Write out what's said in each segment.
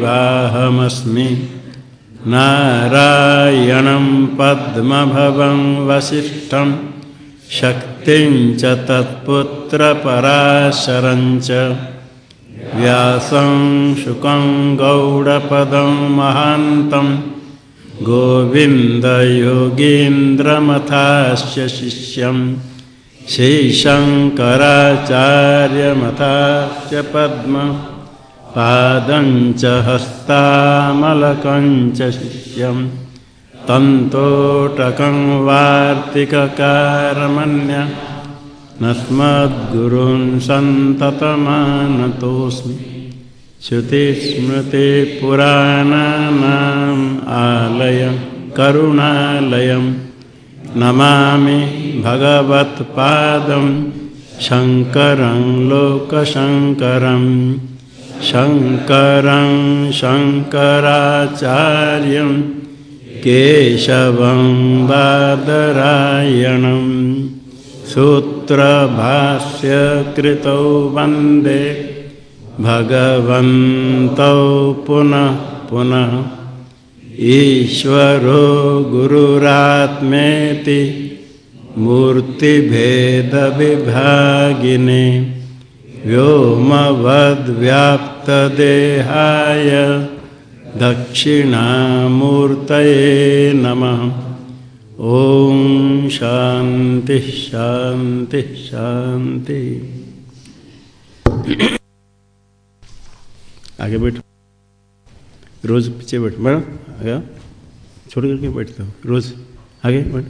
वाहमस्मि नारायणं पद्मभवं वसिष्ठं शक्तिं च तत्पुत्रपराशरं च व्यासं शुकं गौडपदं महान्तं गोविन्दयोगीन्द्रमथास्य शिष्यं पद्म पादञ्च हस्तामलकञ्च शिष्यं तन्तोटकं वार्तिककारमन्य नस्मद्गुरून् सन्ततमानतोऽस्मि। श्रुतिस्मृतिपुराणानाम् आलयं करुणालयं। नमामि भगवत्पादं शङ्करं लोकशङ्करम् शङ्करं शङ्कराचार्यं केशवं बादरायणं सूत्रभाष्यकृतौ वंदे भगवन्तौ पुनः पुनः ईश्वरो गुरुरात्मेति मूर्तिभेदविभागिने व्योमवद्व्याप्तदेहाय दक्षिणामूर्तये नमः। ॐ शान्तिः शान्तिः, शान्ति। आगे बैठो। रोज पीछे बैठ। बैठो आगे। छोड़ करके बैठते हो। रोज। आगे बैठ।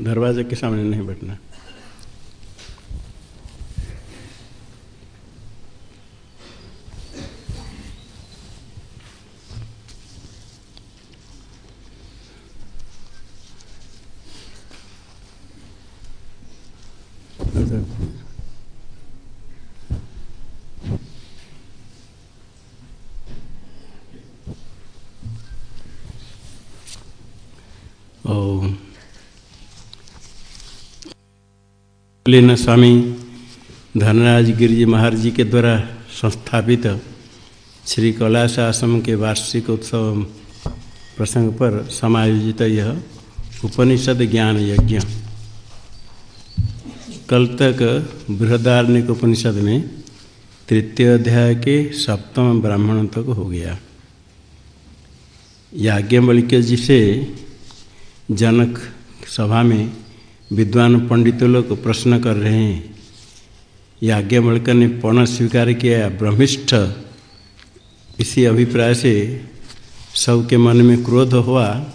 दरवाजे के सामने नहीं बैठना। ओम। लेना स्वामी धनराज गिरिजी महाराज जी के द्वारा संस्थापित श्री कैलाश आश्रम के वार्षिक उत्सव प्रसंग पर समायोजित यह उपनिषद ज्ञान यज्ञ। कल तक बृहदारण्य उपनिषद में तृतीय अध्याय के सप्तम ब्राह्मण तक हो गया। याज्ञवल्क्य जी से जनक सभा में विद्वान पंडितों लोग प्रश्न कर रहे हैं। याज्ञवल्क्य ने पौन स्वीकार किया, ब्रह्मिष्ठ। इसी अभिप्राय से सबके मन में क्रोध हुआ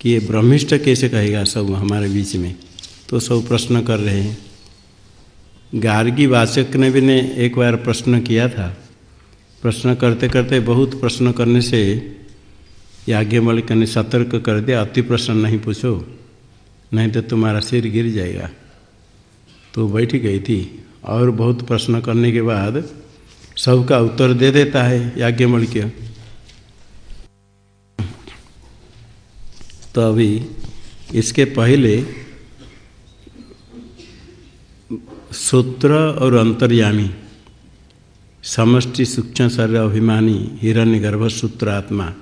कि ये ब्रह्मिष्ठ कैसे कहेगा सब हमारे बीच में। तो सब प्रश्न कर रहे हैं। गार्गी वाचक ने भी ने एक बार प्रश्न किया था। प्रश्न करते करते बहुत प्रश्न करने से याज्ञवल्क्य ने सतर्क कर दिया। अति प्रश्न नहीं पूछो। नहीं तो तुम्हारा सिर गिर जाएगा। तो बैठ गई थी और बहुत प्रश्न करने के बाद सबका उत्तर दे देता है याज्ञ याज्ञवल्क्य तो अभी इसके पहले सूत्र और अंतर्यामी, समष्टि सूक्ष्म शरीर अभिमानी, हिरण्य गर्भ सूत्र आत्मा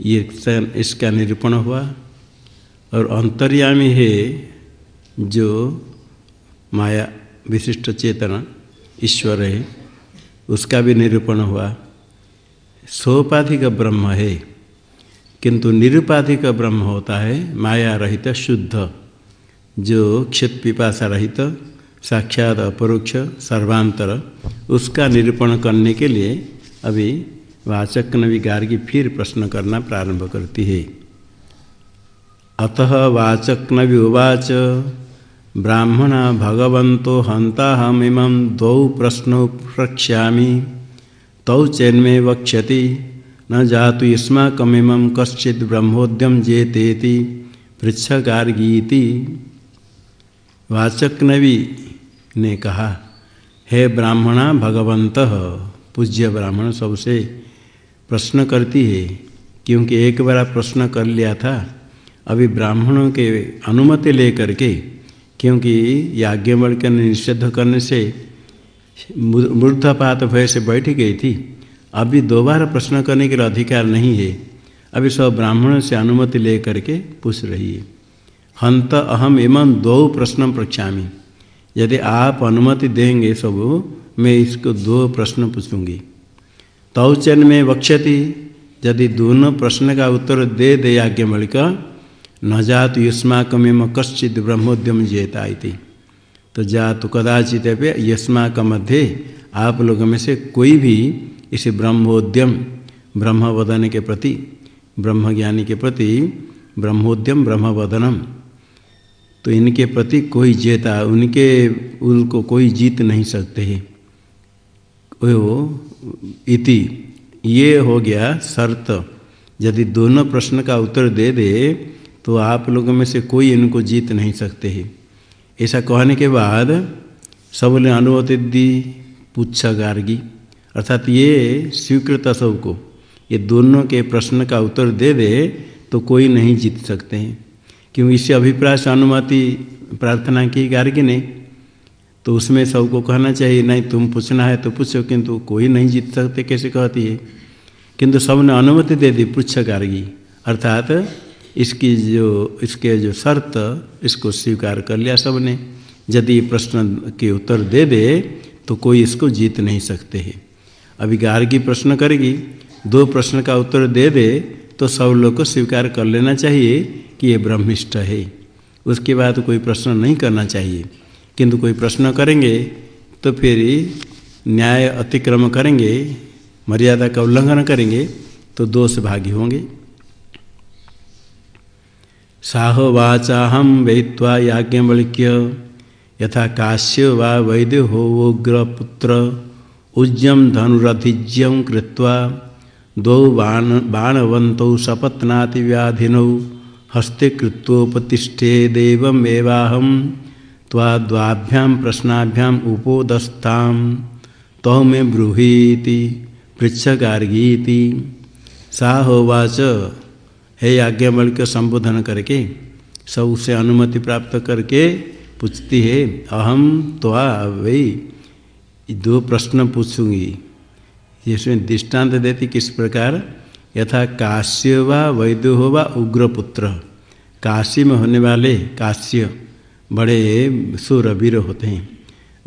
ये इसका निरूपण हुआ। और अंतर्यामी है जो माया विशिष्ट चेतना, ईश्वर है, उसका भी निरूपण हुआ। सोपाधिक ब्रह्म है, किंतु निरुपाधिक ब्रह्म होता है माया रहित शुद्ध, जो क्षित पिपाशा रहित, साक्षात अपरोक्ष, सर्वांतर, उसका निरूपण करने के लिए अभी वाचक नवी गार्गी फिर प्रश्न करना प्रारंभ करती है। अतः वाचक नवी उवाच ब्राह्मण भगवन्तो हंता हमिम द्वौ प्रश्नौ प्रक्ष्यामि। तौ चेन्मे वक्ष्यति, न जातु युष्माकमिम कश्चित् ब्रह्मोद्यम जेतेति, पृच्छगार्गीति। वाचक नवी ने कहा, हे ब्राह्मणा भगवंत पूज्य ब्राह्मण सबसे प्रश्न करती है, क्योंकि एक बार प्रश्न कर लिया था अभी ब्राह्मणों के अनुमति लेकर के, क्योंकि याज्ञवल्क्य ने निषिद्ध करने से मूर्धपात भय से बैठ गई थी, अभी दोबारा प्रश्न करने के लिए अधिकार नहीं है। अभी सब ब्राह्मणों से अनुमति ले करके पूछ रही है। हंत अहम एवं दो प्रश्न प्रक्षामी यदि आप अनुमति देंगे सब, मैं इसको दो प्रश्न पूछूँगी। तौचन में वक्षति यदि दोनों प्रश्न का उत्तर दे दे आज्ञमणिक न जात युष्माकमेम कश्चित ब्रह्मोद्यम जेता इति। तो जा तो कदाचित यस्माक मध्य आप लोगों में से कोई भी इस ब्रह्मोद्यम ब्रह्मवदन के प्रति ब्रह्मज्ञानी के प्रति, ब्रह्मोद्यम, ब्रह्मवदनम तो इनके प्रति कोई जेता, उनके उनको कोई जीत नहीं सकते। हैं इति, ये हो गया शर्त। यदि दोनों प्रश्न का उत्तर दे दे तो आप लोगों में से कोई इनको जीत नहीं सकते हैं। ऐसा कहने के बाद सबने अनुमति दी पूछा गार्गी। अर्थात ये स्वीकृत सबको, ये दोनों के प्रश्न का उत्तर दे दे तो कोई नहीं जीत सकते हैं। क्योंकि इससे अभिप्राय से अनुमति प्रार्थना की गार्गी ने? तो उसमें सबको कहना चाहिए, नहीं, तुम पूछना है तो पूछो, किंतु कोई नहीं जीत सकते, कैसे कहती है। किंतु सबने अनुमति दे दी पुच्छ गार्गी। अर्थात इसकी जो, इसके जो शर्त, इसको स्वीकार कर लिया सबने। यदि प्रश्न के उत्तर दे दे तो कोई इसको जीत नहीं सकते हैं। अभी गार्गी प्रश्न करेगी, दो प्रश्न का उत्तर दे दे तो सब लोग को स्वीकार कर लेना चाहिए कि ये ब्रह्मिष्ट है। उसके बाद कोई प्रश्न नहीं करना चाहिए। किंतु कोई प्रश्न करेंगे तो फिर न्याय अतिक्रम करेंगे, मर्यादा का उल्लंघन करेंगे तो दोष भागी होंगे। साहोवाचाहम वैत्वा याज्ञवल्क्य। यथा काश्य वा वैद्य होग्रपुत्र उज्जम धनुरधिज्यम कृत्वा दौ बाण बाणवंतौ सपत्नातिव्याधिनौ हस्ते कृत्वोपतिष्ठे देवमेवाहम त्वाद्वाभ्यां प्रश्नाभ्याम उपोदस्ताम तौ में ब्रूहीति, पृच्छगार्गीति। हे आज्ञावल के संबोधन करके, सब उससे अनुमति प्राप्त करके पूछती है, अहम तो वही दो प्रश्न पूछूँगी। जिसमें दृष्टांत देती किस प्रकार? यथा काश्य व वैद्य हो व उग्रपुत्र। काशी में होने वाले काश्य बड़े वीर होते हैं।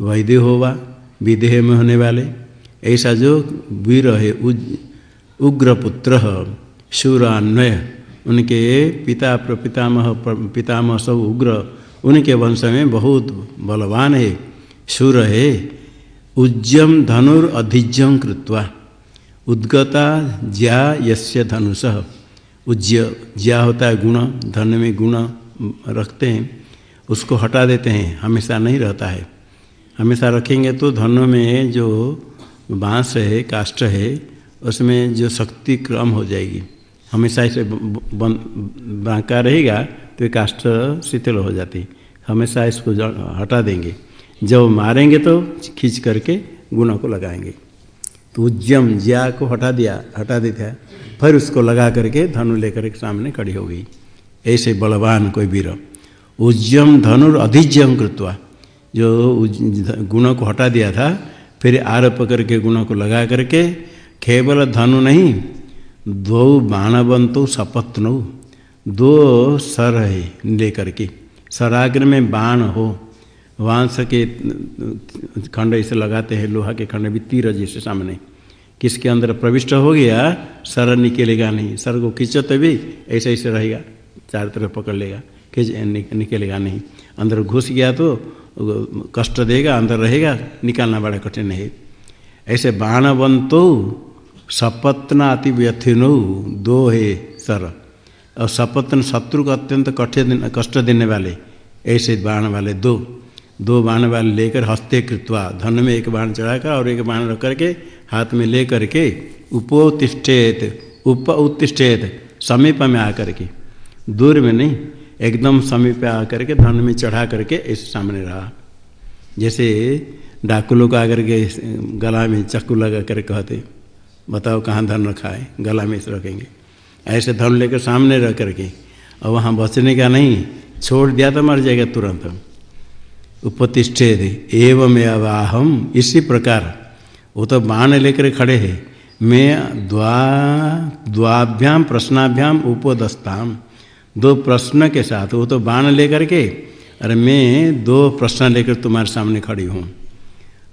वैद्य हो वा विदेह में होने वाले, ऐसा जो वीर है उग्रपुत्र, शूरान्वय। उनके पिता प्रपितामह पितामह सब उग्र। उनके वंश में बहुत बलवान है। सुर है। उज्जम धनुर अधिज्यम कृत्वा। उद्गता ज्या यस्य धनुष। उज्य ज्या होता है गुण, धन में गुण रखते हैं। उसको हटा देते हैं। हमेशा नहीं रहता है। हमेशा रखेंगे तो धनु में जो बाँस है, काष्ठ है, उसमें जो शक्ति क्रम हो जाएगी। हमेशा इसे बांका रहेगा तो ये काष्ठ शीतल हो जाती हमेशा इसको हटा देंगे। जब मारेंगे तो खींच करके गुना को लगाएँगे। तो उज्जम ज्या को हटा दिया, हटा देता फिर उसको लगा करके धनु लेकर के सामने खड़ी हो गई। ऐसे बलवान कोई वीर। उज्जम धनुर अधिज्यम कृत्वा। जो गुणों को हटा दिया था, फिर आरोप करके गुणों को लगा करके केवल धनु नहीं दो बाणवंतो सपत्नो, दो सर है लेकर के। सराग्र में बाण हो, वांस के खंड ऐसे लगाते हैं, लोहा के खंड भी तीर जैसे सामने। किसके अंदर प्रविष्ट हो गया? सर निकलेगा नहीं सर को खींचते भी ऐसे ऐसे रहेगा, चारों तरफ़ पकड़ लेगा, खींच निकलेगा नहीं। अंदर घुस गया तो कष्ट देगा, अंदर रहेगा, निकालना बड़ा कठिन है। ऐसे बाणवंतो सपत्न अति व्यथिनो दो है सर। और सपत्न शत्रु को अत्यंत कठिन कष्ट देने वाले, ऐसे बाण वाले दो। दो बाण वाले लेकर हस्ते कृत्वा, धन में एक बाण चढ़ाकर और एक बाण रख करके हाथ में ले करके उपोतिष्ठेत उप उत्तिष्ठेत समीप में आकर के, दूर में नहीं, एकदम समीप आकर के धन में चढ़ा करके ऐसे सामने रहा। जैसे डाकू लोग आकर के, गला में चक्कू लगा कर कहते बताओ कहाँ धन रखा है? गला में रखेंगे। ऐसे धन लेकर सामने रह करके और वहाँ बचने का नहीं, छोड़ दिया तो मर जाएगा तुरंत उपतिष्ठे एवं अवाहम इसी प्रकार। वो तो बाण लेकर खड़े हैं। मैं द्वा, द्वाभ्याम, प्रश्नाभ्याम, उपदस्ताम। दो प्रश्न के साथ, वो तो बाण लेकर के, अरे मैं दो प्रश्न लेकर तुम्हारे सामने खड़ी हूँ।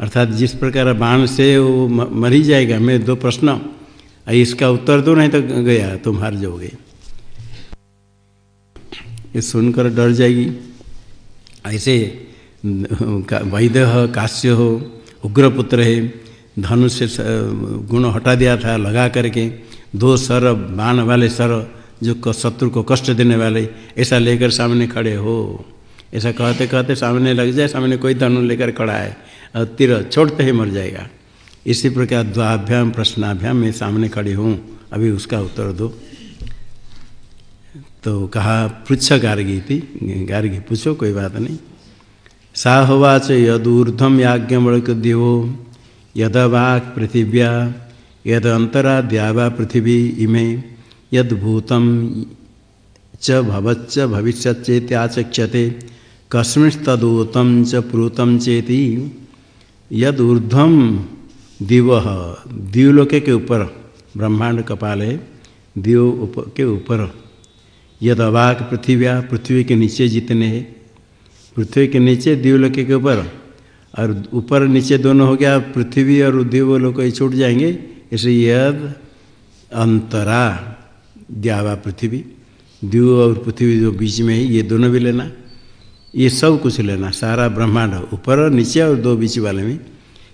अर्थात जिस प्रकार बाण से वो मर ही जाएगा मैं दो प्रश्न। इसका उत्तर दो, नहीं तो गया, तुम हार जाओगे। ये सुनकर डर जाएगी। ऐसे वैद्य हो काश्य हो उग्रपुत्र है, धनुष से गुण हटा दिया था, लगा करके, दो सर, बाण वाले सर, जो शत्रु को कष्ट देने वाले, ऐसा लेकर सामने खड़े हो। ऐसा कहते कहते सामने लग जाए, सामने कोई धनु लेकर खड़ा है। तीर छोड़ते ही मर जाएगा। इसी प्रकार द्वाभ्याम, प्रश्नाभ्याम मैं सामने खड़ी हूँ। अभी उसका उत्तर दो। तो कहा, पृछ गार्गी थी। गार्गी, पूछो, कोई बात नहीं। साहवाच यदूर्धम दिवो यदवाक् पृथिव्या यद अंतरा द्यावा पृथिवी इमे यदूतम च भवच्च भविष्यचेत्याचक्षते कस्मिस्तदूतम च प्रूतम चेति। यदूर्धम दिव दिवलोके के ऊपर ब्रह्मांड कपाल है दिव उप, के ऊपर। यद अवाक पृथ्व्या पृथ्वी के नीचे जितने हैं पृथ्वी के नीचे दिवलोके के ऊपर। और ऊपर नीचे दोनों हो गया पृथ्वी और दिवलोक छूट जाएँगे इसे यद अंतरा द्यावा पृथ्वी। द्यू और पृथ्वी जो बीच में है ये दोनों भी लेना। ये सब कुछ लेना, सारा ब्रह्मांड, ऊपर नीचे और दो बीच वाले में।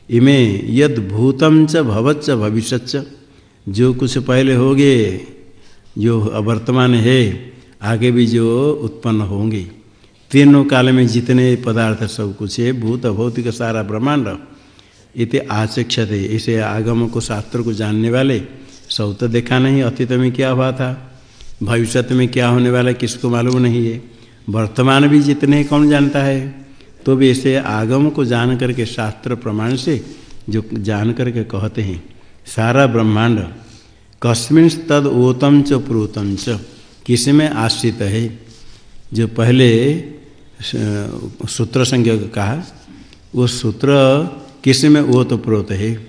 इमें यद भूतम च भवच्च भविष्य जो कुछ पहले हो गए जो अवर्तमान है, आगे भी जो उत्पन्न होंगे। तीनों काल में जितने पदार्थ सब कुछ है, भूत, भौतिक, सारा ब्रह्मांड इतने आचक्षत, इसे आगम को, शास्त्र को जानने वाले, सब तो देखा नहीं, अतीत में क्या हुआ था भविष्य में क्या होने वाला किसको मालूम नहीं है। वर्तमान भी जितने कौन जानता है? तो भी ऐसे आगम को जान करके शास्त्र प्रमाण से जो जान करके कहते हैं, सारा ब्रह्मांड, कस्मिन तद ओतम च प्रोतम च किसमें आश्रित है? जो पहले सूत्र संज्ञा कहा, वो सूत्र किसमें ओत प्रोत है?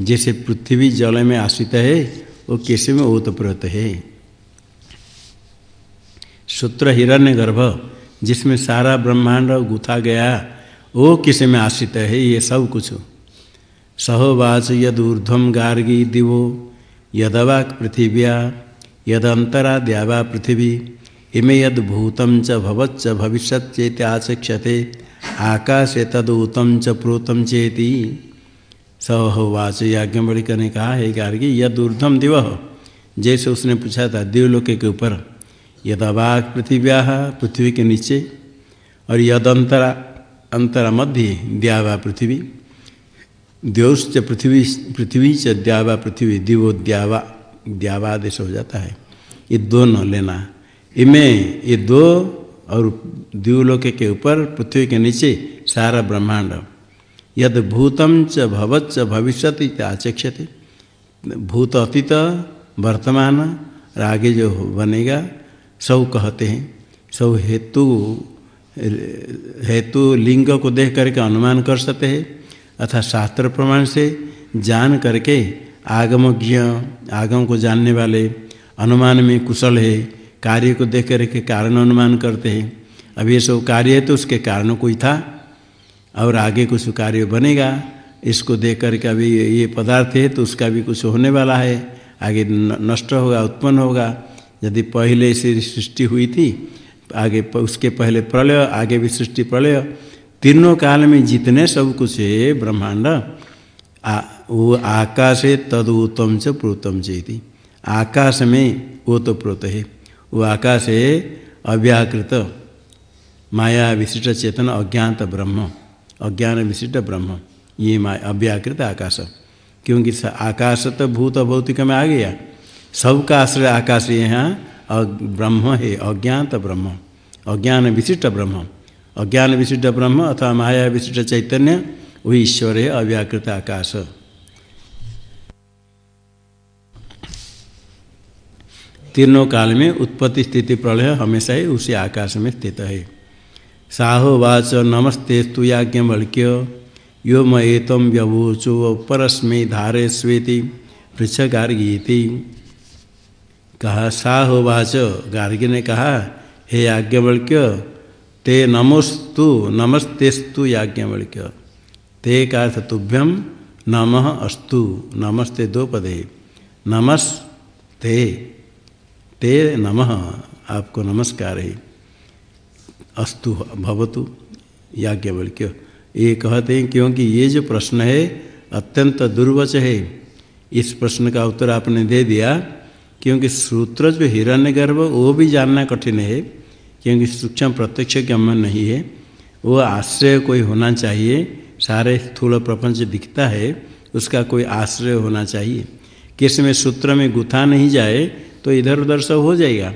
जैसे पृथ्वी जल में आश्रित है, वो किसमें ओत प्रोत है? सूत्र हिरण्य गर्भ जिसमें सारा ब्रह्मांड गुथा गया वो किसमें आश्रित है ये सब कुछ? सहोवाच यद ऊर्ध्वम गार्गी दिवो, यदवाक पृथिव्या, यदंतरा द्यावा पृथिवी, इमे यद भूतम च भवच्च भविष्यत चेत आचक्षते, आकाशे तदूतम च प्रोतम चेती। सहोवाच याज्ञवलिक ने कहा, है गार्गी यद ऊर्धम दिव। जैसे उसने पूछा था, दिवलोके के ऊपर। यद अवाक पृथिव्या पृथ्वी के नीचे और यद अंतरा मध्य द्यावा पृथ्वी, द्योश्च पृथ्वी पृथ्वी च द्यावा पृथ्वी, दिवो द्यावा द्यावा आदेश हो जाता है। ये दोनों लेना। इमें ये दो और द्यूलोके के ऊपर पृथ्वी के नीचे सारा ब्रह्मांड। यद भूतम च भवच्च भविष्यत आचक्षते भूत अतीत, वर्तमान और आगे जो बनेगा सब कहते हैं। सब हेतु हेतु लिंग को देख करके अनुमान कर सकते हैं अर्थात शास्त्र प्रमाण से जान करके आगमज्ञ आगम को जानने वाले अनुमान में कुशल है, कार्य को देख करके कारण अनुमान करते हैं। अब ये सब कार्य है तो उसके कारण कोई था, और आगे कुछ कार्य बनेगा, इसको देख करके अभी ये पदार्थ है तो उसका भी कुछ होने वाला है, आगे नष्ट होगा, उत्पन्न होगा। यदि पहले से सृष्टि हुई थी, आगे उसके पहले प्रलय, आगे भी सृष्टि प्रलय, तीनों काल में जितने सब कुछ है, ब्रह्मांड वो आकाश है तद उत्तम से प्रोतम चेती। आकाश में वो तो प्रोत है। वो आकाश है अव्याकृत, माया विशिष्ट चेतन, अज्ञात ब्रह्म, अज्ञान विशिष्ट ब्रह्म। ये माया अव्याकृत आकाश। क्योंकि आकाश तो भूत भौतिक में आ गया। सबका आश्रय आकाश यहाँ ब्रह्म है, अज्ञात ब्रह्म। अज्ञान विशिष्ट ब्रह्म। अज्ञान विशिष्ट ब्रह्म अथवा माया विशिष्ट चैतन्य वही ईश्वर है अव्याकृत आकाश। तीनों काल में उत्पत्ति स्थिति प्रलय हमेशा ही उसी आकाश में स्थित है। साहोवाच नमस्ते स्तु याज्ञवल्क्य यो मयेतम व्यवोचो परस्मे धारे स्वेति पृछ गार्गी कहा साहोवाच गार्गी ने कहा, हे याज्ञवल्क्य, ते नमोस्तु, नमस्तेस्तु याज्ञवल्क्य। ते का अर्थ तुभ्यम नम अस्तु, नमस्ते दो पदे नमस्ते, ते नमः, आपको नमस्कार। है अस्तु भवतु याज्ञवल्क्य। ये कहते हैं, क्योंकि ये जो प्रश्न है, अत्यंत दुर्वच है। इस प्रश्न का उत्तर आपने दे दिया। क्योंकि सूत्र जो हिरण्य गर्भ वो भी जानना कठिन है, क्योंकि सूक्ष्म प्रत्यक्ष गम्य नहीं है। वो आश्रय कोई होना चाहिए, सारे स्थूल प्रपंच दिखता है, उसका कोई आश्रय होना चाहिए। किसमें सूत्र में गुथा नहीं जाए तो इधर उधर सब हो जाएगा।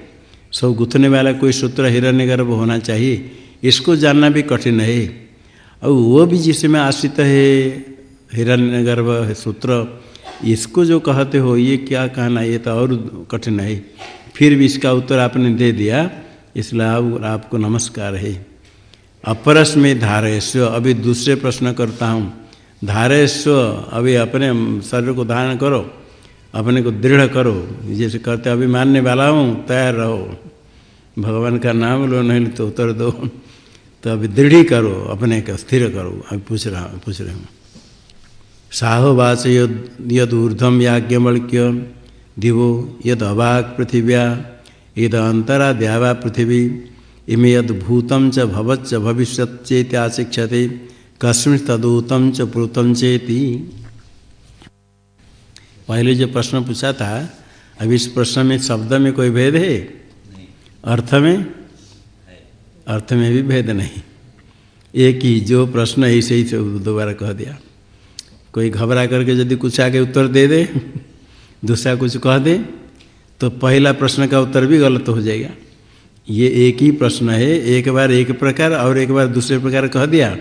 सब गुथने वाला कोई सूत्र हिरण्य गर्भ होना चाहिए, इसको जानना भी कठिन है। और वो भी जिसमें आश्रित है हिरण्य गर्भ सूत्र इसको जो कहते हो ये क्या कहना ये तो और कठिन है फिर भी इसका उत्तर आपने दे दिया इसलिए आप, आपको नमस्कार है। अपरस में धारेश्व अभी दूसरे प्रश्न करता हूँ। धारेश्व अभी अपने शरीर को धारण करो अपने को दृढ़ करो। जैसे कहते अभी मानने वाला हूँ तैयार रहो। भगवान का नाम लो नहीं तो उत्तर दो। तो अभी दृढ़ी करो अपने का स्थिर करो। अभी पूछ रहा पूछ रहे हूँ। साहोवाच यद ऊर्धम याज्ञवल्क्य दिवो यद अवाक पृथिव्या यद अंतरा द्यावा पृथिवी इमे यद भूतम च भवच्च भविष्यचेत आशिक्षते कस्मिन तदूतम च प्लुतम चेती। पहले जो प्रश्न पूछा था अभी इस प्रश्न में शब्द में कोई भेद है? अर्थ में? अर्थ में भी भेद नहीं। एक ही जो प्रश्न ऐसे ही दोबारा कह दिया। कोई घबरा करके यदि कुछ आगे उत्तर दे दे, दूसरा कुछ कह दे तो पहला प्रश्न का उत्तर भी गलत हो जाएगा। ये एक ही प्रश्न है, एक बार एक प्रकार और एक बार दूसरे प्रकार कह दिया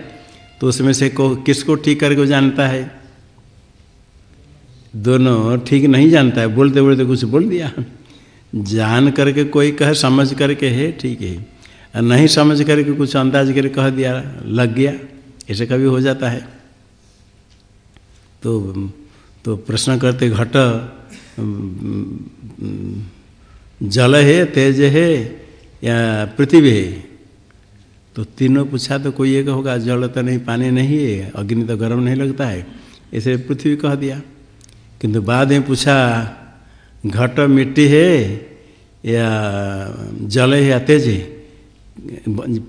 तो उसमें से को किसको ठीक करके जानता है? दोनों ठीक नहीं जानता है बोलते बोलते कुछ बोल दिया। जान करके कोई कहे, समझ करके है, ठीक है। नहीं समझ करके कुछ अंदाज करके कह दिया, लग गया, ऐसे कभी हो जाता है। तो तो प्रश्न करते, घट जल है, तेज है, या पृथ्वी है? तो तीनों पूछा तो कोई एक होगा, जल तो नहीं, पानी नहीं है, अग्नि तो गर्म नहीं लगता है। ऐसे पृथ्वी कह दिया। किंतु बाद में पूछा, घट मिट्टी है, या जल है, या तेज है?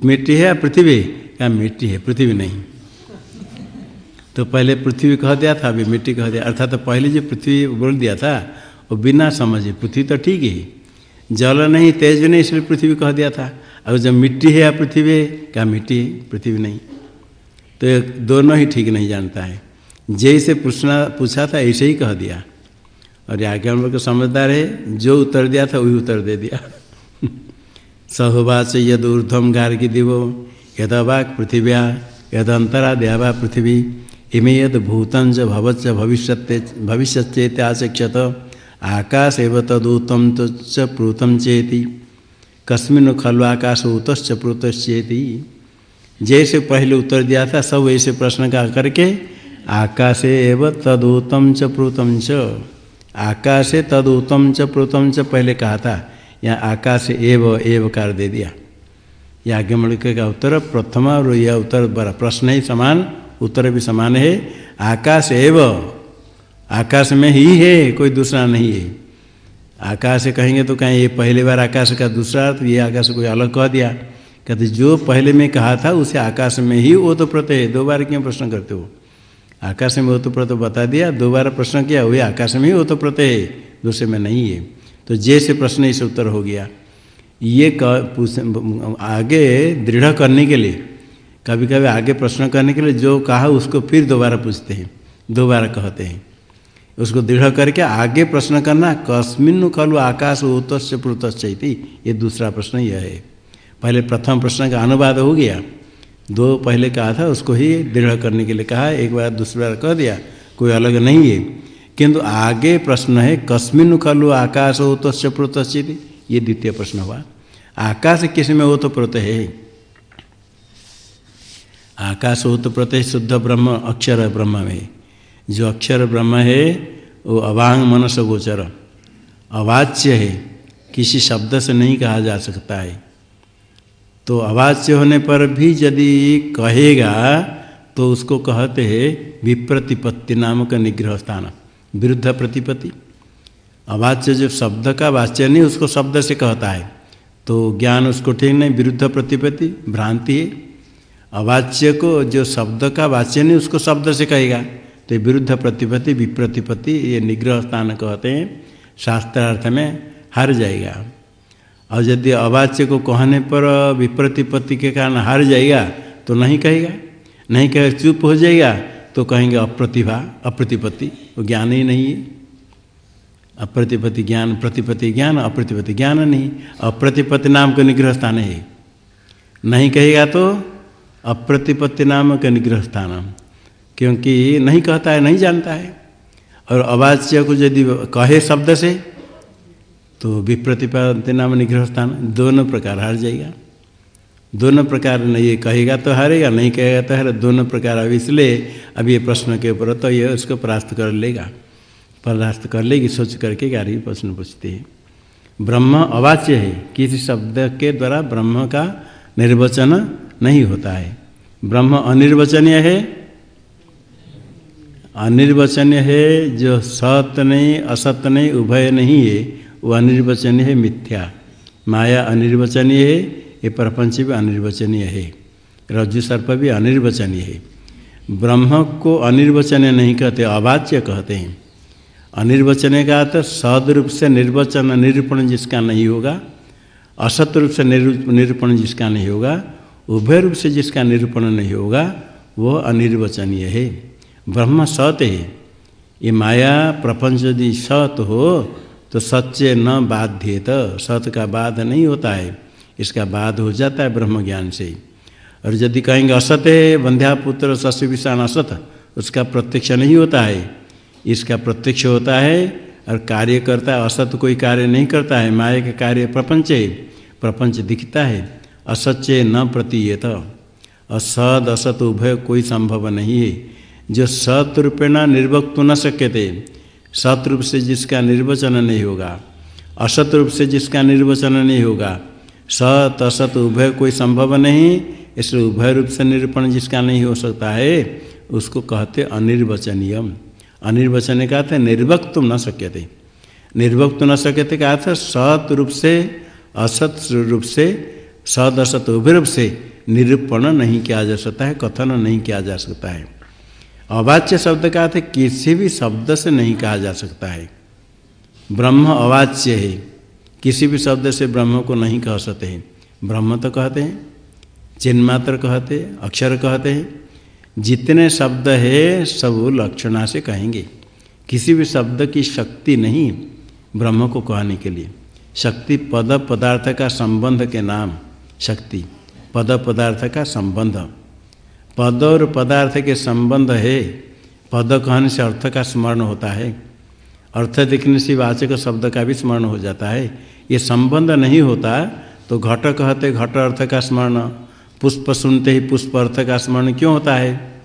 मिट्टी है या पृथ्वी या मिट्टी है, पृथ्वी नहीं। तो पहले पृथ्वी कह दिया था, अभी मिट्टी कह दिया। अर्थात तो पहले जो पृथ्वी बोल दिया था, वो बिना समझे। पृथ्वी तो ठीक है। जल नहीं, तेज नहीं, इसलिए पृथ्वी कह दिया था। और जब मिट्टी है या पृथ्वी, क्या मिट्टी? पृथ्वी नहीं। तो दोनों ही ठीक नहीं जानता है। जैसे पूछना, पूछा था, ऐसे ही कह दिया। और हम लोग समझदार है, जो उत्तर दिया था, वही उत्तर दे दिया। सहोवाच यद ऊर्धम गार्गी दिवो, यदवाक पृथिव्या यदंतरा देवा पृथ्वी। इमे यद भूतं च भवच्च भविष्य भविष्यचेत आशिक्षत। आकाश एव तदूतम च प्रूतम चेति। कस्मिन खलु आकाश उतश्च प्रूतश्चेति। जैसे पहले उत्तर दिया था, सब ऐसे प्रश्न का करके आकाशे एव तदूतम च प्रूतम च। आकाशे तदूतम च प्रूतम च पहले कहा था यहाँ आकाश एव एव कार दे दिया। याज्ञमणिक का उत्तर प्रथम और यह उत्तर प्रश्न ही समान उत्तर भी समान है। आकाश एव। आकाश में ही है, कोई दूसरा नहीं है। आकाश कहेंगे तो कहें, ये पहली बार आकाश का दूसरा अर्थ, ये आकाश कोई अलग कह दिया। कहते, जो पहले में कहा था, उसे आकाश में ही वो तो प्रत्यय है। दो बार क्यों प्रश्न करते हो? आकाश में वो तो प्रत्यय बता दिया, दो बार प्रश्न किया, वही आकाश में ही वो तो प्रत्यय है। दूसरे में नहीं है। तो जैसे प्रश्न इस उत्तर हो गया। ये आगे दृढ़ करने के लिए कभी कभी आगे प्रश्न करने के लिए जो कहा उसको फिर दोबारा पूछते हैं, दोबारा कहते हैं। उसको दृढ़ करके आगे प्रश्न करना कस्मिन खलु आकाश उतस्य प्लुतश्चि ये दूसरा प्रश्न यह है। पहले प्रथम प्रश्न का अनुवाद हो गया। दो पहले कहा था, उसको ही दृढ़ करने के लिए कहा, एक बार दूसरी बार कह दिया, कोई अलग नहीं है। किंतु आगे प्रश्न है कस्मिन खलु आकाश हो तो ये द्वितीय प्रश्न हुआ। आकाश किसमें हो तो प्रोत है? आकाश हो तो प्रत शुद्ध ब्रह्म अक्षर ब्रह्म में जो अक्षर ब्रह्म है, वो अवांग मनस गोचर। अवाच्य है, किसी शब्द से नहीं कहा जा सकता है। तो अवाच्य होने पर भी यदि कहेगा तो उसको कहते हैं विप्रतिपत्ति नामक निग्रह स्थान विरुद्ध प्रतिपत्ति। अवाच्य जो शब्द का वाच्य नहीं, उसको शब्द से कहता है। तो ज्ञान उसको ठीक नहीं, विरुद्ध प्रतिपत्ति, भ्रांति है। अवाच्य को जो शब्द का वाच्य नहीं, उसको शब्द से कहेगा। तो विरुद्ध प्रतिपत्ति, विप्रतिपत्ति, ये निग्रह स्थान कहते हैं। शास्त्रार्थ में हार जाएगा। और यदि अवाच्य को कहने पर विप्रतिपत्ति के कारण हार जाएगा तो नहीं कहेगा। नहीं कहेगा, चुप हो जाएगा तो कहेंगे अप्रतिभा, अप्रतिपत्ति। वो ज्ञान ही नहीं है। अप्रतिपति ज्ञान प्रतिपति ज्ञान अप्रतिपति ज्ञान नहीं। अप्रतिपति नाम का निग्रह स्थान है। नहीं कहेगा तो अप्रतिपत्ति नाम का निग्रह स्थान क्योंकि नहीं कहता है, नहीं जानता है। और अवाच्य को यदि कहे शब्द से तो विप्रतिपत्ति नाम निग्रह स्थान दोनों प्रकार हार जाएगा। दोनों प्रकार नहीं ये कहेगा तो हारेगा, नहीं कहेगा तो हारे, दोनों प्रकार। अब इसलिए अब ये प्रश्न के ऊपर तो ये उसको परास्त कर लेगा। परास्त कर लेगी, सोच करके गारी प्रश्न पूछते हैं। ब्रह्म अवाच्य है, किसी शब्द के द्वारा ब्रह्म का निर्वचन नहीं होता है। ब्रह्म अनिर्वचनीय है। अनिर्वचनीय है जो सत्य नहीं, असत नहीं, उभय नहीं है, वो अनिर्वचनीय है, मिथ्या। माया अनिर्वचनीय है, ये प्रपंच भी अनिर्वचनीय है। रज्जु सर्प भी अनिर्वचनीय है। ब्रह्म को अनिर्वचनीय नहीं कहते, अवाच्य कहते हैं। अनिर्वचनीय का तो सद रूप से निर्वचन, निरूपण जिसका नहीं होगा, असत रूप से निरूपण जिसका नहीं होगा उभय रूप से जिसका निरूपण नहीं होगा, वो अनिर्वचनीय है। ब्रह्म सत है। ये माया प्रपंच यदि सत हो तो सच्चे न बाध्यत। सत का बाध नहीं होता है। इसका बाध हो जाता है ब्रह्म ज्ञान से। और यदि कहेंगे असत है बंध्यापुत्र शशि विषाण असत, उसका प्रत्यक्ष नहीं होता है। इसका प्रत्यक्ष होता है और कार्य करता है असत कोई कार्य नहीं करता है। माया का कार्य प्रपंच है। प्रपंच दिखता है। असच्चे न प्रतीयत। असद असत उभय कोई संभव नहीं। है जो सत रूपेण निर्वक्त न सक्य थे सत रूप से जिसका निर्वचन नहीं होगा असत रूप से जिसका निर्वचन नहीं होगा, सत असत उभय कोई संभव नहीं, इसलिए उभय रूप से निरूपण जिसका नहीं हो सकता है, उसको कहते अनिर्वचनीय अनिर्वचन का अर्थ निर्वक्त न सक्यते निर्वक्त न सक्यते का अर्थ सत रूप से असत रूप से सद असत से निरूपण नहीं किया जा सकता है, कथन नहीं किया जा सकता है। अवाच्य शब्द का अर्थ किसी भी शब्द से नहीं कहा जा सकता है। ब्रह्म अवाच्य है, किसी भी शब्द से ब्रह्म को नहीं कह सकते हैं। ब्रह्म तो कहते हैं चिन्मात्र कहते हैं, अक्षर कहते हैं। जितने शब्द है, सब लक्षणा से कहेंगे। किसी भी शब्द की शक्ति नहीं ब्रह्म को कहने के लिए। शक्ति पद पदार्थ का संबंध के नाम। शक्ति, पद पदार्थ का संबंध। पद और पदार्थ के संबंध है। पद कहने से अर्थ का स्मरण होता है। अर्थ दिखने से वाचक शब्द का भी स्मरण हो जाता है। ये संबंध नहीं होता तो घट कहते घट अर्थ का स्मरण। पुष्प सुनते ही पुष्प अर्थ का स्मरण क्यों होता है?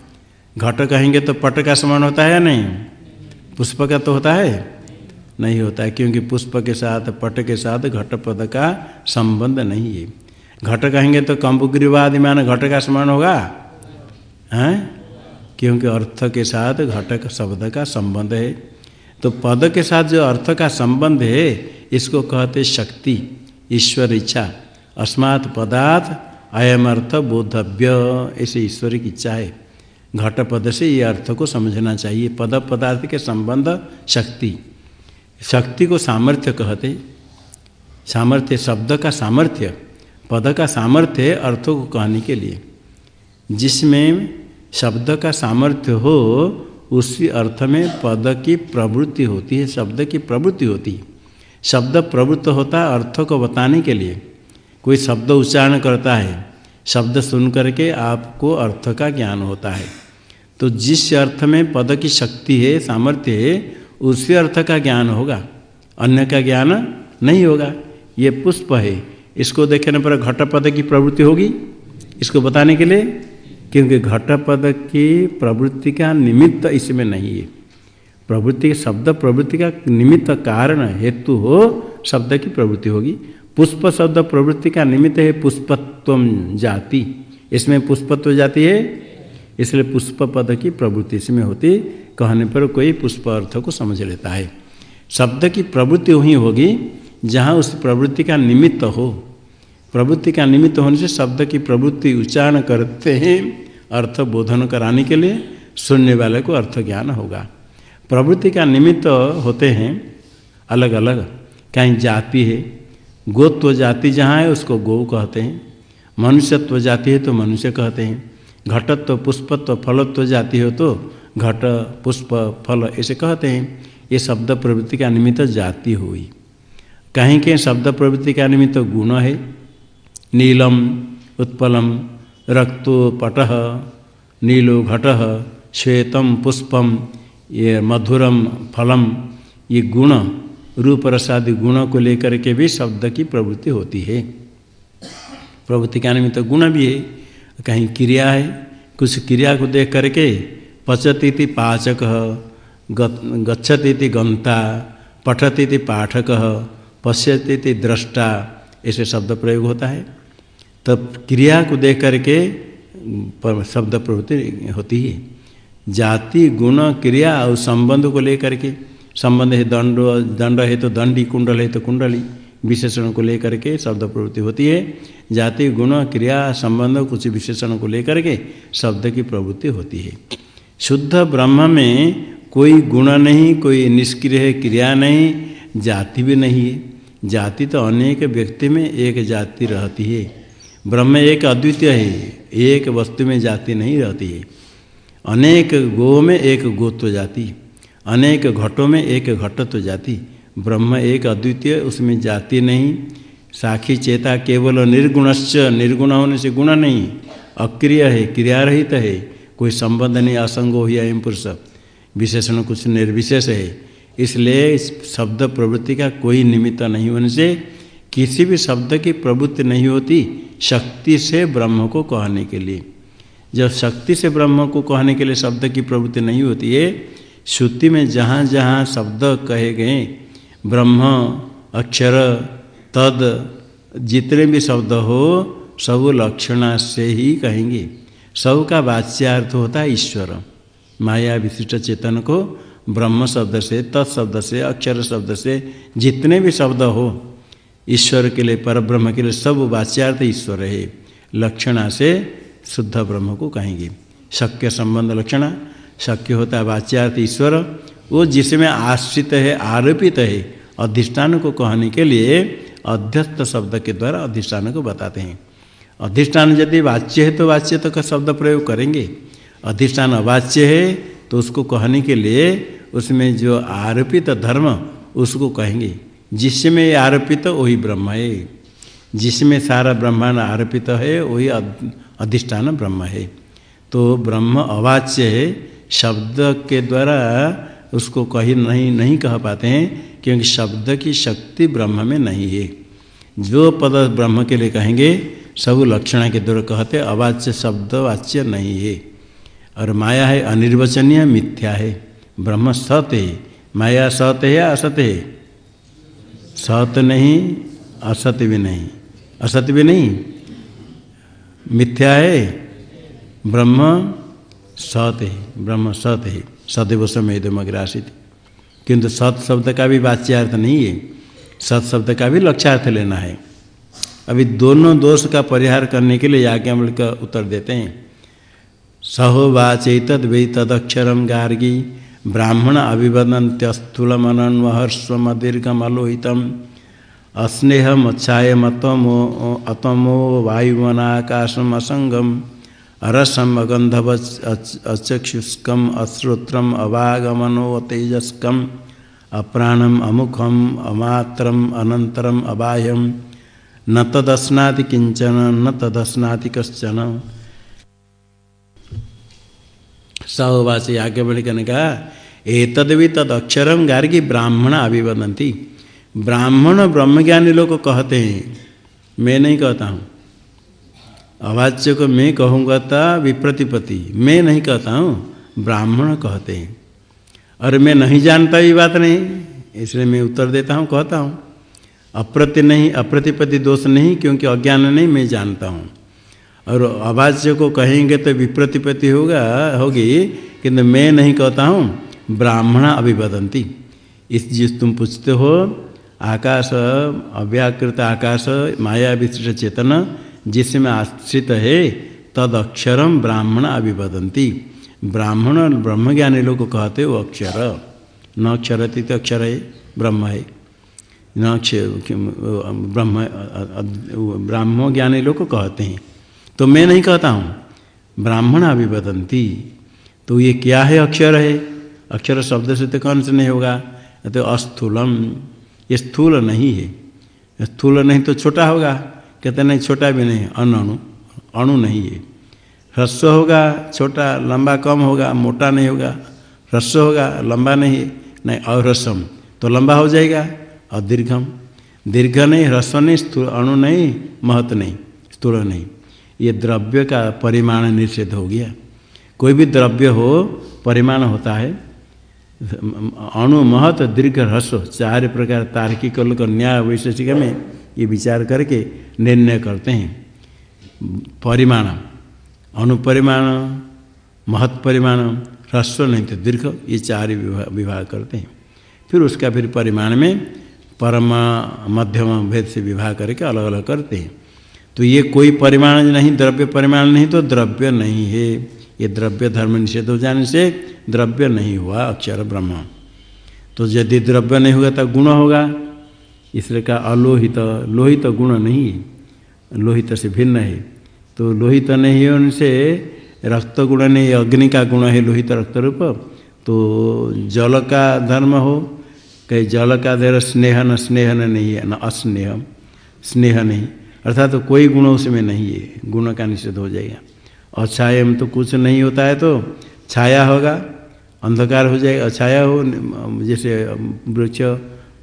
घट कहेंगे तो पट का स्मरण होता है या नहीं? पुष्प का तो होता है? नहीं होता है क्योंकि पुष्प के साथ, पट के साथ घट पद का संबंध नहीं है। घट कहेंगे तो कंबुग्रीवादि मान घट का स्मरण होगा? हैं? क्योंकि अर्थ के साथ घटक शब्द का संबंध है। तो पद के साथ जो अर्थ का संबंध है, इसको कहते शक्ति, ईश्वर इच्छा। अस्मात् पदार्थ अयम अर्थ बोधव्य, ऐसे ईश्वर की इच्छा है। घट पद से ये अर्थ को समझना चाहिए। पद पदार्थ के संबंध शक्ति। शक्ति को सामर्थ्य कहते। सामर्थ्य, शब्द का सामर्थ्य। पद का सामर्थ्य है अर्थों को कहने के लिए। जिसमें शब्द का सामर्थ्य हो, उसी अर्थ में पद की प्रवृत्ति होती है, शब्द की प्रवृत्ति होती है। शब्द प्रवृत्त होता है अर्थों को बताने के लिए। कोई शब्द उच्चारण करता है, शब्द सुन करके आपको अर्थ का ज्ञान होता है। तो जिस अर्थ में पद की शक्ति है, सामर्थ्य है, उसी अर्थ का ज्ञान होगा। अन्य का ज्ञान नहीं होगा। ये पुष्प है इसको देखने पर घटपद की प्रवृत्ति होगी इसको बताने के लिए, क्योंकि घटपद की प्रवृत्ति का निमित्त इसमें नहीं है। प्रवृत्ति शब्द, प्रवृत्ति का निमित्त कारण, हेतु हो, शब्द की प्रवृत्ति होगी। पुष्प शब्द प्रवृत्ति का निमित्त है पुष्पत्व जाति। इसमें पुष्पत्व जाति है, इसलिए पुष्प पद की प्रवृत्ति इसमें होती, कहने पर कोई पुष्प अर्थ को समझ लेता है। शब्द की प्रवृत्ति वही होगी, जहाँ उस प्रवृत्ति का निमित्त हो। प्रवृत्ति का निमित्त होने से शब्द की प्रवृत्ति उच्चारण करते हैं अर्थ बोधन कराने के लिए सुनने वाले को अर्थ ज्ञान होगा। प्रवृत्ति का निमित्त होते हैं अलग अलग कहीं जाति है, गोत्व जाति जहाँ है उसको गौ कहते हैं। मनुष्यत्व जाति है तो मनुष्य कहते हैं। घटत्व, पुष्पत्व, फलत्व जाति हो तो घट, पुष्प, फल ऐसे कहते हैं। ये शब्द प्रवृत्ति का निमित्त जाति हुई। कहीं कहीं शब्द प्रवृत्ति का निमित्त गुण है नीलम, उत्पलम, रक्तो पट, नीलो घट श्वेतम पुष्पम ये मधुरम फलम, ये गुण रूप रसादि गुणों को लेकर के भी शब्द की प्रवृत्ति होती है। प्रवृत्ति का निमित्त गुण भी है। कहीं क्रिया है, कुछ क्रिया को देख करके पचती पाचक गच्छती गंता पठती पाठक पश्यती दृष्टा, ऐसे शब्द प्रयोग होता है। तब क्रिया को देख करके शब्द प्रवृत्ति होती है। जाति, गुण, क्रिया और संबंध को लेकर के संबंध है दंड दंड है तो दंडी, कुंडल है तो कुंडली, विशेषण को लेकर के शब्द प्रवृत्ति होती है। जाति, गुण, क्रिया, संबंध कुछ विशेषण को लेकर के शब्द की प्रवृत्ति होती है। शुद्ध ब्रह्म में कोई गुण नहीं, कोई निष्क्रिय क्रिया नहीं, जाति भी नहीं है। जाति तो अनेक व्यक्ति में एक जाति रहती है। ब्रह्म एक अद्वितीय है, एक वस्तु में जाति नहीं रहती है। अनेक गो में एक गोत्व जाति, अनेक घटों में एक घटत्व जाति। ब्रह्म एक अद्वितीय, उसमें जाति नहीं। साखी चेता केवल निर्गुणश्च, निर्गुण होने से गुण नहीं। अक्रिय है, क्रियारहित है, कोई संबंध नहीं, असंग हो एम पुरुष विशेषण कुछ निर्विशेष है। इसलिए इस शब्द प्रवृत्ति का कोई निमित्त नहीं होने से किसी भी शब्द की प्रवृत्ति नहीं होती। शक्ति से ब्रह्म को कहने के लिए। जब शक्ति से ब्रह्म को कहने के लिए शब्द की प्रवृत्ति नहीं होती है श्रुति में जहाँ जहाँ शब्द कहे गए, ब्रह्म, अक्षर, तद, जितने भी शब्द हो, सब लक्षणा से ही कहेंगे। सब का वाच्यार्थ होता है ईश्वर। माया विशिष्ट चेतन को ब्रह्म शब्द से तत्शब्द से, अक्षर शब्द से जितने भी शब्द हो ईश्वर के लिए पर ब्रह्म के लिए सब वाच्यार्थ ईश्वर है। लक्षणा से शुद्ध ब्रह्म को कहेंगे। शक्य संबंध लक्षणा, शक्य होता है वाच्यार्थ ईश्वर। वो जिसमें आश्रित है, आरोपित है, अधिष्ठान को कहने के लिए अध्यस्त शब्द के द्वारा अधिष्ठान को बताते हैं। अधिष्ठान यदि वाच्य है तो वाच्य तो का शब्द प्रयोग करेंगे। अधिष्ठान अवाच्य है तो उसको कहने के लिए उसमें जो आरोपित धर्म, उसको कहेंगे। जिसमें ये आरोपित तो वही ब्रह्म है। जिसमें सारा ब्रह्मांड आरोपित तो है, वही अधिष्ठान ब्रह्म है। तो ब्रह्म अवाच्य है, शब्द के द्वारा उसको कहीं नहीं नहीं कह पाते हैं, क्योंकि शब्द की शक्ति ब्रह्म में नहीं है। जो पद ब्रह्म के लिए कहेंगे, सब लक्षण के द्वारा कहते अवाच्य शब्द वाच्य नहीं है। और माया है अनिर्वचनीय मिथ्या है। ब्रह्म सत है। माया सत है या असत है? सत नहीं असत्य भी नहीं। असत्य भी नहीं? मिथ्या है, ब्रह्म सत है, ब्रह्म सत है। सदैव समय दमग्रासित किंतु सत शब्द का भी वाच्यार्थ नहीं है। सत शब्द का भी लक्ष्यार्थ लेना है। अभी दोनों दोष का परिहार करने के लिए याज्ञावल का उत्तर देते हैं। सहो वाचत वे तदक्षरम गार्गी। ब्राह्मण अभिवदंत्यस्थूलमनन्वहर्स्वमदीर्घमलोहित अस्नेहमच्छायम अतमो अतमो वायुवनाकाशम असंगम अरसम अगंधव अचक्षुष्कम अश्रोत्रम अवागमनोतेजस्कम अप्राणम अमुखम, अमात्रम अनंतरम अबाह्यम। न तदस्नाति किंचन न तदस्नाति कश्चन। सहोवासी बढ़ कहने कहा एतद भी तद अक्षरम गार्गी ब्राह्मण अभिवदंती ब्राह्मण ब्रह्मज्ञानी लोग कहते हैं, मैं नहीं कहता हूँ। अवाच्य को मैं कहूँगा तो विप्रतिपति मैं नहीं कहता हूँ। ब्राह्मण कहते हैं और मैं नहीं जानता ये बात नहीं, इसलिए मैं उत्तर देता हूँ, कहता हूँ। अप्रति नहीं अप्रतिपति दोष नहीं, क्योंकि अज्ञान नहीं मैं जानता हूँ। और अवाच्य को कहेंगे तो विप्रतिपति होगा, होगी किंतु मैं नहीं कहता हूँ, ब्राह्मण अभिवदंती। इस जिस तुम पूछते हो, आकाश, अव्याकृत आकाश, माया विशिष्ट चेतन, जिसमें आश्रित है तद अक्षरम ब्राह्मण अभिवदंती। ब्राह्मण ब्रह्मज्ञानी लोग कहते वो अक्षर। न अक्षरती तो अक्षर है, ब्रह्म है। न अक्षर ब्रह्म ब्राह्म ज्ञानी लोग कहते हैं तो मैं नहीं कहता हूँ, ब्राह्मण अभिवदंती। तो ये क्या है अक्षर है? अक्षर शब्द से तो कौन से नहीं होगा तो अस्थूलम। ये स्थूल नहीं है। स्थूल नहीं तो छोटा होगा, कहते नहीं, छोटा भी नहीं अन अणु अणु नहीं है। ह्रस्व होगा, छोटा, लंबा, कम होगा, मोटा नहीं होगा। ह्रस्व होगा, लंबा नहीं नहीं, अह्रस्वम। तो लंबा हो जाएगा और दीर्घम दीर्घ नहीं, ह्रस्व नहीं, स्थूल, अणु नहीं महत्व नहीं, स्थूल नहीं। ये द्रव्य का परिमाण निषेध हो गया। कोई भी द्रव्य हो, परिमाण होता है। अणु महत, दीर्घ ह्रस्व, चार प्रकार तार्किक लोग न्याय वैशेषिक में ये विचार करके निर्णय करते हैं। परिमाण अनुपरिमाण महत परिमाण, ह्रस्व नहीं तो दीर्घ, ये चार विभाग विभाग करते हैं। फिर उसका फिर परिमाण में परम, मध्यम भेद से विवाह करके अलग अलग करते हैं। तो ये कोई परिमाण नहीं, द्रव्य परिमाण नहीं तो द्रव्य नहीं है। ये द्रव्य धर्म निषेध हो जाने से द्रव्य नहीं हुआ, अक्षर ब्रह्म। तो यदि द्रव्य नहीं हुआ तो गुण होगा। इसलिए का अलोहित, लोहित गुण नहीं है। लोहित से भिन्न है। तो लोहित नहीं होने से रक्त गुण नहीं, अग्नि का गुण है लोहित रक्त रूप। तो जल का धर्म हो, कहीं जल का धैर्य स्नेह न, स्नेह नहीं है, न अस्नेह। स्नेह नहीं। अर्थात तो कोई गुण उसमें नहीं है, गुण का निषेध हो जाएगा। अछाया में तो कुछ नहीं होता है तो छाया होगा, अंधकार हो जाएगा अछाया हो, जैसे वृक्ष,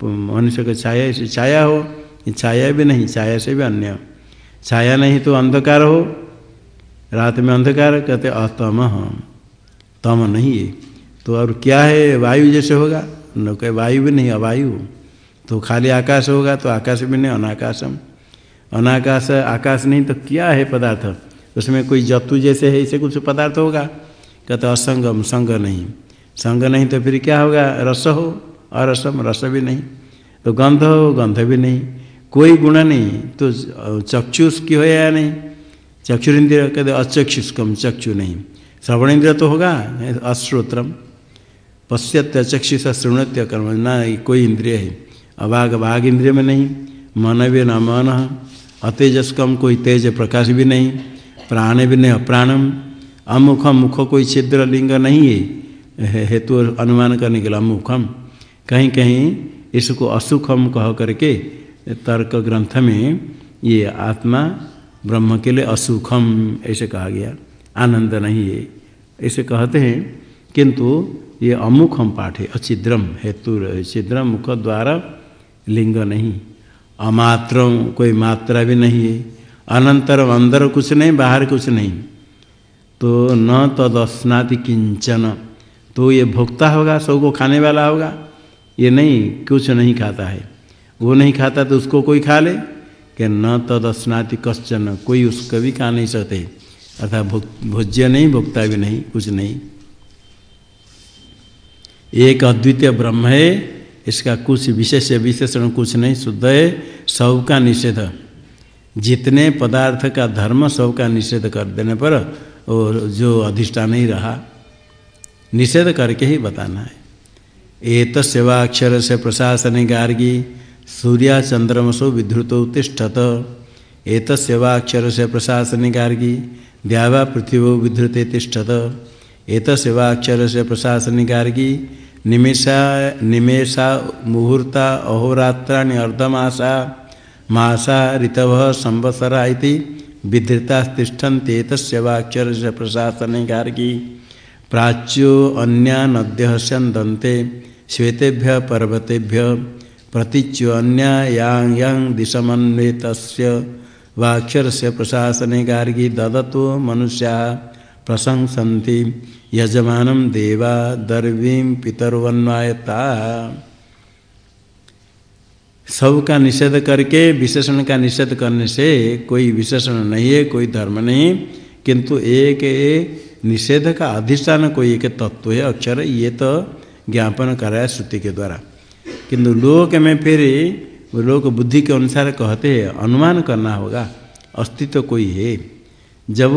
मनुष्य का छाया ऐसे छाया हो छाया भी नहीं, छाया से भी अन्य। छाया नहीं तो अंधकार हो, रात में अंधकार, कहते अतम तम नहीं है। तो और क्या है, वायु जैसे होगा? न कहे वायु भी नहीं, अवायु। तो खाली आकाश होगा तो आकाश भी नहीं, अनाकाशम। अनाकाश, आकाश नहीं तो क्या है पदार्थ? उसमें कोई जत्तु जैसे है ऐसे कुछ पदार्थ होगा? कहते, असंगम, संग नहीं। संग नहीं तो फिर क्या होगा? रस हो, अरसम, रस भी नहीं। तो गंध हो, गंध भी नहीं। कोई गुण नहीं तो चक्षुष की हो या नहीं? चक्षुरिंद्र कहते, अचक्षुष्कम, चक्षु नहीं। श्रवण इंद्र तो होगा, अश्रोत्रम। पश्यत्य, चक्षुष श्रृणत्य कर्म, ना, कोई इंद्रिय है। अभाग, भाग इंद्रिय में नहीं। मन भी न मन। अतेजस्कम कोई तेज प्रकाश भी नहीं, प्राण भी नहीं अप्राणम अमुखम मुख कोई छिद्र लिंग नहीं है। हेतु अनुमान करने के लिए अमुखम कहीं कहीं इसको असुखम कह करके तर्क ग्रंथ में ये आत्मा ब्रह्म के लिए असुखम ऐसे कहा गया। आनंद नहीं है। ऐसे कहते हैं, किंतु ये अमुखम पाठ है अछिद्रम हेतु छिद्रम मुख द्वारा लिंग नहीं। अमात्र कोई मात्रा भी नहीं है। अनंतर अंदर कुछ नहीं, बाहर कुछ नहीं। तो न तदस्नाति किंचन। तो ये भोक्ता होगा, सबको खाने वाला होगा। ये नहीं, कुछ नहीं खाता है। वो नहीं खाता तो उसको कोई खा ले। कि न तदस्नाति कश्चन, कोई उसको भी खा नहीं सकते। अर्थात भोज्य नहीं, भोक्ता भी नहीं, कुछ नहीं। एक अद्वितीय ब्रह्म है। इसका कुछ विशेष विशेषण कुछ नहीं। शुद्ध है सब का निषेध। जितने पदार्थ का धर्म सब का निषेध कर देने पर और जो अधिष्ठान नहीं रहा, निषेध करके ही बताना है। एत सेवाक्षर से प्रशासन गार्गी सूर्या चंद्रमसो विधृतो तिष्ठत। एत सेवाक्षर से प्रशासन गार्गी, द्यावा पृथ्वी विधृते तिष्ठत। एत सेवाक्षर से प्रशासन गार्गी निमेषा निमेषा, मुहूर्ता अहोरात्राणि अर्धमासा मासा, ऋतव, संवत्सरा विधृता से प्रशासन गार्गी प्राच्यो अन्या नद्य स्यंदंते श्वेतेभ्य पर्वतेभ्य, प्रतीच्यो अन्यांग दिशमन्वित वाक्षर से प्रशासने गार्गी ददतो मनुष्या प्रशंसन्ति। यजमान देवा दर्वीं पितरवन्वायता। सब का निषेध करके, विशेषण का निषेध करने से कोई विशेषण नहीं है, कोई धर्म नहीं किंतु एक निषेध का अधिष्ठान, कोई एक तत्व है, अक्षर, ये तो ज्ञापन कराया श्रुति के द्वारा। किंतु लोक में फिर लोक बुद्धि के अनुसार कहते हैं, अनुमान करना होगा, अस्तित्व कोई है। जब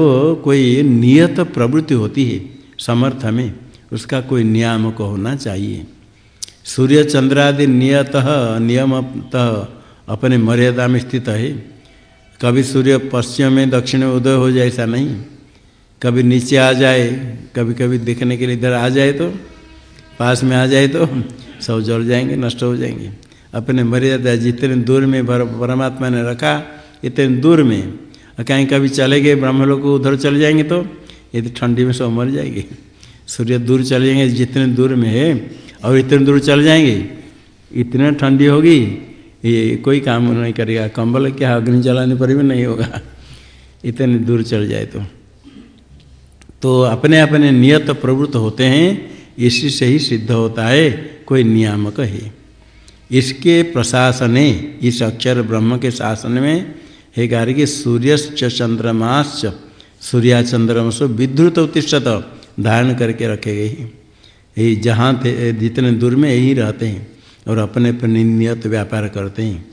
कोई नियत प्रवृत्ति होती है समर्थ में उसका कोई नियामक होना चाहिए। सूर्य चंद्रादि नियत, नियमतः अपने मर्यादा में स्थित है। कभी सूर्य पश्चिम में, दक्षिण में उदय हो जाए ऐसा नहीं। कभी नीचे आ जाए कभी कभी देखने के लिए इधर आ जाए तो पास में आ जाए तो सब जल जाएँगे, नष्ट हो जाएँगे। अपने मर्यादा जितने दूर में परमात्मा ने रखा, इतने दूर में कहीं कभी चले गए ब्रह्म लोग उधर चले जाएँगे तो ये तो ठंडी में सब मर जाएँगे। सूर्य दूर चले जाएँगे, जितने दूर में है, और इतने दूर चल जाएँगे, इतने ठंडी होगी, ये कोई काम नहीं करेगा। कंबल क्या अग्नि जलाने पर भी नहीं होगा। इतने दूर चल जाए तो। तो अपने अपने नियत प्रवृत्त होते हैं इसी से ही सिद्ध होता है, कोई नियामक है। इसके प्रशासने, इस अक्षर ब्रह्म के शासन में, हे कि सूर्यश्च चंद्रमाश्च सूर्या चंद्रमस विद्रुत उत्तिष्ठत, धारण करके रखे गए यही जहाँ थे जितने दूर में यही रहते हैं और अपने पर नियत व्यापार करते हैं।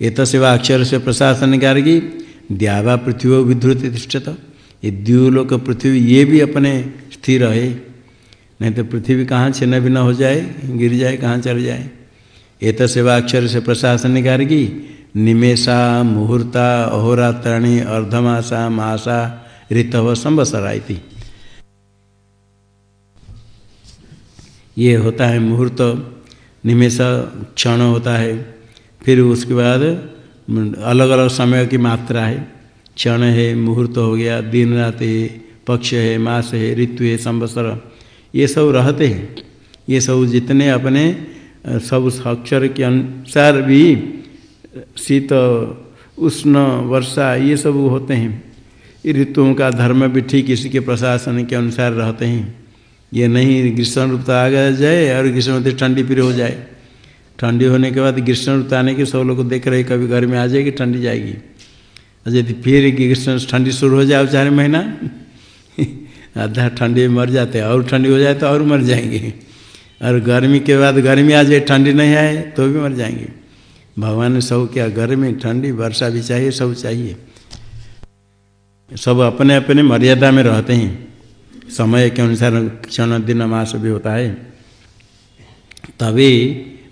ये तस्वा अक्षर से प्रशासन कार्य द्यावा पृथ्वी विद्रुत तिष्ठत ये द्यूलोक पृथ्वी ये भी अपने स्थिर है। नहीं तो पृथ्वी कहाँ छिन्न भिन्न हो जाए, गिर जाए, कहाँ चल जाए। एत सेवा अक्षर से प्रशासन कार्य निमेषा, मुहूर्ता, अहोरात्राणी, अर्धमासा, मासा ऋतव संवसरा ये होता है मुहूर्त, निमेष, क्षण होता है, फिर उसके बाद अलग अलग समय की मात्रा है। क्षण है, मुहूर्त हो गया, दिन रात है, पक्ष है, मास है, ऋतु है, संवत्सर। ये सब रहते हैं। ये सब जितने अपने सब अक्षर के अनुसार भी, शीत, उष्ण, वर्षा, ये सब होते हैं। ऋतुओं का धर्म भी ठीक इसी के प्रशासन के अनुसार रहते हैं। ये नहीं ग्रीष्म ऋतु आ जाए और ग्रीष्म ऋतु ठंडी फिर हो जाए। ठंडी होने के बाद ग्रीष्म ऋतु आने के सब लोग देख रहे कभी घर में आ जाएगी, ठंडी जाएगी। और यदि फिर ग्रीष्म ठंडी शुरू हो जाए, चार महीना, आधा ठंडी में मर जाते और ठंडी हो जाए तो और मर जाएँगे। और गर्मी के बाद गर्मी आ जाए, ठंडी नहीं आए तो भी मर जाएँगे। भगवान ने सब क्या गर्मी ठंडी, वर्षा भी चाहिए, सब चाहिए। सब अपने अपने मर्यादा में रहते हैं। समय के अनुसार क्षण दिन मास भी होता है। तभी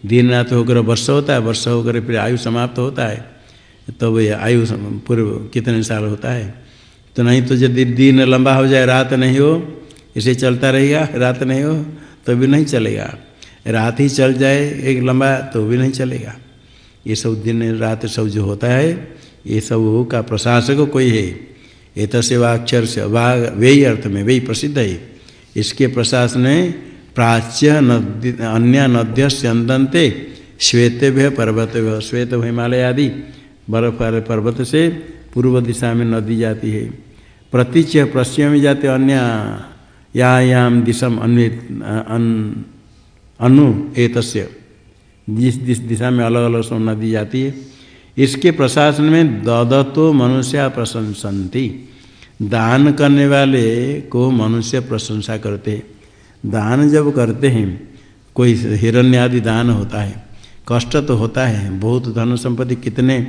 दिन रात होकर वर्ष होता है, वर्ष होकर फिर आयु समाप्त होता है। तब तो आयु पूर्व कितने साल होता है। तो नहीं तो यदि दिन लंबा हो जाए, रात नहीं हो, इसे चलता रहेगा, रात नहीं हो तो भी नहीं चलेगा। रात ही चल जाए एक लंबा तो भी नहीं चलेगा। ये सब दिन, रात सब जो होता है, ये सब का प्रशासक कोई है। ये तस्वाक्षर से वाघ वही अर्थ में वही प्रसिद्ध है। इसके प्रशासन प्राच्य नदी, अन्य नद्य स्यंदनते श्वेतभ्य पर्वत श्वेत हिमालय आदि, बर्फ़ वाले पर्वत से पूर्व दिशा में नदी जाती है। प्रतीच्य पश्चिम में जाते अन्य यायाम दिशम अन्य अनु एतस्य। जिस जिस दिशा में अलग अलग सब नदी जाती है। इसके प्रशासन में ददतो मनुष्य प्रशंसन्ति दान करने वाले को मनुष्य प्रशंसा करते। हैं दान जब करते हैं, कोई हिरण्य आदि दान होता है, कष्ट तो होता है, बहुत धन संपत्ति कितने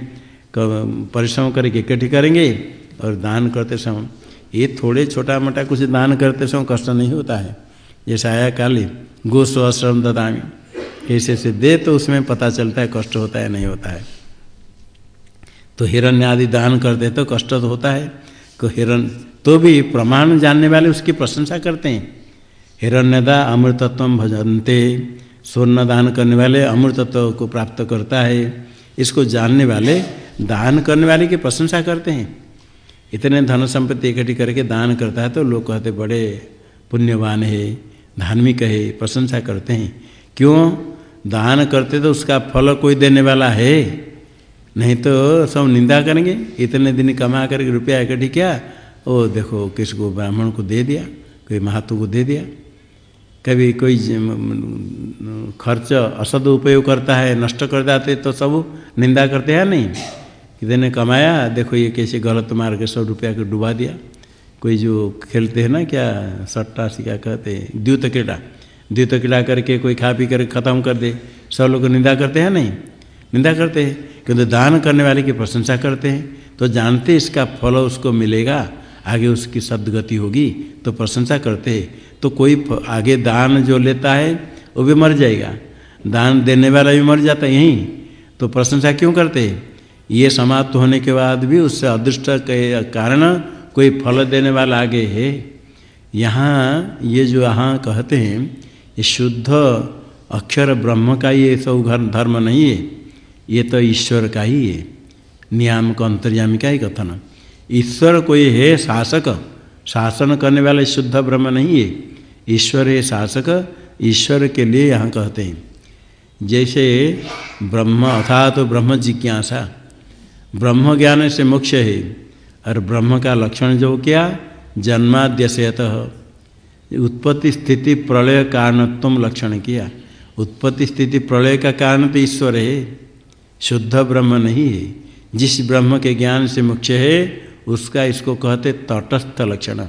परिश्रम करके इकट्ठी करेंगे और दान करते समय, ये थोड़े छोटा मोटा कुछ दान करते समय कष्ट नहीं होता है। जैसे आया काली गो स्वश्रम ददामी। कैसे से दे तो उसमें पता चलता है कष्ट होता है, नहीं होता है। तो हिरण्य आदि दान करते तो कष्ट तो होता है। तो हिरण तो भी प्रमाण जानने वाले उसकी प्रशंसा करते हैं। हिरण्यदा अमृतत्व भजनते, स्वर्ण दान करने वाले अमृतत्व को प्राप्त करता है। इसको जानने वाले, दान करने वाले की प्रशंसा करते हैं। इतने धन संपत्ति इकट्ठी करके दान करता है तो लोग कहते, बड़े पुण्यवान है, धार्मिक है, प्रशंसा करते हैं। क्यों? दान करते तो उसका फल कोई देने वाला है? नहीं तो सब निंदा करेंगे। इतने दिन कमा करके रुपया इकट्ठी किया वो देखो किसको ब्राह्मण को दे दिया, कोई महात्व को दे दिया। कभी कोई खर्च असद उपयोग करता है, नष्ट कर जाते तो सब निंदा करते हैं नहीं। कितने कमाया, देखो ये कैसे गलत मार के सौ रुपया को डुबा दिया। कोई जो खेलते हैं ना, क्या सट्टा सी क्या कहते हैं द्यूत क्रीड़ा। द्यूत क्रीड़ा करके कोई खा पी करके ख़त्म कर दे, सब लोग निंदा करते हैं नहीं। निंदा करते हैं क्योंकि दान करने वाले की प्रशंसा करते हैं तो जानते इसका फल उसको मिलेगा, आगे उसकी सदगति होगी तो प्रशंसा करते हैं। तो कोई आगे दान जो लेता है, वो भी मर जाएगा। दान देने वाला भी मर जाता है यहीं तो प्रशंसा क्यों करते हैं? ये समाप्त होने के बाद भी उससे अदृष्ट के कारण कोई फल देने वाला आगे है। यहाँ ये जो यहाँ कहते हैं, ये शुद्ध अक्षर ब्रह्म का ये सब धर्म नहीं है। ये तो ईश्वर का ही है। नियामक अंतर्यामी का ही कथन ईश्वर कोई है शासक? शासन करने वाले शुद्ध ब्रह्म नहीं है। ईश्वर है शासक, ईश्वर के लिए यहाँ कहते हैं। जैसे ब्रह्म अर्थात तो ब्रह्म जिज्ञासा। ब्रह्म ज्ञान से मोक्ष है। और ब्रह्म का लक्षण जो क्या? जन्माद्यशयत उत्पत्ति स्थिति प्रलय कारणत्व लक्षण किया। उत्पत्ति स्थिति प्रलय का कारण तो ईश्वर है। शुद्ध ब्रह्म नहीं है। जिस ब्रह्म के ज्ञान से मुख्य है, उसका इसको कहते तटस्थ लक्षण।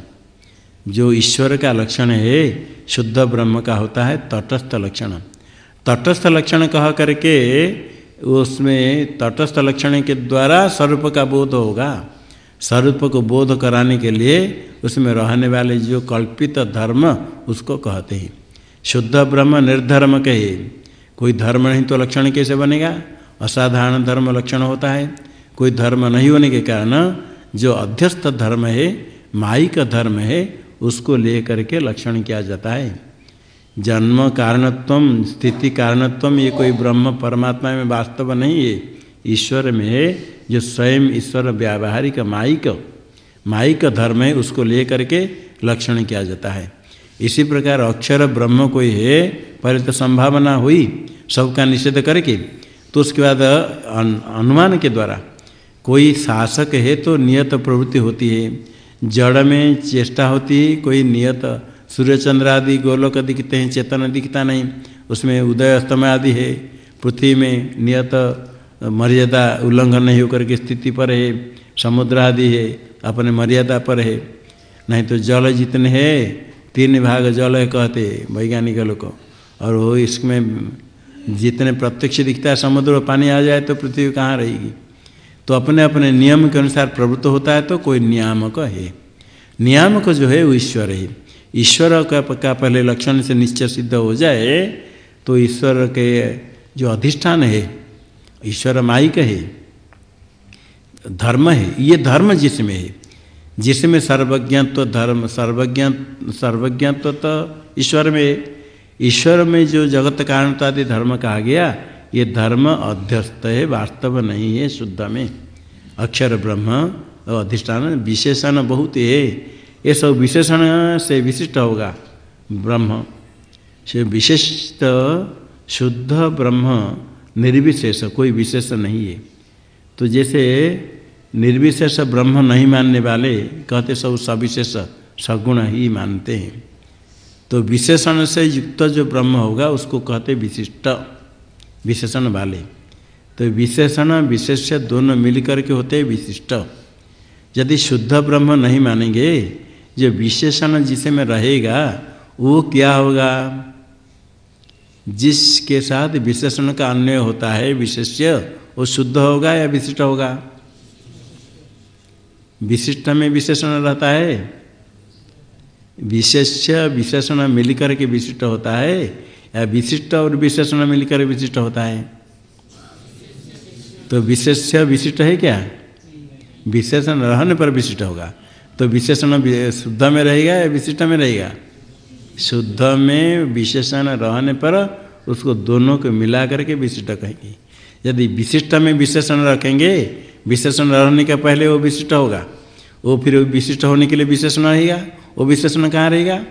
जो ईश्वर का लक्षण है, शुद्ध ब्रह्म का होता है तटस्थ लक्षण। तटस्थ लक्षण कह करके उसमें तटस्थ लक्षण के द्वारा स्वरूप का बोध होगा। स्वरूप को बोध कराने के लिए उसमें रहने वाले जो कल्पित धर्म, उसको कहते हैं। शुद्ध ब्रह्म निर्धर्म कहे। कोई धर्म नहीं तो लक्षण कैसे बनेगा? असाधारण धर्म लक्षण होता है। कोई धर्म नहीं होने के कारण जो अध्यस्त धर्म है माई का धर्म है, उसको लेकर के लक्षण किया जाता है। जन्म कारणत्व स्थिति कारणत्व ये कोई ब्रह्म परमात्मा में वास्तव नहीं है। ईश्वर में है, जो स्वयं ईश्वर व्यावहारिक माइक माइक धर्म है, उसको लेकर के लक्षण किया जाता है। इसी प्रकार अक्षर ब्रह्म कोई है पहले तो संभावना हुई, सबका निषेध करके तो उसके बाद अनुमान के द्वारा, कोई शासक है तो नियत प्रवृत्ति होती है। जड़ में चेष्टा होती है, कोई नियत सूर्य चंद्र आदि, गोलोक दिखते हैं, चेतन दिखता नहीं। उसमें उदय अस्तमय आदि है। पृथ्वी में नियत मर्यादा उल्लंघन नहीं होकर के स्थिति पर है। समुद्र आदि है, अपने मर्यादा पर है। नहीं तो जल जितने हैं, तीन भाग जल है कहते वैज्ञानिक लोग। और वो इसमें जितने प्रत्यक्ष दिखता है समुद्र पानी आ जाए तो पृथ्वी कहाँ रहेगी? तो अपने अपने नियम के अनुसार प्रवृत्त होता है तो कोई नियामक है। नियामक जो है वो ईश्वर है। ईश्वर का, का पहले लक्षण से निश्चय सिद्ध हो जाए तो ईश्वर के जो अधिष्ठान है ईश्वर माइक है धर्म है ये धर्म जिसमें है। जिसमें सर्वज्ञत्व धर्म सर्वज्ञ सर्वज्ञत्व तो ईश्वर में ईश्वर में जो जगत कारण आदि धर्म कहा गया, ये धर्म अध्यस्त है, वास्तव नहीं है, शुद्ध में। अक्षर ब्रह्म और अधिष्ठान विशेषण बहुत है। ये सब विशेषण से विशिष्ट होगा। ब्रह्म से विशिष्ट, शुद्ध ब्रह्म, निर्विशेष, कोई विशेष नहीं है। तो जैसे निर्विशेष ब्रह्म नहीं मानने वाले, कहते सब सविशेष, सगुण ही मानते हैं। तो विशेषण से युक्त जो ब्रह्म होगा, उसको कहते विशिष्ट विशेषण वाले। तो विशेषण, विशेष्य दोनों मिलकर के होते विशिष्ट। यदि शुद्ध ब्रह्म नहीं मानेंगे, जो विशेषण जिसे में रहेगा, वो क्या होगा? जिसके साथ विशेषण का अन्वय होता है, विशेष्य, वो शुद्ध होगा या विशिष्ट होगा? विशिष्ट में विशेषण रहता है। विशेष्य विशेषण मिलकर के विशिष्ट होता है, या विशिष्ट और विशेषण मिलकर विशिष्ट होता है? तो विशेष विशिष्ट है क्या? विशेषण रहने पर विशिष्ट होगा। तो विशेषण शुद्ध में रहेगा या विशिष्ट में रहेगा? शुद्ध में विशेषण रहने पर उसको दोनों को मिला करके विशिष्ट कहेंगे। यदि विशिष्ट में विशेषण रखेंगे, विशेषण रहने के पहले वो विशिष्ट होगा। वो फिर विशिष्ट होने के लिए विशेषण रहेगा। वो विशेषण कहाँ रहेगा?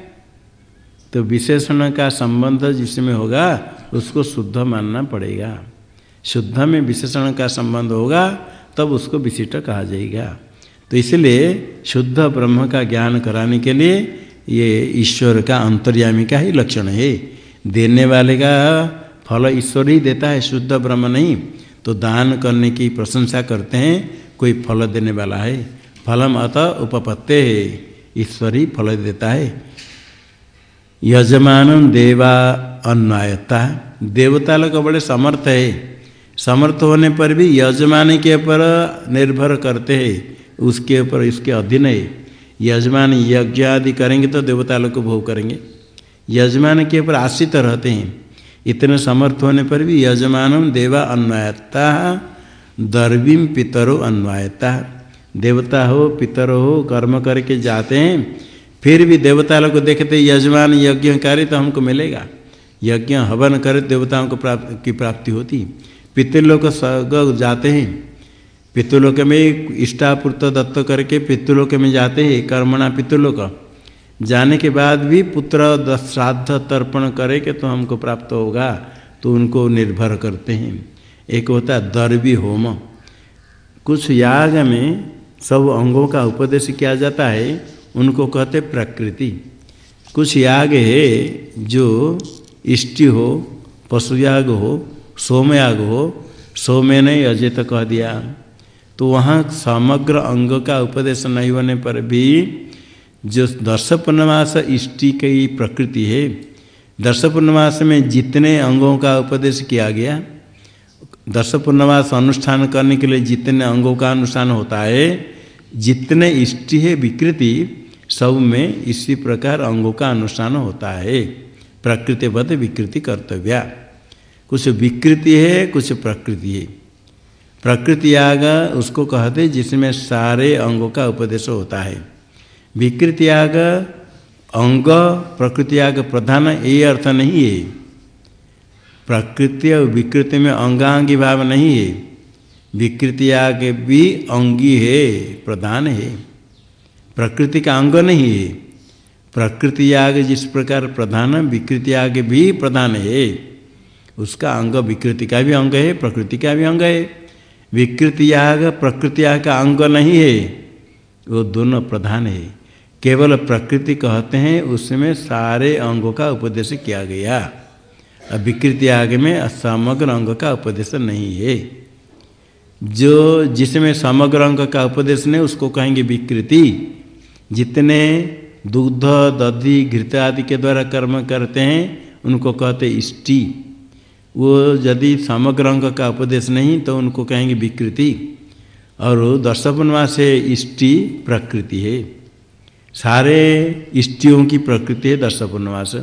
तो विशेषण का संबंध जिसमें होगा, उसको शुद्ध मानना पड़ेगा। शुद्ध में विशेषण का संबंध होगा, तब उसको विशिष्ट कहा जाएगा। तो इसलिए शुद्ध ब्रह्म का ज्ञान कराने के लिए ये ईश्वर का अंतर्यामी का ही लक्षण है। देने वाले का फल ईश्वर ही देता है, शुद्ध ब्रह्म नहीं। तो दान करने की प्रशंसा करते हैं, कोई फल देने वाला है। फलम अत उपपत्ते। है ईश्वर ही फल देता है। यजमान देवा अन्वायता। देवता लोग बड़े समर्थ है। समर्थ होने पर भी यजमान के ऊपर निर्भर करते हैं। उसके ऊपर इसके अधीन है। यजमान यज्ञ आदि करेंगे तो देवता लोग को भोग करेंगे। यजमान के ऊपर आश्रित रहते हैं। इतने समर्थ होने पर भी यजमान देवा अन्वायता। दर्वीम पितरो अन्वायता। देवता हो, पितर हो, कर्म करके जाते हैं, फिर भी देवता लोग को देखते यजमान यज्ञ कार्य तो हमको मिलेगा। यज्ञ हवन करे देवताओं को प्राप्त की प्राप्ति होती। पितृलोक जाते हैं। पितृलोक में इष्टापूर्त दत्त करके पितृलोक में जाते हैं, कर्मणा पितृलोक। जाने के बाद भी पुत्र श्राद्ध तर्पण करे के तो हमको प्राप्त होगा तो उनको निर्भर करते हैं। एक होता है दर्वी होम। कुछ याग में सब अंगों का उपदेश किया जाता है, उनको कहते प्रकृति। कुछ याग है जो इष्टि हो, पशुयाग हो, सोमयाग हो, सोमे ने तो कह दिया। तो वहाँ समग्र अंग का उपदेश नहीं होने पर भी जो दर्श पूर्णमास इष्टि की प्रकृति है, दर्श पूर्णमास में जितने अंगों का उपदेश किया गया, दर्श पूर्णमास अनुष्ठान करने के लिए जितने अंगों का अनुष्ठान होता है जितने इष्टि है विकृति, सब में इसी प्रकार अंगों का अनुष्ठान होता है। प्रकृतिबद्ध विकृति कर्तव्या। कुछ विकृति है, कुछ प्रकृति है। प्रकृति याग उसको कहते जिसमें सारे अंगों का उपदेश होता है। विकृति याग अंग, प्रकृति याग प्रधान, ये अर्थ नहीं है। प्रकृति और विकृति में अंगांगी भाव नहीं है। विकृति याग भी अंगी है, प्रधान है। प्रकृति का अंग नहीं है। प्रकृति याग जिस प्रकार प्रधान विकृति याग भी प्रधान है। उसका अंग विकृति का भी अंग है, प्रकृति का भी अंग है। विकृति याग प्रकृति का अंग नहीं है, वो दोनों प्रधान है। केवल प्रकृति कहते हैं, उसमें सारे अंगों का उपदेश किया गया। और विकृति याग में समग्र अंग का उपदेश नहीं है। जो जिसमें समग्र अंग का उपदेश नहीं उसको कहेंगे विकृति। जितने दुग्ध, दधि, घृत आदि के द्वारा कर्म करते हैं, उनको कहते इष्टि। वो यदि समग्र अंग का उपदेश नहीं तो उनको कहेंगे विकृति। और दर्शपन्वा से इष्टि प्रकृति है। सारे इष्टियों की प्रकृति है दर्शपन्वास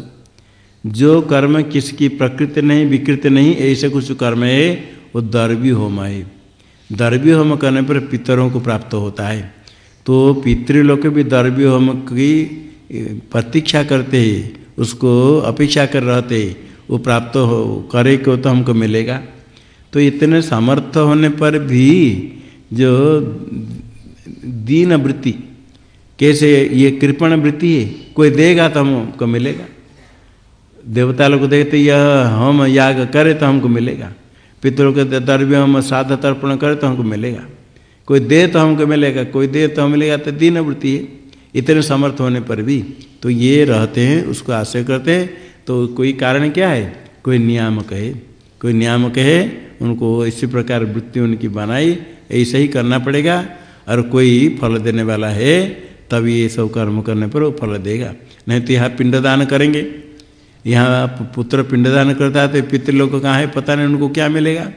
जो कर्म किसकी प्रकृति नहीं, विकृति नहीं, ऐसे कुछ कर्म है, वो दर्वी होम है। दर्वी होम करने पर पितरों को प्राप्त होता है। तो पितृलोक भी दर्व्य होम की प्रतीक्षा करते हैं, उसको अपेक्षा कर रहते वो प्राप्त हो करे को तो हमको मिलेगा। तो इतने समर्थ होने पर भी जो दीन वृत्ति कैसे ये कृपण वृत्ति है, कोई देगा तो हमको मिलेगा। देवता लोग देखते यह हम याग करे तो हमको मिलेगा। पितरों के द्रव्य हम श्राद्ध तर्पण करें तो हमको मिलेगा। कोई दे तो हमको मिलेगा, कोई दे तो मिलेगा तो दीन वृत्ति है। इतने समर्थ होने पर भी तो ये रहते हैं, उसको आश्रय करते हैं। तो कोई कारण क्या है? कोई नियामक है। कोई नियामक है, उनको इसी प्रकार वृत्ति उनकी बनाई, ऐसे ही करना पड़ेगा। और कोई फल देने वाला है, तब ये सब कर्म करने पर वो फल देगा। नहीं तो यहाँ पिंडदान करेंगे। यहाँ पुत्र पिंडदान करता है तो पितृलोक कहाँ है? पता नहीं, उनको क्या मिलेगा?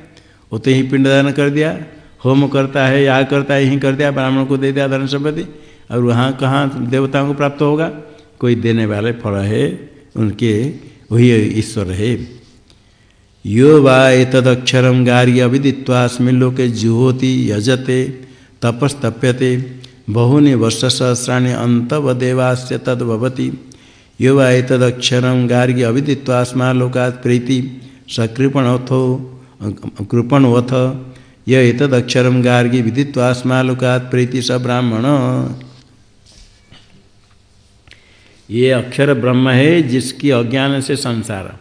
वो तो यही पिंडदान कर दिया, होम करता है, याग करता है, यहीं कर दिया, ब्राह्मण को दे दिया धन संपत्ति, और वहाँ कहाँ देवताओं को प्राप्त होगा? कोई देने वाले फल है, उनके, वही ईश्वर है। यो वा तदक्षरम गार्य अविदित्वास्मिन लोके जुहोति, यजते, तपस्तप्यते, बहुनि वर्षसहस्राणि अंतवदेवास्य तद्भवति। यो वा तदक्षरम गार्य अविदित्वास्मा लोकात् प्रीति सकृपणथो कृपणवथ य एतदक्षरम गार्गी विदित्वास्मालोकात प्रीति स ब्राह्मण। ये अक्षर ब्रह्म है, जिसकी अज्ञान से संसार।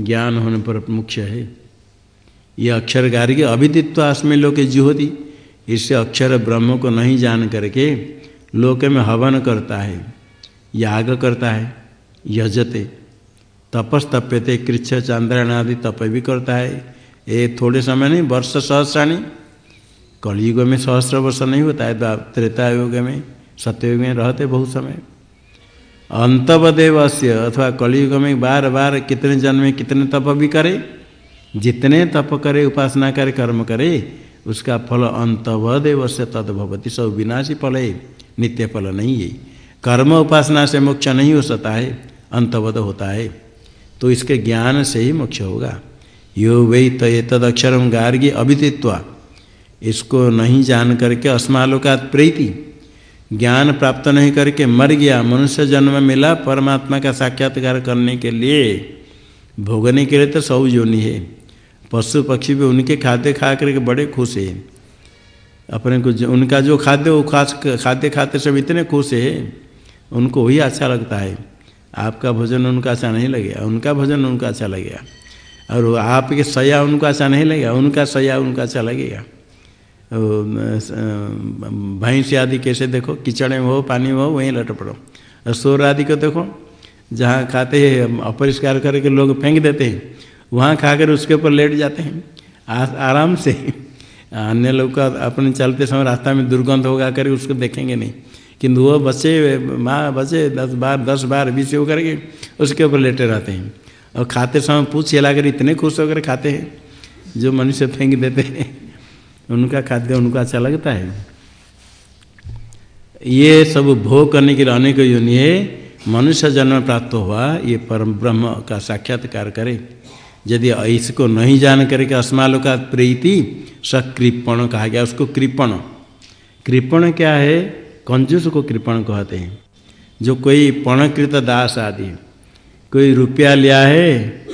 ज्ञान होने पर मुख्य है। ये अक्षर कार्य की अभिदित्व आसमें लोग जुहोती इससे अक्षर ब्रह्म को नहीं जान करके लोक में हवन करता है। याग करता है, यजते, तपस तप्यते कृच्छ चांद्रायण आदि तप भी करता है। ये थोड़े समय नहीं, वर्ष सहस्राणी कलयुग में सहस्र वर्ष नहीं होता है त्रेता युग में, सत्ययुग में रहते बहुत समय। अंतवदेव से अथवा कलयुग में बार बार कितने जन्म में कितने तप भी करे, जितने तप करे, उपासना करे, कर्म करे, उसका फल अंतवदेव से तद भवती सब विनाशी फल है, नित्य फल नहीं है। कर्म उपासना से मोक्ष नहीं हो सकता है अंतवद होता है तो इसके ज्ञान से ही मोक्ष होगा। यो वही तद अक्षरम गार्गी अभितित्वा इसको नहीं जान करके अस्मालोकात प्रीति। ज्ञान प्राप्त नहीं करके मर गया, मनुष्य जन्म मिला, परमात्मा का साक्षात्कार करने के लिए भोगने के लिए तो सौ जोनी है। पशु पक्षी भी उनके खाद्य खा करके बड़े खुश है। अपने को उनका जो खाद्य, वो खास खाद्य खाते सब इतने खुश है। उनको वही अच्छा लगता है। आपका भोजन उनका अच्छा नहीं लगेगा उनका भोजन उनका अच्छा लगेगा। और आपके सया उनका अच्छा नहीं लगेगा उनका सया उनका अच्छा लगेगा। भैंस आदि कैसे देखो किचड़ में हो पानी में हो वहीं लट पड़ो। और शोर आदि को देखो जहाँ खाते हैं अपरिष्कार करके लोग फेंक देते हैं वहाँ खाकर उसके ऊपर लेट जाते हैं। आ, आराम से। अन्य लोग का अपने चलते समय रास्ता में दुर्गंध होगा करके उसको देखेंगे नहीं। किंतु वो बच्चे, माँ बच्चे दस बार दस बार बीस हो करके उसके ऊपर लेटे रहते हैं। और खाते समय पूछ हिला कर इतने खुश होकर खाते हैं, जो मनुष्य फेंक देते हैं। उनका खाद्य उनको अच्छा लगता है। ये सब भोग करने के लिए अनेक योनि है। मनुष्य जन्म प्राप्त हुआ, ये परम ब्रह्म का साक्षात्कार करे। यदि इसको नहीं जान करके अस्मालों का प्रीति, सकृपण कहा गया, उसको कृपण। कृपण क्या है? कंजूस को कृपण कहते हैं। जो कोई पणकृत दास आदि, कोई रुपया लिया है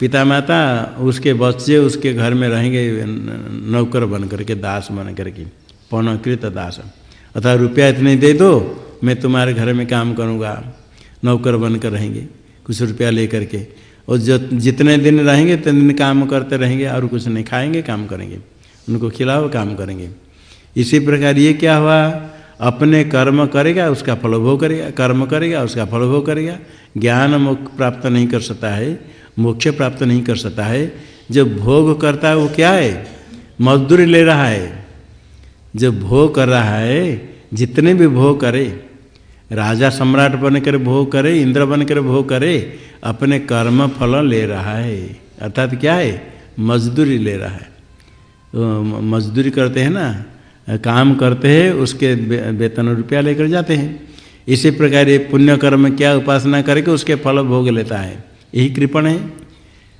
पिता माता उसके बच्चे, उसके घर में रहेंगे, नौकर बन करके दास बन करके पौनकृत दास। अतः रुपया इतने दे दो, मैं तुम्हारे घर में काम करूँगा, नौकर बन कर रहेंगे, कुछ रुपया ले करके और जो जितने दिन रहेंगे, उतने दिन काम करते रहेंगे, और कुछ नहीं खाएँगे, काम करेंगे। उनको खिलाओ, काम करेंगे। इसी प्रकार ये क्या हुआ? अपने कर्म करेगा, उसका फल भोग करेगा, कर्म करेगा, उसका फल भोग करेगा। ज्ञान प्राप्त नहीं कर सकता है, मोक्ष प्राप्त नहीं कर सकता है। जो भोग करता है, वो क्या है? मजदूरी ले रहा है। जो भोग कर रहा है, जितने भी भोग करे, राजा सम्राट बनकर भोग करे, इंद्र बनकर भोग करे, अपने कर्म फल ले रहा है। अर्थात क्या है? मजदूरी ले रहा है। मजदूरी करते हैं ना काम करते हैं, उसके वेतन रुपया लेकर जाते हैं। इसी प्रकार ये पुण्य कर्म क्या उपासना करके उसके फल भोग लेता है। यही कृपण है।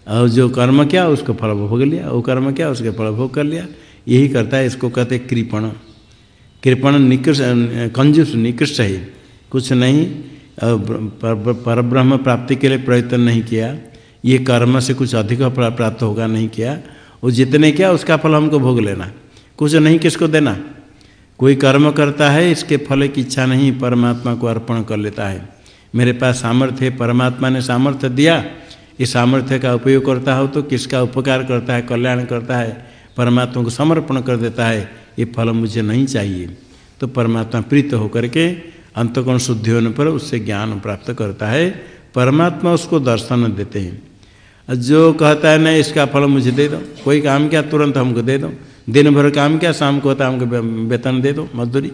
और जो कर्म क्या, उसको फल भोग लिया, वो कर्म क्या, उसके फल भोग कर लिया। यही करता है, इसको कहते कृपण। कृपण निकृष्ट, कंजूस निकृष्ट है। कुछ नहीं पर ब्रह्म प्राप्ति के लिए प्रयत्न नहीं किया। ये कर्म से कुछ अधिक प्राप्त होगा नहीं किया। वो जितने किया, उसका फल हमको भोग लेना। कुछ नहीं किसको देना? कोई कर्म करता है, इसके फल की इच्छा नहीं, परमात्मा को अर्पण कर लेता है। मेरे पास सामर्थ्य परमात्मा ने सामर्थ्य दिया। इस सामर्थ्य का उपयोग करता हो तो किसका उपकार करता है, कल्याण करता है? परमात्मा को समर्पण कर देता है, ये फल मुझे नहीं चाहिए। तो परमात्मा प्रीत होकर के अंतकोण शुद्धि होने पर उससे ज्ञान प्राप्त करता है। परमात्मा उसको दर्शन देते हैं। जो कहता है, नहीं, इसका फल मुझे दे दो। कोई काम क्या, तुरंत हमको दे दो। दिन भर काम क्या, शाम को होता हमको वेतन दे दो, मजदूरी।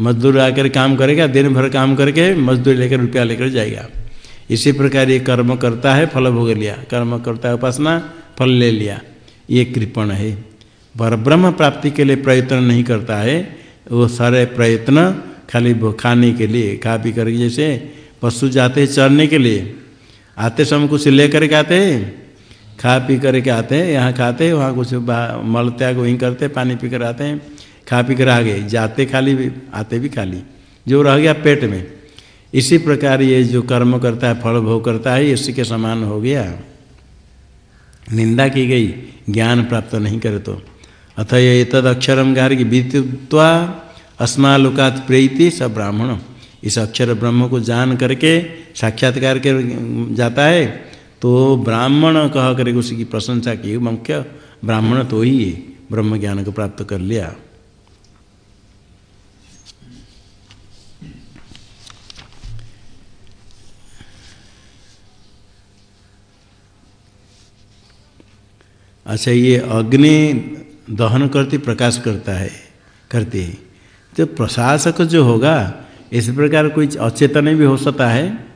मजदूर आकर काम करेगा दिन भर काम करके मजदूरी लेकर रुपया लेकर जाएगा। इसी प्रकार ये कर्म करता है, फल भोग लिया। कर्म करता है उपासना, फल ले लिया। ये कृपण है। पर ब्रह्म प्राप्ति के लिए प्रयत्न नहीं करता है। वो सारे प्रयत्न खाली खाने के लिए, खा पी करके जैसे पशु जाते हैं चरने के लिए, आते समय कुछ लेकर के आते हैं खा पी करके आते हैं, यहाँ खाते हैं, वहाँ कुछ मल त्याग वहीं करते पानी पी कर आते हैं, खा पी कर आ गए, जाते खाली भी, आते भी खाली। जो रह गया पेट में। इसी प्रकार ये जो कर्म करता है, फल भोग करता है इसी के समान हो गया। निंदा की गई, ज्ञान प्राप्त नहीं करे तो। अथ ये तद अक्षरम गार्गी बीतवा अस्मालोकात प्रेति स ब्राह्मण। इस अक्षर ब्रह्म को जान करके, साक्षात्कार कर जाता है तो ब्राह्मण कह करके उसकी प्रशंसा की मुख्य ब्राह्मण तो ही है, ब्रह्म ज्ञान को प्राप्त कर लिया। अच्छा ये अग्नि दहन करती, प्रकाश करता है, करते हैं। तो प्रशासक जो होगा, इस प्रकार कोई अचेतन भी हो सकता है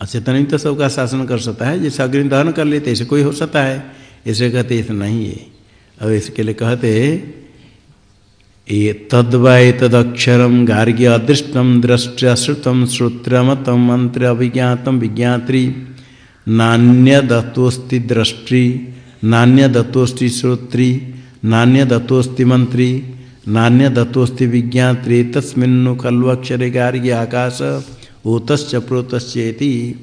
अचेतन ही तो सबका शासन कर सकता है, जैसे अग्नि दहन कर लेते ऐसे कोई हो सकता है। ऐसे कहते ऐसे नहीं है। अब इसके लिए कहते ये तद्वय तदक्षरम गार्ग्य अदृष्टम दृष्ट श्रुतम श्रोत्रमतम मंत्र अभिज्ञातम विज्ञात्री। नान्य दत्तोस्ति दृष्टि नान्य दत्तोस्ति श्रोत्री नान्य दत्तोस्ति मंत्री नान्य दत्तोस्ति विज्ञात्री। तस्मिन्नु खलु अक्षरे गार्गी आकाश ऊतश्च प्रोतश्चेति।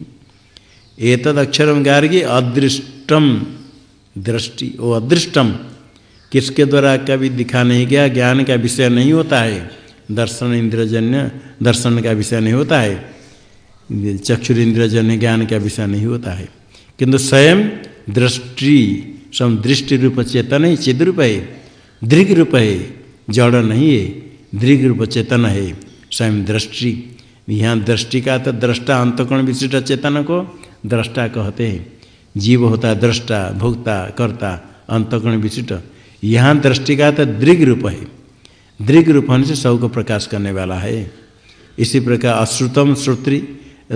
एतद अक्षरम गार्गी अदृष्टम दृष्टि। वो अदृष्टम किसके द्वारा कभी दिखा नहीं गया, ज्ञान का विषय नहीं होता है। दर्शन इंद्रजन्य, दर्शन का विषय नहीं होता है। चक्षुरेन्द्रजन्य ज्ञान का विषय नहीं होता है। किंतु स्वयं दृष्टि स्वयं दृष्टि रूप चेतन ही चिद रूप है। दृग रूप है, जड़ नहीं है, दृग रूप चेतन है। स्वयं दृष्टि यहाँ दृष्टि का तो दृष्टा अंतकोण विशिष्ट चेतन को दृष्टा कहते हैं। जीव होता दृष्टा, भोक्ता, कर्ता, अंतकोण विशिष्ट। यहाँ दृष्टि का तो दृग रूप है। दृग रूप होने से सबको प्रकाश करने वाला है। इसी प्रकार अश्रुतम श्रोत्री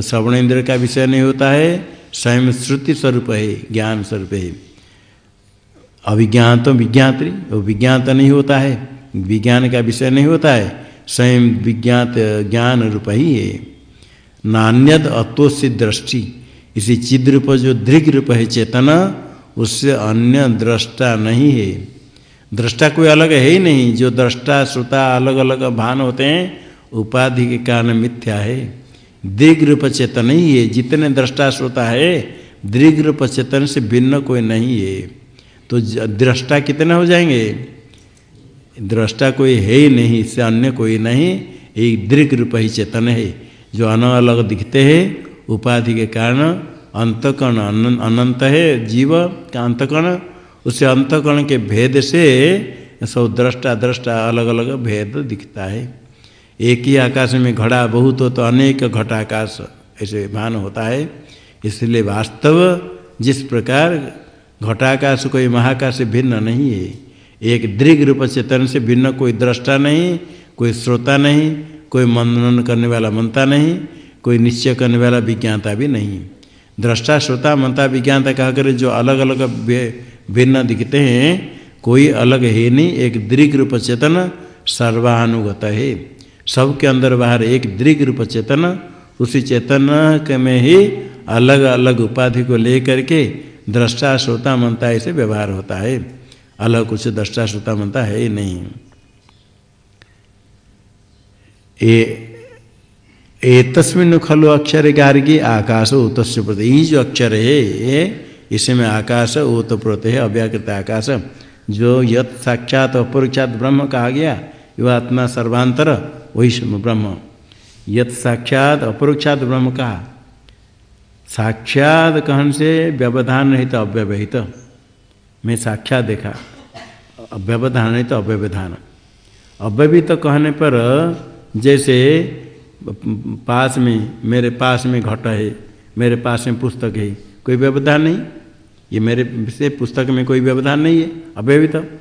श्रवण इंद्र का विषय नहीं होता है, स्वयं श्रुति स्वरूप है, ज्ञान स्वरूप है। अभिज्ञात विज्ञात्री, वो विज्ञात नहीं होता है। विज्ञान का विषय नहीं होता है। स्वयं विज्ञात ज्ञान रूप ही। है नान्यद अतोस्य दृष्टि। इसी चिद रूप जो दृग रूप है चेतना, उससे अन्य दृष्टा नहीं है। दृष्टा कोई अलग है ही नहीं। जो दृष्टा, श्रोता अलग अलग भान होते हैं, उपाधि के कारण मिथ्या है। दीर्घ रूप चेतन ही है। जितने दृष्टा, श्रोता है दीर्घ रूप चेतन से भिन्न कोई नहीं है। तो दृष्टा कितने हो जाएँगे? दृष्टा कोई है ही नहीं, इससे अन्य कोई नहीं। एक दीर्घ रूप ही चेतन है, जो अलग अलग दिखते हैं। उपाधि के कारण अंतकण अनंत है, जीव का अंतकण। उसे अंतकण के भेद से सब दृष्टा दृष्टा अलग अलग भेद दिखता है। एक ही आकाश में घड़ा बहुत हो तो अनेक घटाकाश ऐसे भान होता है। इसलिए वास्तव जिस प्रकार घटाकाश कोई महाकाश भिन्न नहीं है। एक दृग रूप चेतन से भिन्न कोई दृष्टा नहीं, कोई श्रोता नहीं, कोई मनन करने वाला मनता नहीं, कोई निश्चय करने वाला विज्ञाता भी नहीं। दृष्टा, श्रोता, मनता, विज्ञाता कहकर जो अलग अलग भिन्न दिखते हैं, कोई अलग है नहीं, एक दृग रूप चेतन सर्वानुगत है। सबके अंदर बाहर एक दृग रूप चेतन, उसी चेतन के में ही अलग अलग उपाधि को लेकर के दृष्टा, श्रोता, मनता ऐसे व्यवहार होता है। अलग कुछ दृष्टा श्रोता मनता है ही। नहीं ए तस्मिन खलु अक्षर गार्गी आकाश उतस् प्रति। ये जो अक्षर है इसमें आकाश उत प्रत है, अव्याकृत आकाश। जो यत साक्षात अपरिक्षात ब्रह्म कहा गया, यो आत्मा सर्वांतर, वही ब्रह्म। यत साक्षात अपरोक्षात ब्रह्म कहा। साक्षात कहन से व्यवधान नहीं तो अव्यवहित। मैं साक्षात देखा। अव्यवधान नहीं तो अव्यवधान। अव्यवहित तो कहने पर, जैसे पास में, मेरे पास में घट है, मेरे पास में पुस्तक है, कोई व्यवधान नहीं। ये मेरे से पुस्तक में कोई व्यवधान नहीं है अव्यवहित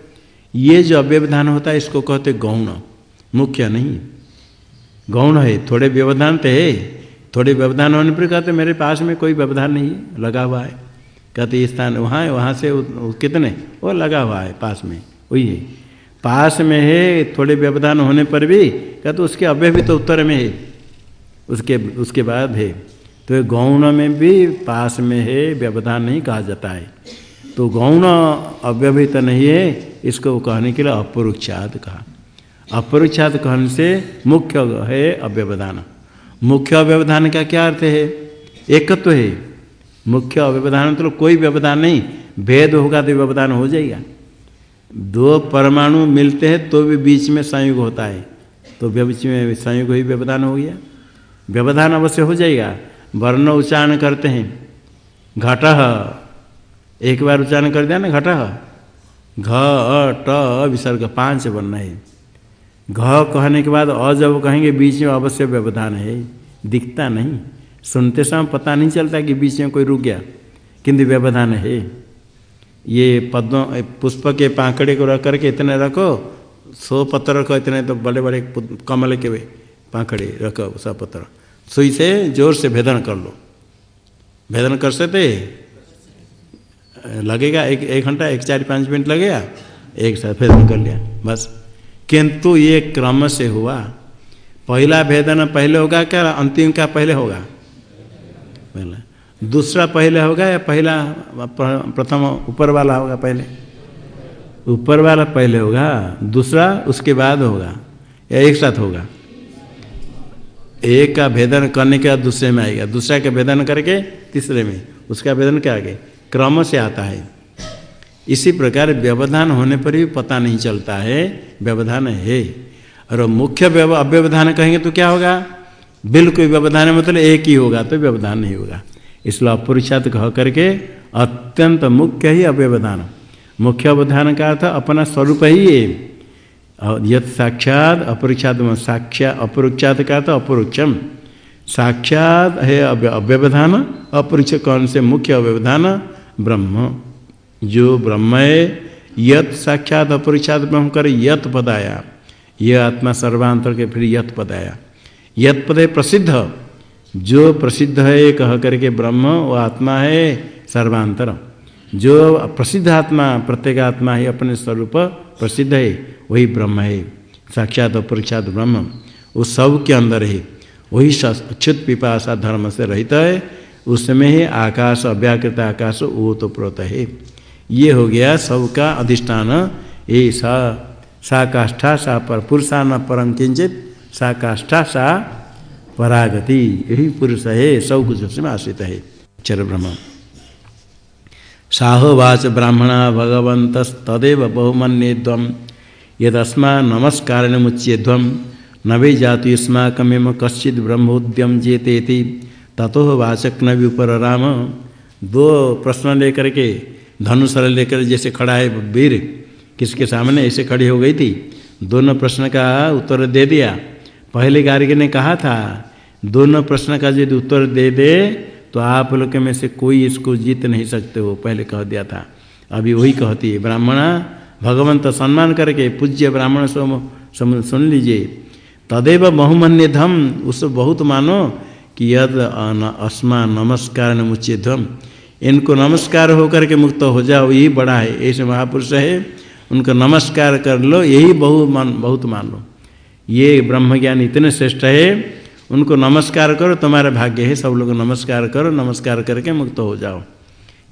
ये जो अव्यवधान होता है, इसको कहते गौण। मुख्य नहीं। गौण है, थोड़े व्यवधान तो है। थोड़े व्यवधान होने पर कहते मेरे पास में कोई व्यवधान नहीं है, लगा हुआ है। कहते स्थान वहाँ है वहाँ से कितने? वो लगा हुआ है, पास में। वही है। पास में है, थोड़े व्यवधान होने पर भी कहते उसके अव्यय भी तो उत्तर में है। उसके उसके बाद है। तो गौण में भी पास में है, व्यवधान नहीं कहा जाता है। तो गौण अव्यवहित नहीं है, इसको कहने के लिए अपरुक्षाद कहा। अपरिच्छाद कहने से मुख्य है अव्यवधान। मुख्य अव्यवधान का क्या अर्थ है? एकत्व तो है। मुख्य अव्यवधान तो कोई व्यवधान नहीं। भेद होगा तो व्यवधान हो जाएगा। दो परमाणु मिलते हैं तो भी बीच में संयोग होता है। तो बीच में संयोग ही व्यवधान हो गया। व्यवधान अवश्य हो जाएगा। वर्ण उच्चारण करते हैं। घट। एक बार उच्चारण कर दिया ना, घट। घ, ट, विसर्ग, पाँच वर्ण है। घ कहने के बाद अ जब कहेंगे, बीच में अवश्य व्यवधान है। दिखता नहीं। सुनते समय पता नहीं चलता कि बीच में कोई रुक गया। किंतु व्यवधान है। ये पद्म पुष्प के पाकड़े को रख करके इतने रखो, सौ पत्थर रखो, इतने तो बड़े बड़े कमल के पाकड़े रखो सब पत्थर। सुई से ज़ोर से भेदन कर लो। भेदन कर सकते लगेगा? एक एक घंटा, एक चार पाँच मिनट लगेगा? एक साथ भेदन कर लिया। बस। किंतु ये क्रम से हुआ। पहला भेदन पहले होगा क्या? अंतिम का पहले होगा? पहला। दूसरा पहले होगा या पहला प्रथम ऊपर वाला होगा पहले? ऊपर वाला पहले होगा, दूसरा उसके बाद होगा, या एक साथ होगा? एक का भेदन करने के बाद दूसरे में आएगा। दूसरा का भेदन करके तीसरे में। उसका भेदन क्या आगे? क्रम से आता है। इसी प्रकार व्यवधान होने पर भी पता नहीं चलता है, व्यवधान है। और मुख्य अव्यवधान कहेंगे तो क्या होगा? बिल्कुल व्यवधान मतलब एक ही होगा तो व्यवधान नहीं होगा। इसलिए अपरिच्छात कह करके अत्यंत मुख्य ही अव्यवधान। मुख्य अवधान का अर्थ अपना स्वरूप ही है। यथ साक्षात अपरिच्छात साक्षा अपरुक्षात का तो अपरुक्षम। साक्षात है अव्यवधान अपरिच्छ कौन से? मुख्य अव्यवधान, ब्रह्म। जो ब्रह्म है, यत साक्षात अपरिच्छात ब्रह्म कर यत पदाया। यह आत्मा सर्वांतर के फिर यत पद यत प्रसिद्ध। जो प्रसिद्ध है कह करके ब्रह्म, वो आत्मा है सर्वांतर जो प्रसिद्ध आत्मा, प्रत्येक आत्मा ही अपने स्वरूप प्रसिद्ध है, वही ब्रह्म है। साक्षात अपरिक्षात ब्रह्म। वो सब के अंदर है। वही अच्युत पिपाशा धर्म से रहित है। उसमें ही आकाश अव्याकृत आकाश वो तो प्रोत है। ये हो गया सबका अधिष्ठान। ये सा सा काष्ठा, सा पर पुरुषा न परम किंचित सा काष्ठा सा परागति यही पुरुष है, सब कुछ उसमें आश्रित है। चर ब्रह्म साहोवाच ब्राह्मणा भगवंत तदेव बहुमन्ये यदस्मा नमस्कार मुच्यध्वम न वै जातु युष्माकमेम कश्चित ब्रह्मोद्यम जेते ततो वाचक न विपर राम दो प्रश्न लेकर के धनुषर लेकर जैसे खड़ा है वीर। किसके सामने ऐसे खड़ी हो गई थी? दोनों प्रश्न का उत्तर दे दिया। पहले गार्गी ने कहा था, दोनों प्रश्न का यदि उत्तर दे दे तो आप लोग में से कोई इसको जीत नहीं सकते हो, पहले कह दिया था। अभी वही कहती है, ब्राह्मणा भगवंत सम्मान करके पूज्य ब्राह्मण सो सुन लीजिए। तदेव बहुमन्य धम उस बहुत मानो कि यद अस्मा नमस्कार मुच्य धम इनको नमस्कार होकर के मुक्त हो जाओ, यही बड़ा है, ऐसे महापुरुष है, उनको नमस्कार कर लो, यही बहु मान, बहुत मान लो। ये ब्रह्म ज्ञान इतने श्रेष्ठ है, उनको नमस्कार करो, तुम्हारा भाग्य है, सब लोग नमस्कार करो, नमस्कार करके मुक्त हो जाओ।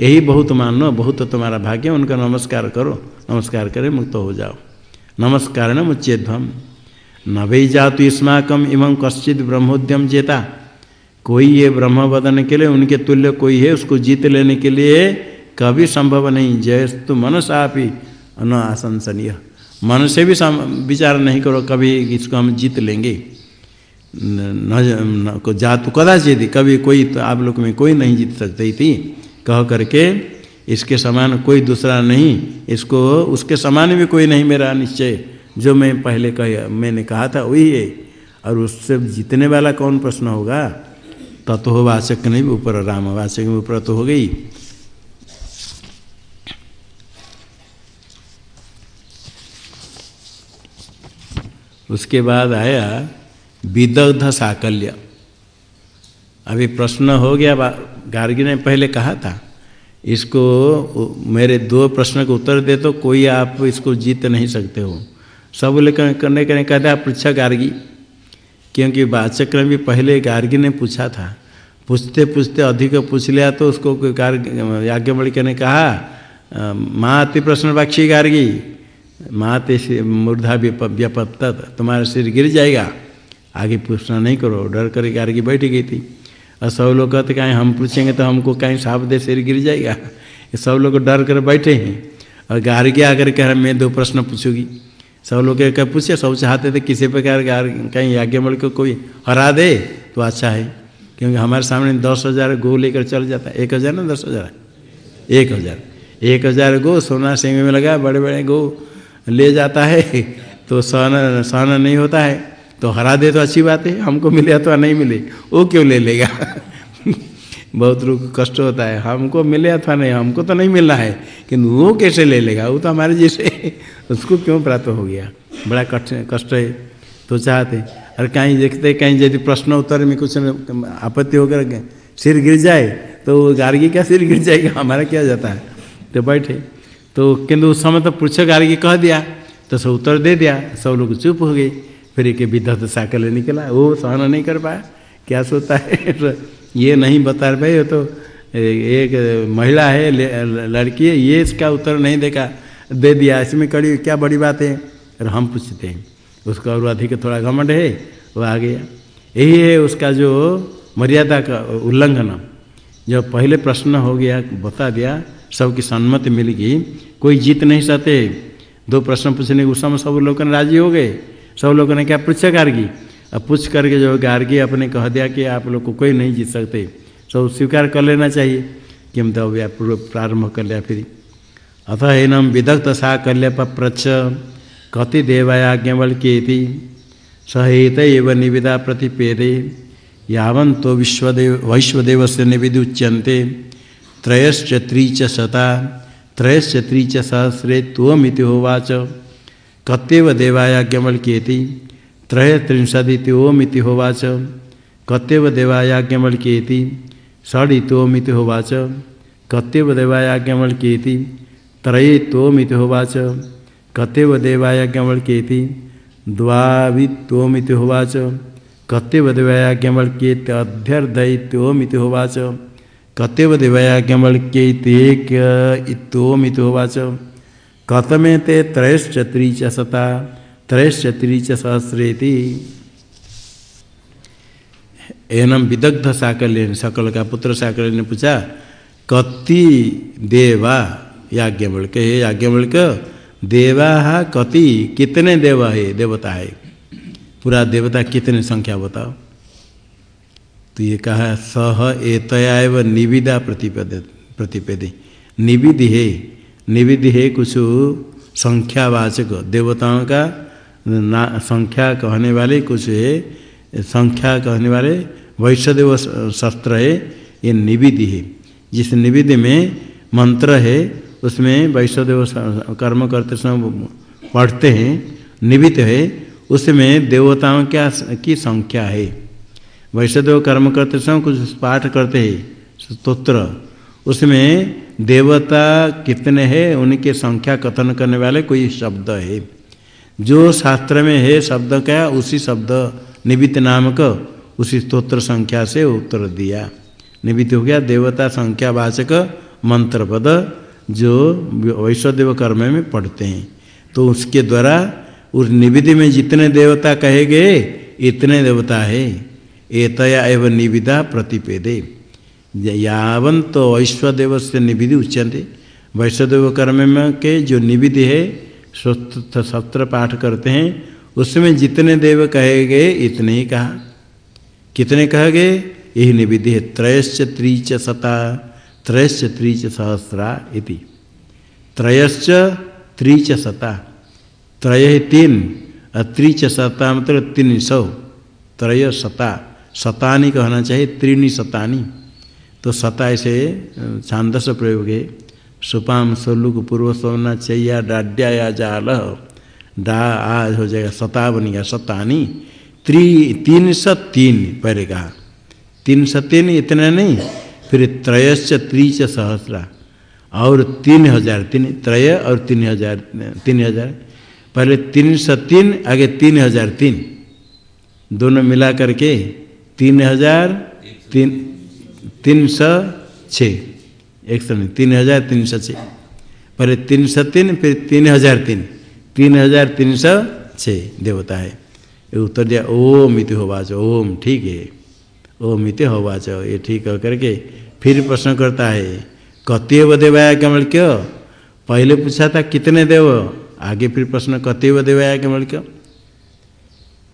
यही बहुत मान, बहुत तुम्हारा भाग्य, उनका नमस्कार करो, नमस्कार करे मुक्त हो जाओ। नमस्कार न मुच्चेध्वम न वही जातु इस्माकम इमं कश्चित ब्रह्मोद्यम जेता। कोई ये ब्रह्म बदन के लिए, उनके तुल्य कोई है, उसको जीत लेने के लिए कभी संभव नहीं। जयस्तु मनसापि न आशंसनीय मन से भी विचार नहीं करो कभी इसको हम जीत लेंगे। न, को जात कदाचित कभी कोई तो आप लोग में कोई नहीं जीत सकती थी कह करके इसके समान कोई दूसरा नहीं इसको उसके समान भी कोई नहीं मेरा निश्चय। जो मैं पहले कह मैंने कहा था वही है। और उससे जीतने वाला कौन प्रश्न होगा? तत्व हो वाचक नहीं ऊपर राम वाचक ऊपर तो हो गई। उसके बाद आया विदग्ध साकल्य। अभी प्रश्न हो गया गार्गी ने पहले कहा था, इसको मेरे दो प्रश्न को उत्तर दे तो कोई आप इसको जीत नहीं सकते हो। सब लेकर करने के कहते पृछा गार्गी। क्योंकि वाचक ने भी पहले गार्गी ने पूछा था। पूछते पूछते अधिक पूछ लिया तो उसको गार्ग याज्ञवल्क्य ने कहा माँ अति प्रश्न बाक्षी गार्गी। माते से मूर्धा व्यपत्त तुम्हारा सिर गिर जाएगा। आगे पूछना नहीं करो। डर कर आगे बैठ गई थी। और सब लोग कहते कहीं हम पूछेंगे तो हमको कहीं साफ़ दे, सिर गिर जाएगा। सब लोग डर कर बैठे हैं। और गार्गी आकर कह रहे मैं दो प्रश्न पूछूँगी। सब लोग पूछे, सब चाहते थे किसी प्रकार गार कहीं आज्ञावल को कोई हरा दे तो अच्छा है। क्योंकि हमारे सामने दस हज़ार गो लेकर चल जाता है। एक हज़ार ना, दस हज़ार? एक हज़ार। एक हज़ार गो सोना सिंह में लगा बड़े बड़े गो। ले जाता है तो सहना सहना नहीं होता है। तो हरा दे तो अच्छी बात है, हमको मिले अथवा नहीं मिले, वो क्यों ले लेगा? बहुत लोग कष्ट होता है, हमको मिले अथवा नहीं, हमको तो नहीं मिलना है, किंतु वो कैसे ले लेगा? वो तो हमारे जैसे, उसको क्यों प्राप्त हो गया? बड़ा कठिन कष्ट है तो चाहते और कहीं देखते, कहीं यदि प्रश्न उत्तर में कुछ आपत्ति होकर सिर गिर जाए तो गार्गी का सिर गिर जाएगा? हमारा क्या जाता है? तो बैठे। तो किंतु उस समय तो पूछो गार्गी कह दिया तो सब उत्तर दे दिया, सब लोग चुप हो गए। फिर एक विद्वत साकल निकला, वो सहन नहीं कर पाया। क्या सोता है? तो ये नहीं बता रहे तो एक महिला है लड़की है, ये इसका उत्तर नहीं देखा दे दिया, इसमें कड़ी, क्या बड़ी बात है? और हम पूछते हैं। उसका और अधिक थोड़ा घमंड है, वो आ गया। यही है उसका जो मर्यादा का उल्लंघन। जब पहले प्रश्न हो गया, बता दिया सबकी सम्मति मिल गई कोई जीत नहीं सकते दो प्रश्न पूछने उस समय सब लोग राज़ी हो गए। सब लोगों ने क्या पूछा गार्गी? अब पूछ करके जो गार्गी अपने कह दिया कि आप लोग को कोई नहीं जीत सकते। सब स्वीकार कर लेना चाहिए। कि हम तो प्रारंभ कर लिया फिर। अतः एनम विदग्ध सा कल्य प्रच कति देवायाज्ञवल के सहित एवं निविदा प्रतिपेदे। यावंतो विश्वदेव वैश्वदेव से निविद उच्यंते त्रयश्च त्रीच शता त्रयश्च त्रीच सहस्रे त्वमिति होवाच। कत्यव देवायाज्ञवल के त्रय त्रिंशदिति ओमिति होवाच। कत्यव देवायाज्ञवल के षडितोमिति होवाच। कत्यव देवायाज्ञवल के त्रये तोमिति होवाच। कतेव देवायाज्ञवल के द्वावित्वमिति होवाच। कतेव देवायाज्ञवल के अध्यर्दयित्वमिति होवाच। कतेव होवाच कतमे ते त्रयश्चत्री च शता त्रयश्चत्री च एनम विदग्ध साकल्य सकल का पुत्र साकल्य ने पूछा कति देवा याज्ञवल्क हे याज्ञवल्क देवा कति, कितने देव है? देवता है। पूरा देवता कितने संख्या बताओ? तो ये कहा, सह एतया एवं निविदा प्रतिपद, प्रतिपेदे। निविधि है निविधि है कुछ संख्यावाचक, देवताओं का ना, संख्या कहने वाले कुछ है, संख्या कहने वाले वैश्वदेव शस्त्र है, ये निविधि है। जिस निविधि में मंत्र है, उसमें वैष्णदेव कर्म करते समय पढ़ते हैं, निवित है, उसमें देवताओं क्या, की संख्या है। वैष्णदेव कर्म करते समय कुछ पाठ करते हैं स्त्रोत्र उसमें देवता कितने हैं, उनके संख्या कथन करने वाले कोई शब्द है। जो शास्त्र में है, शब्द क्या उसी शब्द, निवित नामक उसी स्त्रोत्र संख्या से उत्तर दिया। निवित हो गया देवता संख्या वाचक मंत्र पद जो वैश्वदेव कर्म में पढ़ते हैं। तो उसके द्वारा उस निविधि में जितने देवता कहे गए, इतने देवता है। एतया एवं निविदा प्रतिपेदे। यावन तो वैश्वदेव से निविधि उच्चते वैश्वदेव कर्म में के जो निविधि है, स्वस्थ सत्र पाठ करते हैं, उसमें जितने देव कहे गए, इतने ही कहा। कितने कहे गए? यही निविधि है, त्रयश्च त्रीच शता त्रयश्च त्रीच सहस्रा इति। त्रयश्च त्रीच शता त्रय तीन और त्रिच शता मतलब तीन सौ। त्रय शता शतानी कहना चाहिए त्रीणी शतानी तो शता से छांदस प्रयोग। है सुपाम सोलुक पूर्व सोना चैया डाड्या या जाल। डा आज हो जाएगा शता बनेगा सतानी। त्रि, तीन सौ तीन पहले कहा तीन सौ तीन इतना नहीं, फिर त्रयश्च त्रिच सहस्रा। और तीन हज़ार, तीन त्रय और तीन हज़ार तीन हज़ार। पहले तीन सौ तीन आगे तीन हज़ार तीन। दोनों मिला करके तीन हज़ार तीन तीन सौ छः। एक सौ नहीं, तीन हज़ार तीन सौ छः। पहले तीन सौ तीन, फिर तीन हज़ार तीन। तीन हज़ार तीन सौ छः देवता है। उत्तर दिया, ओम इति होवाच, ओम, ठीक है। ओम इति होवाच, ये ठीक हो करके फिर प्रश्न करता है, कत्यव देवाया कमल क्यों? पहले पूछा था कितने देव? आगे फिर प्रश्न कतेव देवाया के मल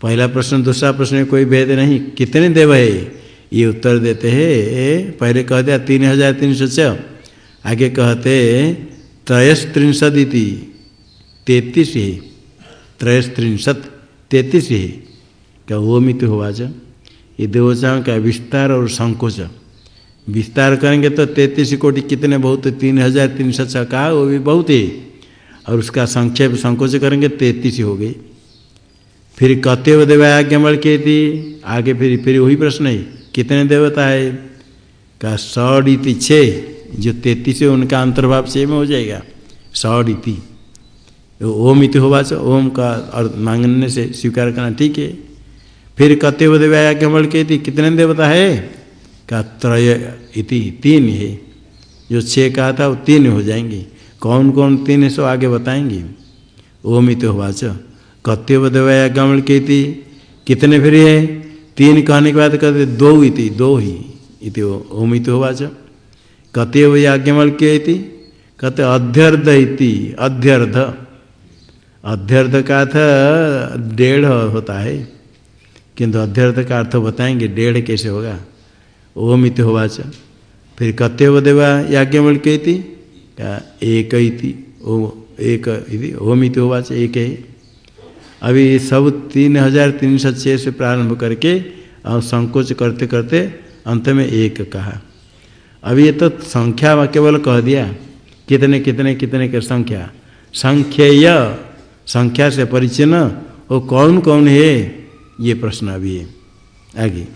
पहला प्रश्न, दूसरा प्रश्न में कोई भेद नहीं। कितने देव है? ये उत्तर देते हैं पहले कह दिया तीन हज़ार तीन सौ छ आगे कहते त्रयस त्रिंशत इति। तैतीस है। त्रयस त्रिंशत तैतीस है। क्या वो मित हुआ जा ये देवचाओं का विस्तार और संकोच? विस्तार करेंगे तो तैतीस कोटि कितने बहुत? तीन हज़ार तीन सौ छः कहा वो भी बहुत है। और उसका संक्षेप, संकोच करेंगे, तैतीस हो गई फिर कतेव देवा आज्ञामल के थी आगे फिर फिर वही प्रश्न है, कितने देवता है? का सौड़ इति छः, जो तैतीस है उनका अंतर्भाव छः में हो जाएगा। सौड़ इति ओम इति होगा ओम का और मांगने से स्वीकार करना ठीक है। फिर कतेव देवा आज्ञामल के थी कितने देवता है? का त्रय इति, तीन है। जो छः कहा था, वो तीन हो जाएँगे। कौन कौन तीन है, सो आगे बताएँगे। ओम इत होवाच कत्यव देवया गमल के कितने फिर है तीन कहने के बाद कहते, दो इति, दो ही, इति ओम इत होवाच कत्यव याज्ञमल के कहते, अध्यर्ध इति, अध्यर्ध। अध्यर्ध का अर्थ डेढ़ होता है। किंतु अध्यर्थ का अर्थ बताएँगे, डेढ़ कैसे होगा? ओमित होवाच फिर कत्यव देवा याज्ञमल के एक इति, ओ, एक इति ओम इत होवाच एक है। अभी सब तीन हज़ार तीन सौ छः से प्रारंभ करके और संकोच करते करते अंत में एक कहा। अभी ये तो संख्या केवल कह दिया। कितने कितने कितने के संख्या? संख्येय। संख्या से परिचय न वो कौन कौन है? ये प्रश्न अभी है। आगे।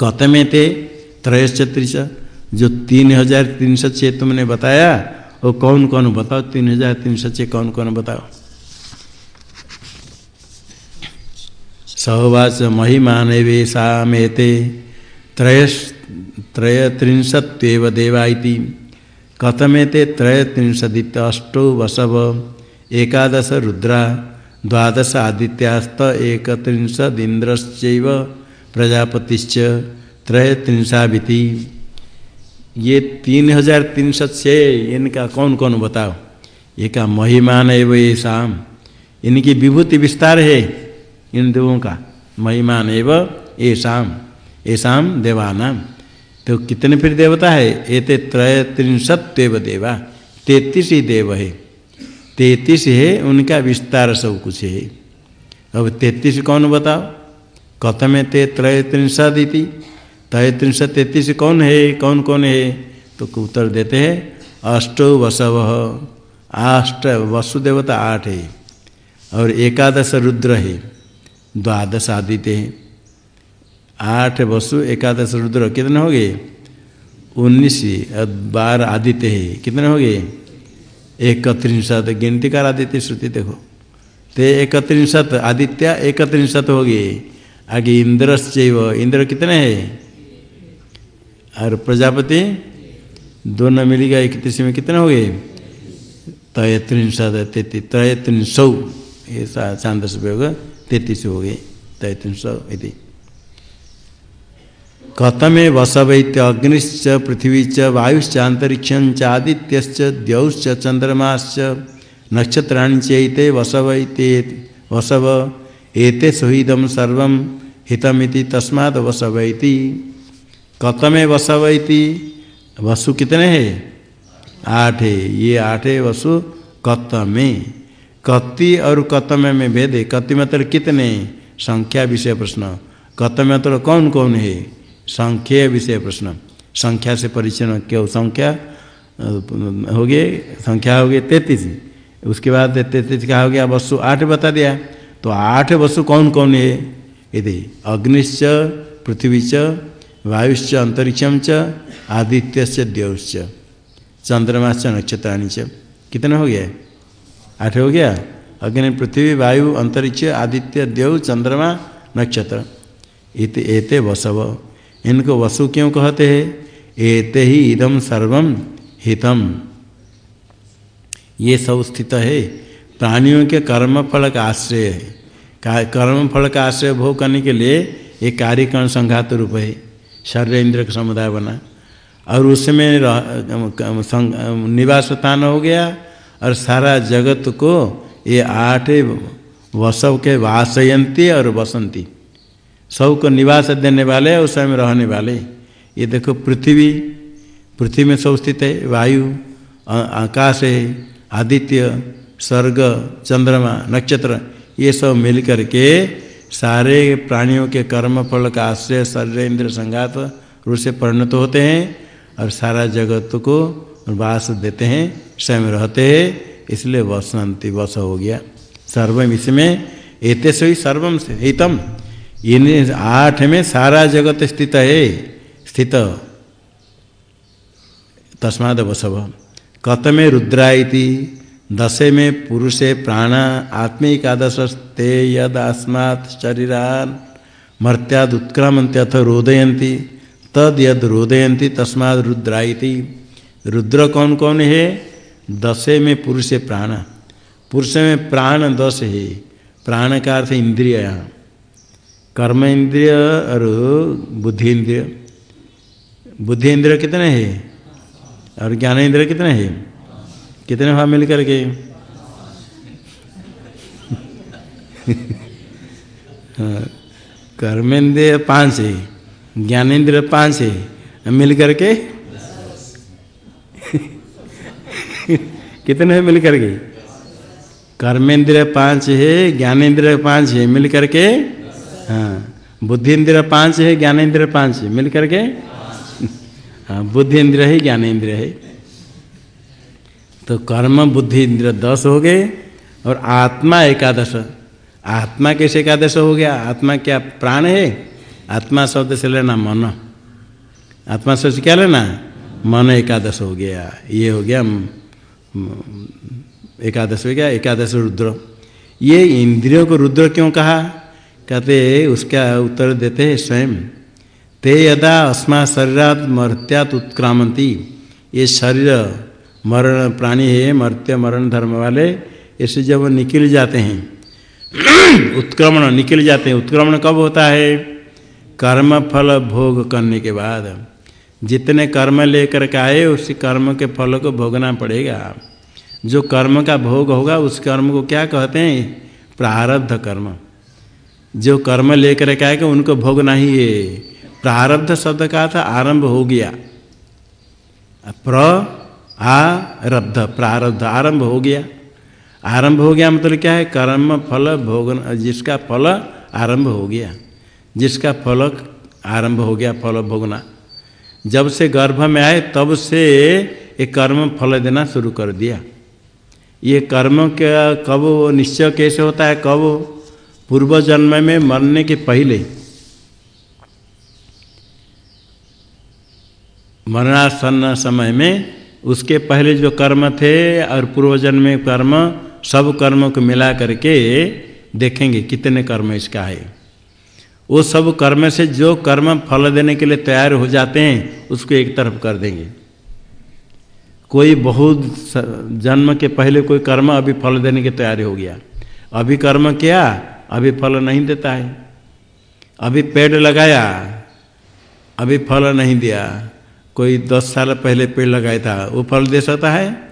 कत में थे? त्रयश्चत्रिश जो तीन हज़ार तीन सौ छः तुमने बताया, वो कौन कौन बताओ? तीन हज़ार तीन सौ छः कौन कौन बताओ? सहवाच महिमान वेशा मेते त्रयस त्रयत्रिंशत्व देवा कथमेते त्रयत्रिंशदित अष्टो वसव, एकादश रुद्रा, द्वादश आदित्यास्त एकत्रिंशदिंद्रश्चैव प्रजापतिश्च त्रय त्रिंशाभिति ये तीन हज़ार तीन सौ छः इनका कौन कौन बताओ? ये का महिमान एव ये शाम इनकी विभूति विस्तार है। इन देवों का महिमान एव ये शाम देवानाम। तो कितने फिर देवता है? ये ते त्रय त्रिंशत्व देवा तैतीस ही देव है। तैतीस है, उनका विस्तार सब कुछ है। अब तैतीस कौन बताओ? कथम ते त्रय त्रिंशदिति त्रय त्रिंशत तैतीस कौन है? कौन कौन है? तो उत्तर देते हैं, अष्टो वसव। अष्ट वसुदेवता आठ है। और एकादश रुद्र है। द्वादश आदित्य है। आठ वसु एकादश रुद्र, कितने हो गए? उन्नीस बारह आदित्य है। कितने हो गए? एकत्रिशत गिनती कर आदित्य श्रुति देखो। ते एकत्रिशत आदित्य एकत्रिशत हो गए। आगे इंद्रश्चैव इंद्र कितने हैं? और प्रजापति, दोनों मिलेगा इकतीस में कितने हो गए? तयत्रिशत तैतीस त्रयत्रिशौ ये चांदस होगा। तैतीस हो गए तयत्रिशौ यदि कथमे वसवैत्य अग्निश्च पृथ्वी च वायुश्च अंतरिक्ष आदित्यश्च, द्यौश्च चंद्रमाश्च नक्षत्राणि चैते वसवैते, वसव एते सुहिदम सर्व हितमिति तस्मात् वसवैति। कतमे वसवैति, वसु कितने हैं? आठ। है ये आठ है वसु कतमे कति और कतमे में भेद है। कति मतलब कितने? संख्या विषय प्रश्न। कतमे मतलब कौन कौन है? संख्या विषय प्रश्न। संख्या से परिचय क्यों? संख्या हो गए संख्या हो गई तैतीस। उसके बाद तैतीस का हो गया? वस्तु आठ बता दिया। तो आठ वस्तु कौन कौन है? यदि अग्निश्च पृथ्वी च वायुश्च अंतरिक्षम च आदित्य देवश्च। च नक्षत्राणी च कितने हो गया आठ हो गया। अग्नि पृथ्वी, वायु, अंतरिक्ष, आदित्य, देव, चंद्रमा, नक्षत्र। इते एते वसव। इनको वसु क्यों कहते हैं? एते ही इदम सर्वम हितम। ये सब स्थित है। प्राणियों के कर्म फल का आश्रय है। कर्म फल का आश्रय भोग करने के लिए एक कार्यकरण संघात रूप है। शरीर इंद्र का समुदाय बना। और उसमें निवास स्थान हो गया। और सारा जगत को ये आठ वसव के वासयंती और बसंती सबको निवास देने वाले और स्वयं रहने वाले। ये देखो पृथ्वी पृथ्वी में सब स्थित है, वायु आकाश है, आदित्य, स्वर्ग, चंद्रमा, नक्षत्र, ये सब मिल करके सारे प्राणियों के कर्म फल का आश्रय, शरीर इंद्र संघात, रूप से परिणत होते हैं और सारा जगत को वास देते हैं, स्वयं रहते हैं, इसलिए वसंती वस हो गया। सर्वम इसमें, एते से ही सर्वम से हितम इन आठ में सारा जगत स्थित है, स्थित। तस्माद वसव। कतमे रुद्राइति दशे में पुरुषे प्राण आत्मिकादशस्ते यद अस्मात् शरीरान मर्त्याद रोदयंती तद यद रोदयंती तस्माद रुद्राइति रुद्र कौन कौन है? दशे में पुरुष प्राण। पुरुष में प्राण दस है। प्राण का अर्थ इंद्रिय। कर्म इंद्रिय और बुद्धि इंद्रिय। बुद्धि इंद्रिय कितने हैं? और ज्ञान इंद्रिय कितने हैं? कितने भाव मिल करके? कर्मेंद्रिय पाँच है। ज्ञानेन्द्र पाँच है। मिल करके कितने है मिल करके कर्मेंद्र पाँच है ज्ञानेन्द्र पाँच है मिल करके हाँ। बुद्धि इंद्र पाँच है ज्ञानेन्द्र पाँच है मिल करके हाँ बुद्धि इंद्र है ज्ञानेन्द्र है। तो कर्म, बुद्धि इंद्र दस हो गए और आत्मा एकादश। आत्मा कैसे एकादश हो गया? आत्मा क्या प्राण है? आत्मा शब्द से लेना मन। आत्मा शब्द क्या लेना? मन एकादश हो गया। ये हो गया एकादश हो गया, एकादश रुद्र। ये इंद्रियों को रुद्र क्यों कहा? कहते, उसका उत्तर देते हैं स्वयं। ते यदा अस्मा शरीरात मर्त्यात उत्क्रामंती ये शरीर मरण प्राणी है, मर्त्य मरण धर्म वाले ऐसे जब निकल जाते हैं, उत्क्रमण, निकल जाते हैं। उत्क्रमण कब होता है? कर्म फल भोग करने के बाद। जितने कर्म लेकर के आए, उसी कर्म के फल को भोगना पड़ेगा। जो कर्म का भोग होगा, उस कर्म को क्या कहते हैं? प्रारब्ध कर्म। जो कर्म लेकर के आएगा उनको भोगना ही है। प्रारब्ध शब्द का था आरंभ हो गया। प्र आरब्ध प्रारब्ध आरंभ हो गया। आरंभ हो गया मतलब क्या है? कर्म, फल भोगना जिसका फल आरंभ हो गया। जिसका फल आरंभ हो गया, फल भोगना। जब से गर्भ में आए, तब से ये कर्म फल देना शुरू कर दिया। ये कर्म का कब निश्चय कैसे होता है, कब पूर्व जन्म में मरने के पहले। मरणासन समय में उसके पहले जो कर्म थे और पूर्व जन्म में कर्म, सब कर्मों को मिला करके देखेंगे कितने कर्म इसका है। वो सब कर्म से जो कर्म फल देने के लिए तैयार हो जाते हैं, उसको एक तरफ़ कर देंगे। कोई बहुत जन्म के पहले कोई कर्म अभी फल देने की तैयारी हो गया। अभी कर्म किया, अभी फल नहीं देता है। अभी पेड़ लगाया, अभी फल नहीं दिया। कोई दस साल पहले पेड़ लगाया था, वो फल दे सकता है?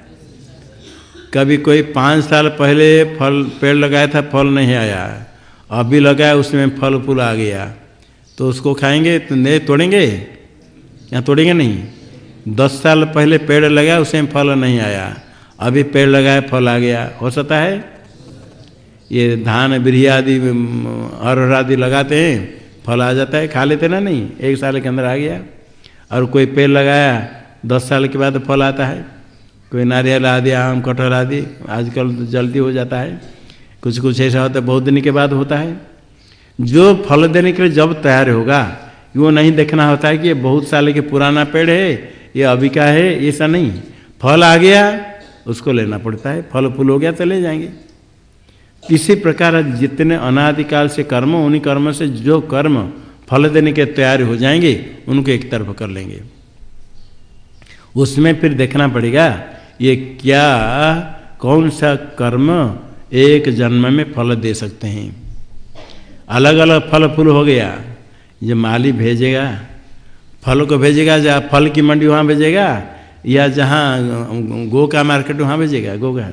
कभी कोई पाँच साल पहले फल, पेड़ लगाया था, फल नहीं आया। अभी लगाया उसमें फल फूल आ गया। तो उसको खाएँगे तो नहीं तोड़ेंगे? या तोड़ेंगे नहीं। दस साल पहले पेड़ लगाया उसमें फल नहीं आया। अभी पेड़ लगाया फल आ गया। हो सकता है? ये धान, बिरही आदि अरहर आदि लगाते हैं, फल आ जाता है, खा लेते ना नहीं? एक साल के अंदर आ गया। और कोई पेड़ लगाया, दस साल के बाद फल आता है। कोई नारियल आदि, आम, कटहल आदि, आजकल जल्दी हो जाता है। कुछ कुछ ऐसा होता है, बहुत दिन के बाद होता है। जो फल देने के लिए जब तैयार होगा वो नहीं देखना होता है कि ये बहुत साल के पुराना पेड़ है, ये अभी का है ऐसा नहीं। फल आ गया, उसको लेना पड़ता है, फल फूल हो गया तो ले जाएँगे। इसी प्रकार जितने अनादिकाल से कर्म, उन्हीं कर्म से जो कर्म फल देने के तैयार हो जाएँगे, उनको एक तरफ़ कर लेंगे। उसमें फिर देखना पड़ेगा, ये क्या, कौन सा कर्म एक जन्म में फल दे सकते हैं। अलग अलग फल फूल हो गया। ये माली भेजेगा। फल को भेजेगा जहाँ फल की मंडी वहाँ भेजेगा, या जहाँ गो का मार्केट वहाँ भेजेगा, गो का।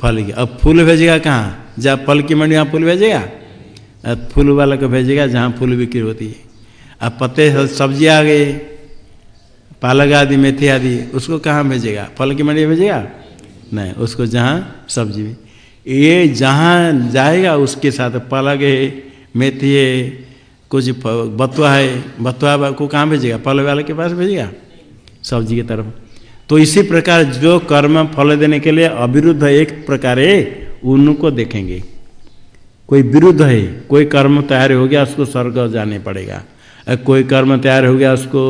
फल की। अब फूल भेजेगा कहाँ? जहाँ फल की मंडी वहाँ फूल भेजेगा। फूल वाला को भेजेगा जहाँ फूल बिक्री होती है। अब पत्ते, सब्ज़ी आ गए। पालक आदि, मेथी आदि, उसको कहाँ भेजेगा? फल की मंडी भेजेगा? नहीं, उसको जहाँ सब्ज़ी में। ये जहाँ जाएगा, उसके साथ पलग है मेथी है कुछ बतुआ है, बतुआ को कहाँ भेजेगा? फल वाले के पास भेजेगा? सब्ज़ी की तरफ़। तो इसी प्रकार जो कर्म फल देने के लिए अविरुद्ध एक प्रकार है उनको देखेंगे। कोई विरुद्ध है, कोई कर्म तैयार हो गया, उसको स्वर्ग जाने पड़ेगा। कोई कर्म तैयार हो गया, उसको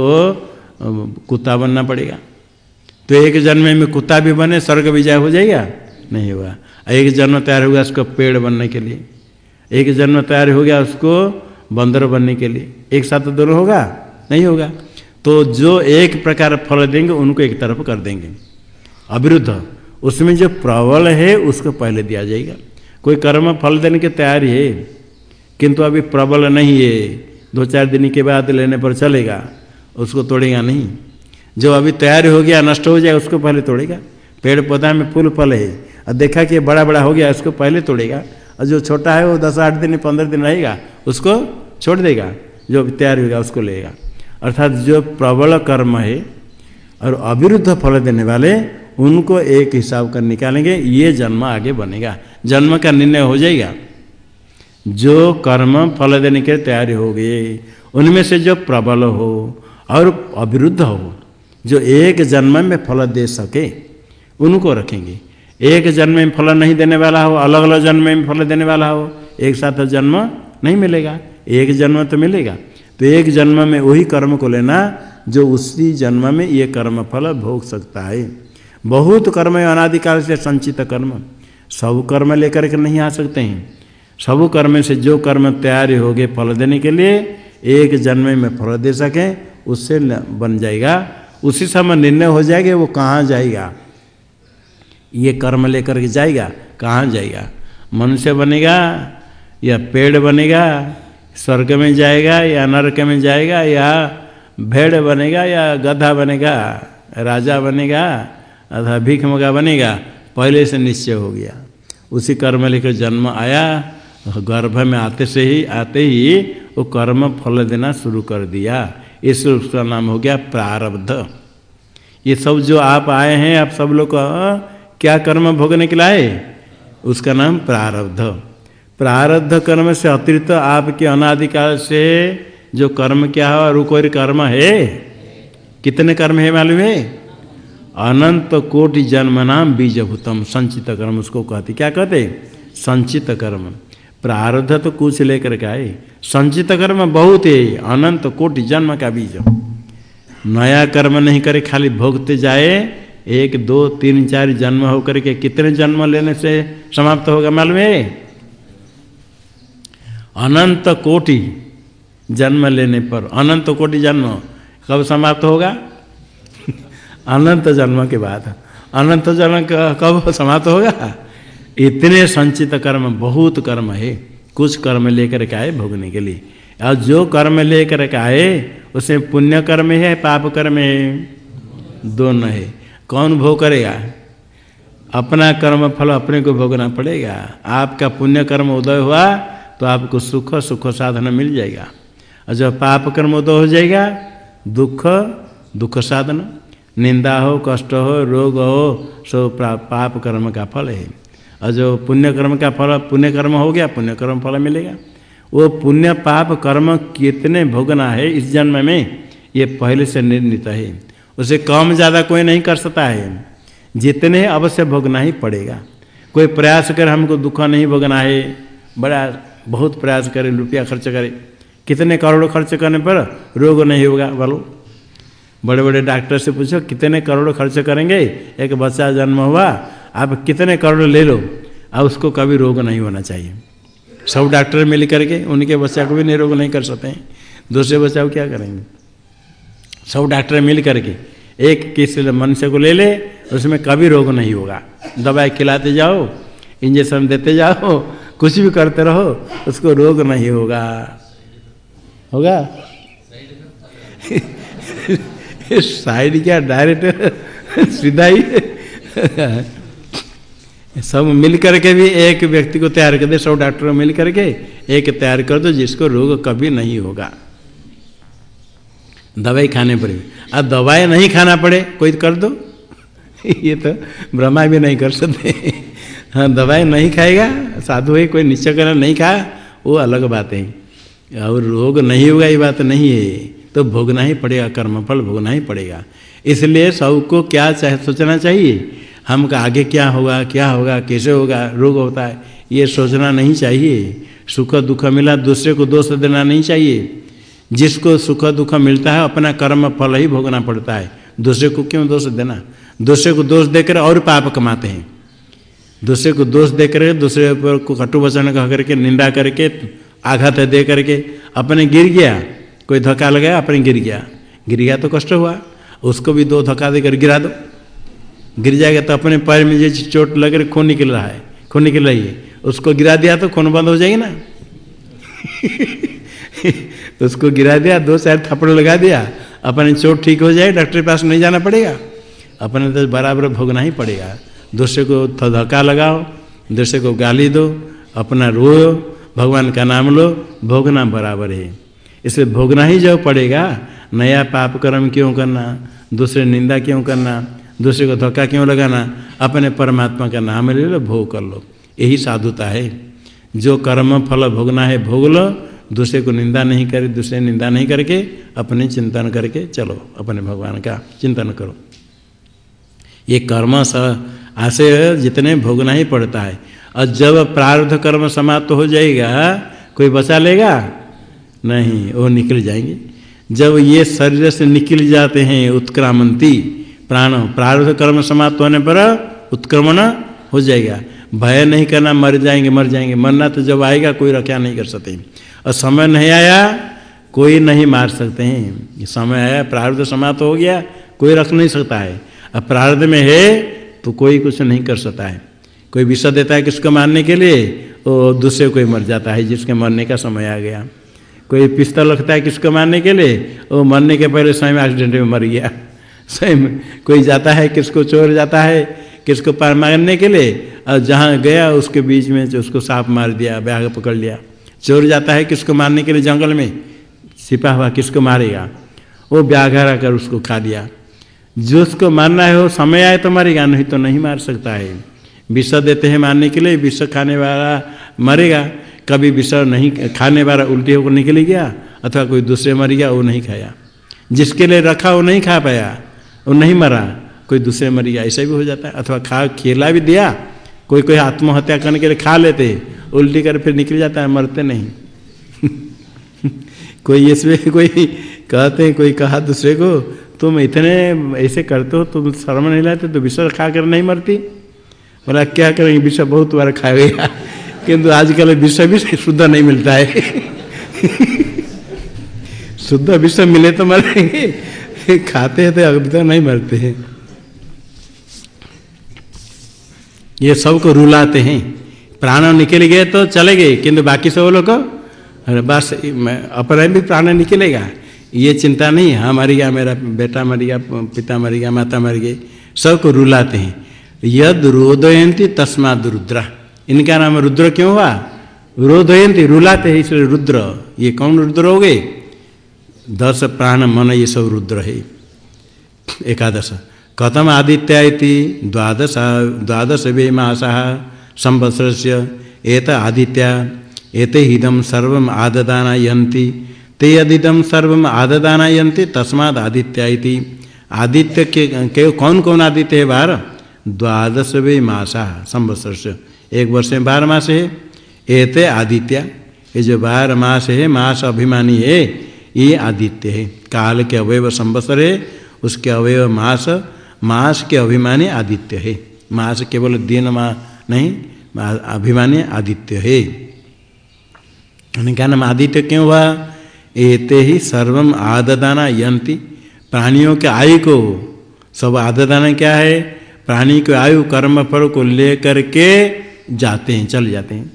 कुत्ता बनना पड़ेगा। तो एक जन्म में कुत्ता भी बने, स्वर्ग विजय हो जाएगा? नहीं होगा एक जन्म तैयार हो गया उसको पेड़ बनने के लिए। एक जन्म तैयार हो गया उसको बंदर बनने के लिए। एक साथ तो दोनों होगा? नहीं होगा। तो जो एक प्रकार फल देंगे, उनको एक तरफ़ कर देंगे। अविरुद्ध, उसमें जो प्रबल है, उसको पहले दिया जाएगा। कोई कर्म फल देने की तैयारी है, किंतु अभी प्रबल नहीं है, दो चार दिन के बाद लेने पर चलेगा, उसको तोड़ेगा नहीं। जो अभी तैयार हो गया, नष्ट हो जाए उसको पहले तोड़ेगा। पेड़ पौधा में फूल फल है और देखा कि बड़ा बड़ा हो गया उसको पहले तोड़ेगा। और जो छोटा है, वो दस आठ दिन, पंद्रह दिन रहेगा, उसको छोड़ देगा, जो तैयार होगा, उसको लेगा। अर्थात जो प्रबल कर्म है और अविरुद्ध फल देने वाले, उनको एक हिसाब कर निकालेंगे, ये जन्म आगे बनेगा। जन्म का निर्णय हो जाएगा। जो कर्म फल देने के तैयारी हो गए उनमें से जो प्रबल हो और अविरुद्ध हो, जो एक जन्म में फल दे सके, उनको रखेंगे। एक जन्म में फल नहीं देने वाला हो, अलग अलग जन्म में फल देने वाला हो, एक साथ जन्म नहीं मिलेगा। एक जन्म तो मिलेगा। तो एक जन्म में वही कर्म को लेना जो उसी जन्म में ये कर्म फल भोग सकता है। बहुत कर्म है अनादिकाल से संचित कर्म। सब कर्म लेकर के नहीं आ सकते हैं। सब कर्म से जो कर्म तैयारी हो गए फल देने के लिए, एक जन्म में फल दे सकें, उससे बन जाएगा। उसी समय निर्णय हो जाएगा, वो कहाँ जाएगा? ये कर्म लेकर के जाएगा, कहाँ जाएगा? मनुष्य बनेगा या पेड़ बनेगा, स्वर्ग में जाएगा या नरक में जाएगा या भेड़ बनेगा या गधा बनेगा, राजा बनेगा, अथवा भीख मगा बनेगा, पहले से निश्चय हो गया। उसी कर्म लेकर जन्म आया, गर्भ में आते से ही, आते ही वो कर्म फल देना शुरू कर दिया। इस उसका नाम हो गया प्रारब्ध। ये सब जो आप आए हैं, आप सब लोग क्या कर्म भोगने के लाए? उसका नाम प्रारब्ध। प्रारब्ध कर्म से अतिरिक्त आपके अनादिकाल से जो कर्म क्या है और कोई कर्म है, कितने कर्म है मालूम है? अनंत कोटि जन्म नाम बीजभूतम, संचित कर्म उसको कहते क्या कहते संचित कर्म। प्रारब्ध तो कुछ लेकर के आए। संचित कर्म बहुत है, अनंत कोटि जन्म का बीज। नया कर्म नहीं करे, खाली भोगते जाए एक, दो, तीन, चार जन्म होकर के कितने जन्म लेने से समाप्त होगा मालूम है? अनंत कोटि जन्म लेने पर। अनंत कोटि जन्म कब समाप्त होगा? अनंत जन्म के बाद। अनंत जन्म कब समाप्त होगा? इतने संचित कर्म, बहुत कर्म है। कुछ कर्म लेकर के आए भोगने के लिए। और जो कर्म लेकर के आए उसमें पुण्य कर्म है, पाप कर्म है। दोनों है। कौन भोग करेगा? अपना कर्म फल अपने को भोगना पड़ेगा। आपका पुण्य कर्म उदय हुआ तो आपको सुख सुख साधन मिल जाएगा। और जब पाप कर्म उदय हो जाएगा, दुख दुख साधन, निंदा हो, कष्ट हो, रोग हो सब पाप कर्म का फल है। और जो पुण्य कर्म का फल पुण्य कर्म हो गया पुण्य कर्म फल मिलेगा। वो पुण्य, पाप, कर्म कितने भोगना है इस जन्म में, ये पहले से निर्णित है। उसे कम ज़्यादा कोई नहीं कर सकता है। जितने अवश्य भोगना ही पड़ेगा। कोई प्रयास कर हमको दुख नहीं भोगना है। बड़ा बहुत प्रयास करे रुपया खर्च करे। कितने करोड़ खर्च करने पर रोग नहीं होगा, बोलो। बड़े बड़े डॉक्टर से पूछो, कितने करोड़ खर्च करेंगे? एक बच्चा जन्म हुआ, आप कितने करोड़ ले लो? अब उसको कभी रोग नहीं होना चाहिए। सब डॉक्टर मिल करके उनके बच्चा को भी नहीं रोग नहीं कर सकते हैं। दूसरे बच्चा को क्या करेंगे? सब डॉक्टर मिल करके, एक किस मनुष्य को ले ले, उसमें कभी रोग नहीं होगा। दवाई खिलाते जाओ, इंजेक्शन देते जाओ, कुछ भी करते रहो, उसको रोग नहीं होगा। होगा? साइड क्या, डायरेक्ट सीधा ही? सब मिल करके भी एक व्यक्ति को तैयार कर दे, सब डॉक्टर मिल करके एक तैयार कर दो, जिसको रोग कभी नहीं होगा। दवाई खाने पड़े। अब दवाई नहीं खाना पड़े, कोई कर दो। ये तो ब्रह्मा भी नहीं कर सकते। हाँ दवाई नहीं खाएगा, साधु है, कोई निश्चय करना नहीं खाया वो अलग बात है। और रोग नहीं होगा, ये बात नहीं है। तो भोगना ही पड़ेगा, कर्मफल भोगना ही पड़ेगा। इसलिए सबको क्या चाहे सोचना चाहिए। हम का आगे क्या होगा क्या होगा, कैसे होगा, रोग होता है, ये सोचना नहीं चाहिए। सुख दुख मिला, दूसरे को दोष देना नहीं चाहिए। जिसको सुख दुख मिलता है, अपना कर्म फल ही भोगना पड़ता है। दूसरे को क्यों दोष देना? दूसरे को दोष देकर और पाप कमाते हैं। दूसरे को दोष देकर, दूसरे पर को कटु वचन कह करके, निंदा करके, आघात दे करके, अपने गिर गया, कोई धक्का लगाया, अपने गिर गया। गिर गया तो कष्ट हुआ, उसको भी दो धक्का देकर गिरा दो। गिर जाएगा तो अपने पैर में जैसे चोट लग रही, खून निकल रहा है, खून निकल रही है। उसको गिरा दिया तो खून बंद हो जाएगी ना? उसको गिरा दिया, दो चार थप्पड़ लगा दिया। अपने चोट ठीक हो जाए, डॉक्टर के पास नहीं जाना पड़ेगा। अपने तो बराबर भोगना ही पड़ेगा। दूसरे को धक्का लगाओ, दूसरे को गाली दो, अपना रो भगवान का नाम लो, भोगना बराबर है। इसलिए भोगना ही जब पड़ेगा, नया पाप कर्म क्यों करना, दूसरे निंदा क्यों करना, दूसरे को धक्का क्यों लगाना, अपने परमात्मा का नाम ले लो, भोग कर लो। यही साधुता है। जो कर्म फल भोगना है, भोग लो दूसरे को निंदा नहीं करे, दूसरे निंदा नहीं करके अपने चिंतन करके चलो अपने भगवान का चिंतन करो। ये कर्म स, आशय जितने भोगना ही पड़ता है। और जब प्रारब्ध कर्म समाप्त हो जाएगा, कोई बचा लेगा? नहीं, वो निकल जाएँगे। जब ये शरीर से निकल जाते हैं उत्क्रामंती, प्राण, प्रारब्ध कर्म समाप्त होने पर उत्क्रमण हो जाएगा। भय नहीं करना, मर जाएँगे मर जाएँगे। मरना तो जब आएगा, कोई रक्षा नहीं कर सकते। और समय नहीं आया, कोई नहीं मार सकते हैं। समय आया प्रारब्ध समाप्त हो गया, कोई रख नहीं सकता है। अब प्रारब्ध में है तो कोई कुछ नहीं कर सकता है। कोई विषय देता है किसको मारने के लिए, वो दूसरे कोई मर जाता है, जिसके मरने का समय आ गया। कोई पिस्तौल रखता है किसको मारने के लिए, वो मरने के पहले स्वयं एक्सीडेंट में मर गया। स्वयं कोई जाता है, किसको चोर जाता है, किसको पार मारने के लिए, और जहाँ गया, उसके बीच में उसको सांप मार दिया ब्याग पकड़ लिया। चोर जाता है किसको मारने के लिए जंगल में? छिपा हुआ, किसको मारेगा? वो ब्याघर कर उसको खा दिया। जो उसको मारना है, वो समय आए तो मरेगा, नहीं तो नहीं मार सकता है। विष देते हैं मारने के लिए, विष खाने वाला मरेगा। कभी विष नहीं, खाने वाला उल्टी होकर निकल गया, अथवा कोई दूसरे मर गया, वो नहीं खाया। जिसके लिए रखा, वो नहीं खा पाया, वो नहीं मरा। कोई दूसरे मर गया, ऐसा भी हो जाता है। अथवा खा, खेला भी दिया, कोई कोई आत्महत्या करने के लिए खा लेते उल्टी कर फिर निकल जाता है, मरते नहीं। कोई इसमें, कोई कहते हैं, कोई कहा दूसरे को, तुम इतने ऐसे करते हो, तुम शर्म नहीं लाते तो विश्व खा कर नहीं मरती? बोला, क्या करेंगे? विषय बहुत बार खा गया। किंतु आजकल विषय भी शुद्ध नहीं मिलता है। शुद्ध विषय मिले तो मरेंगे। खाते हैं तो अभी तक नहीं मरते हैं। ये सबको रुलाते हैं। प्राण निकल गए तो चले गए, किंतु बाकी सब लोग बस अपने भी प्राण निकलेगा। ये चिंता नहीं हाँ मर गया, मेरा बेटा मर गया, पिता मर गया, माता मर गई, सबको रुलाते हैं। यद रोदयंती तस्माद रुद्र। इनका नाम रुद्र क्यों हुआ? रोदयंती, रुलाते हैं इसलिए रुद्र। ये कौन रुद्र हो गए? दस प्राण मन, ये सब रुद्र है। एकादश। कथम आदित्य द्वादश द्वादश वे मासा संवत्सर एत आदित्य एते हिदम सर्व आददाना यंती ते यदिदम सर्व आददाना यंती तस्माद आदित्य आदित्य के, के कौन कौन आदित्य है बार? द्वादश वे मासा संवत्सर से एक वर्ष में बारह मास है। एते आदित्य। ये जो बारह मास है मास अभिमानी है ये आदित्य है। काल के अवयव संवत्सर है उसके अवयव मास मास के अभिमानी आदित्य है। मास केवल दिन मा नहीं अभिमानी आदित्य है। क्या नाम आदित्य क्यों हुआ? एते ही सर्वम आददाना यंती। प्राणियों के आयु को सब आददाना क्या है? प्राणी के आयु कर्म फल को लेकर के जाते हैं, चल जाते हैं।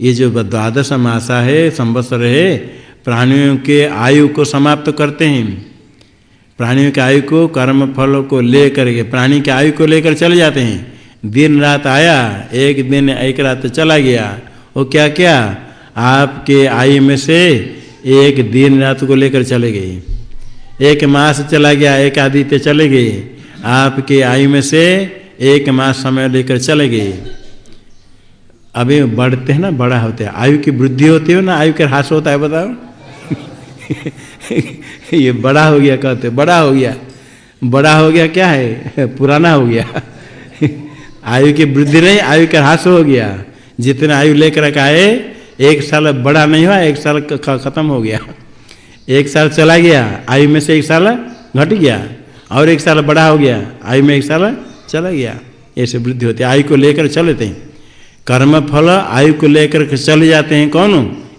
ये जो द्वादश मासा है, संवत्सर है, प्राणियों के आयु को समाप्त करते हैं। प्राणियों के आयु को कर्म फल को लेकर के, प्राणी के आयु को लेकर चले जाते हैं। दिन रात आया, एक दिन एक रात चला गया। वो क्या क्या? आपके आयु में से एक दिन रात को लेकर चले गए एक मास चला गया, एक आदित्य चले गए। आपके आयु में से एक मास समय लेकर चले गए। अभी बढ़ते हैं ना, बड़ा होते हैं। आयु की वृद्धि होती है ना, आयु का ह्रास होता है, बताओ। ये बड़ा हो गया, कहते बड़ा हो गया। बड़ा हो गया क्या है? पुराना हो गया। आयु की वृद्धि नहीं, आयु का ह्रास हो गया। जितने आयु लेकर आए, एक साल बड़ा नहीं हुआ, एक साल खत्म हो गया। एक साल चला गया, आयु में से एक साल घट गया, और एक साल बड़ा हो गया, आयु में एक साल चला गया। ऐसे वृद्धि होती है। आयु को लेकर चलते हैं। कर्म फल आयु को लेकर चले जाते हैं कौन?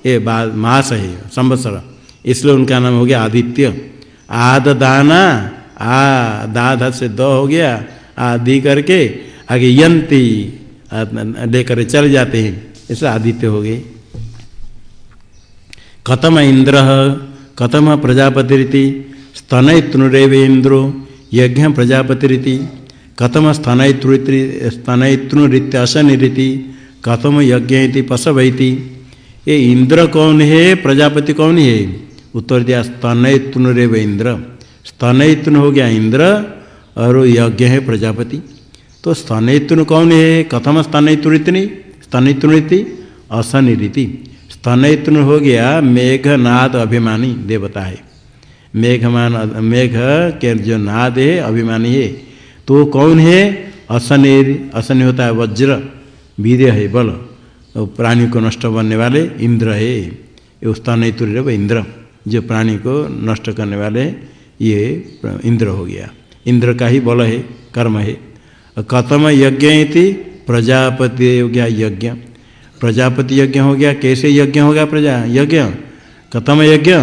ये मास है, संवत्सर। इसलिए उनका नाम हो गया आदित्य। आद दाना आ दाध से द हो गया, आदि करके आगे यंती लेकर चले जाते हैं। ऐसे आदित्य हो गए। कथम इंद्र, कथम प्रजापतिरिति स्तनयत्नुरेव इंद्रो यज्ञ प्रजापतिरिति, कथम स्तनयतृ स्तनयतृरीत्य असनिरीति कथम यज्ञ पशवैति। ये इंद्र कौन है, प्रजापति कौन है? उत्तर दिया स्तनयतृरेव इंद्र स्तनयतृ हो गया इंद्र, और यज्ञ है प्रजापति। तो स्तनयतृ कौन है? कथम स्तनयतृति स्तनयतृति असनिरीति स्तनयतृ हो गया मेघनाद अभिमानी, देवता है। मेघमान, मेघ के जो नाद है, अभिमानी है। तो कौन है? असनेर, असनी होता है वज्र वीर है, बल। तो प्राणी को नष्ट करने वाले इंद्र है। ये उत्थान तुर्य इंद्र। जो प्राणी को नष्ट करने वाले ये इंद्र हो गया। इंद्र का ही बल है, कर्म है। कथम यज्ञ प्रजापति हो गया यज्ञ। प्रजापति यज्ञ हो गया, कैसे यज्ञ हो गया प्रजा? यज्ञ। कथम यज्ञ?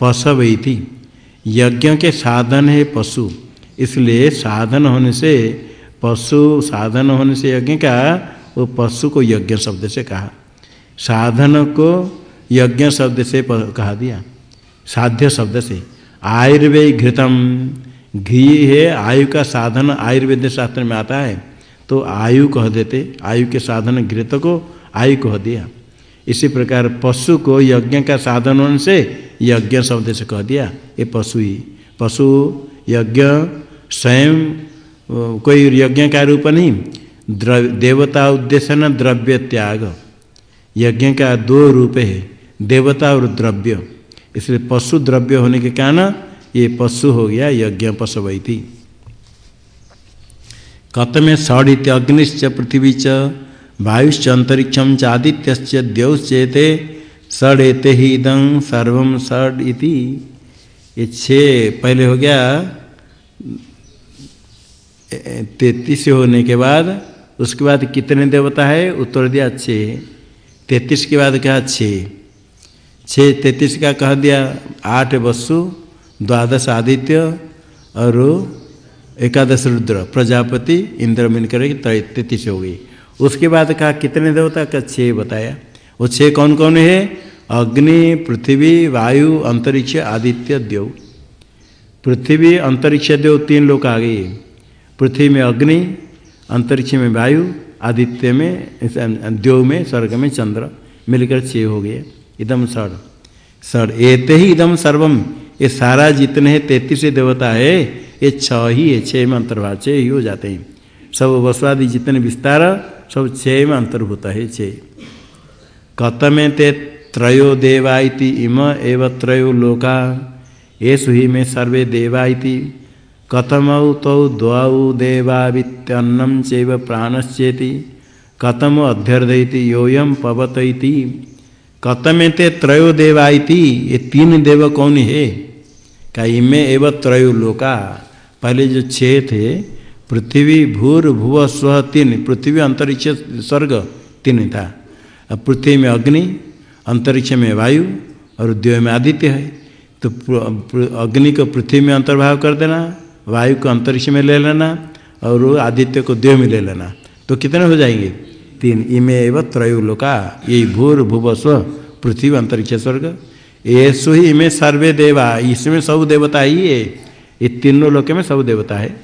पशव थी यज्ञ के साधन है पशु। इसलिए साधन होने से, पशु साधन होने से यज्ञ का, वो पशु को यज्ञ शब्द से कहा। साधन को यज्ञ शब्द से कहा दिया। साध्य शब्द से। आयुर्वेद घृतम घी है, आयु का साधन आयुर्वेद शास्त्र में आता है तो आयु कह देते, आयु के साधन घृत को आयु कह दिया। इसी प्रकार पशु को यज्ञ का साधन होने से यज्ञ शब्द से कह दिया, ये पशु ही। पशु यज्ञ स्वयं, कोई यज्ञ का रूप नहीं द्रव देवता उद्देश्य न द्रव्य त्याग। यज्ञ का दो रूप है, देवता और द्रव्य। इसलिए पशु द्रव्य होने के कारण ये पशु हो गया, यज्ञ पशु वही थी कतमे षड अग्निश्च पृथ्वी च, वायुश्च अंतरिक्षम च आदित्य द्यौश्चेते षड एते ही इदं सर्व षड इति। ये छः पहले हो गया, तैतीस होने के बाद, उसके बाद कितने देवता है? उत्तर दिया छः। तैतीस के बाद कहा छः। छः तैतीस का कह दिया, आठ वसु द्वादश आदित्य और एकादश रुद्र, प्रजापति, इंद्र मिलकर तैतीस हो गई। उसके बाद कहा, कितने देवता? का छः बताया। वो छः कौन कौन है? अग्नि, पृथ्वी, वायु, अंतरिक्ष, आदित्य, देव। पृथ्वी, अंतरिक्ष, देव तीन लोग आ गए। पृथ्वी में अग्नि, अंतरिक्ष में वायु, आदित्य में, देव में, स्वर्ग में चंद्र, मिलकर छः हो गए। इदम सड़ सड़ एते ही इदम सर्वम। ये सारा जितने हैं तैतीस देवता है, ये छ ही है छः में अंतर्भाव छः ही हो जाते हैं। सब वसवादि जितने विस्तार, सब छः में अंतर्भूत है छः कतमे ते त्रयो देवा इम एव त्रयो लोका, ये सुही में सर्वे देवा कथमौ तौ द्वौ देवावित्यन्नम चैव प्राणश्चेति। कथम अध्यर्दयति योयम पवतैति कथमे ते त्रयो देवा ये तीन देव कौन है? का इमे एव त्रयो लोका पहले जो छः थे, पृथ्वी, भूर, भुव, स्व, तीन। पृथ्वी अंतरिक्ष, स्वर्ग, तीन था। अब पृथ्वी में अग्नि, अंतरिक्ष में वायु और देव में आदित्य है। तो अग्नि को पृथ्वी में अंतर्भाव कर देना, वायु को अंतरिक्ष में ले लेना और आदित्य को देव में ले लेना। तो कितने हो जाएँगे? तीन। इमे एवं त्रयोलोका। यही भूर, भुव, स्व, पृथ्वी, अंतरिक्ष, स्वर्ग। ये सु ही इमे सर्वे देवा इसमें सब देवता ही है। ये तीनों लोक में सब देवता है।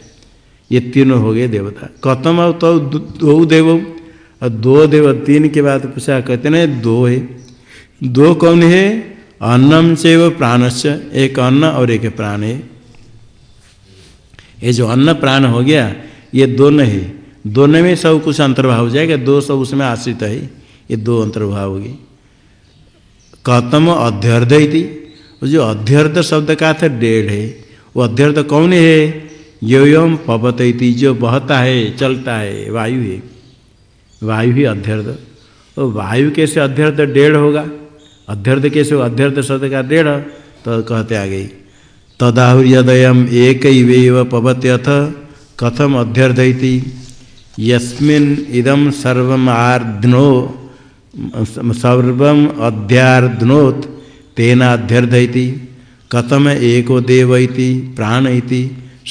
ये तीनों हो गए देवता। कथम तो दो देव, और दो देव, तीन के बाद पूछा कहते ना दो है। दो कौन है? अन्नम से वो प्राणस्य एक अन्न और एक प्राण है। ये जो अन्न प्राण हो गया, ये दोनों है। दोनों में सब कुछ अंतर्भाव हो जाएगा, दो सब उसमें आश्रित है। ये दो अंतर्भाव हो गए। कतम अध्यर्ध जो अध्यर्ध शब्द का था डेढ़ है, वो अध्यर्ध कौन है? योयम पवत जो बहता है, चलता है, वायु है। वायु ही अध्यर्ध तो वायु कैसे अध्यर्ध डेढ़ होगा? अध्यर्ध कैसे अध्यर्ध शब्द का डेढ़। तो कहते आ गई तदाहुर्यदयम एक पवते अथ कथम अध्यर्ध यस्मिन् इदम सर्वम आर्धनो सर्वम अध्यार्धनोत तेनाध्यर्ध कथम एको देव प्राण इति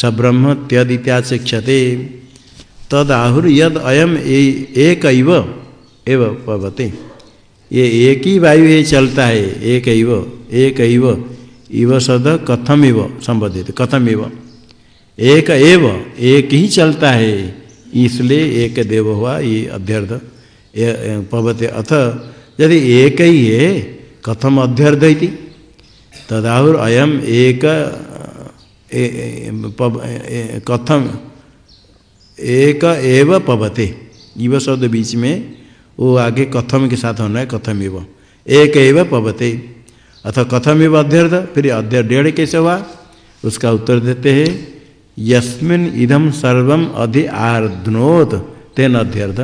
सब्रह्म त्यदित्याचक्षते तद आहुर यद अयम एक एव पवते ये एक ही वायु ये चलता है एक इव एक इव इव शब्द कथम इव संबोधित कथम इव एक एव, एक ही चलता है, इसलिए एक देव हुआ, ये अध्यर्थ पवते। अथ यदि एक ही है कथम अध्यर्थ तदाहुर अयम एक कथम एक एव पवते। इव शब्द बीच में, वो आगे कथम के साथ होना है, कथम एव। एक एव पवते। अथ कथम एव अध्यर्थ फिर अध्यय डेढ़ कैसे हुआ? उसका उत्तर देते हैं, यस्मिन इदम सर्वम अधि आर्धनोत तेन अध्यर्थ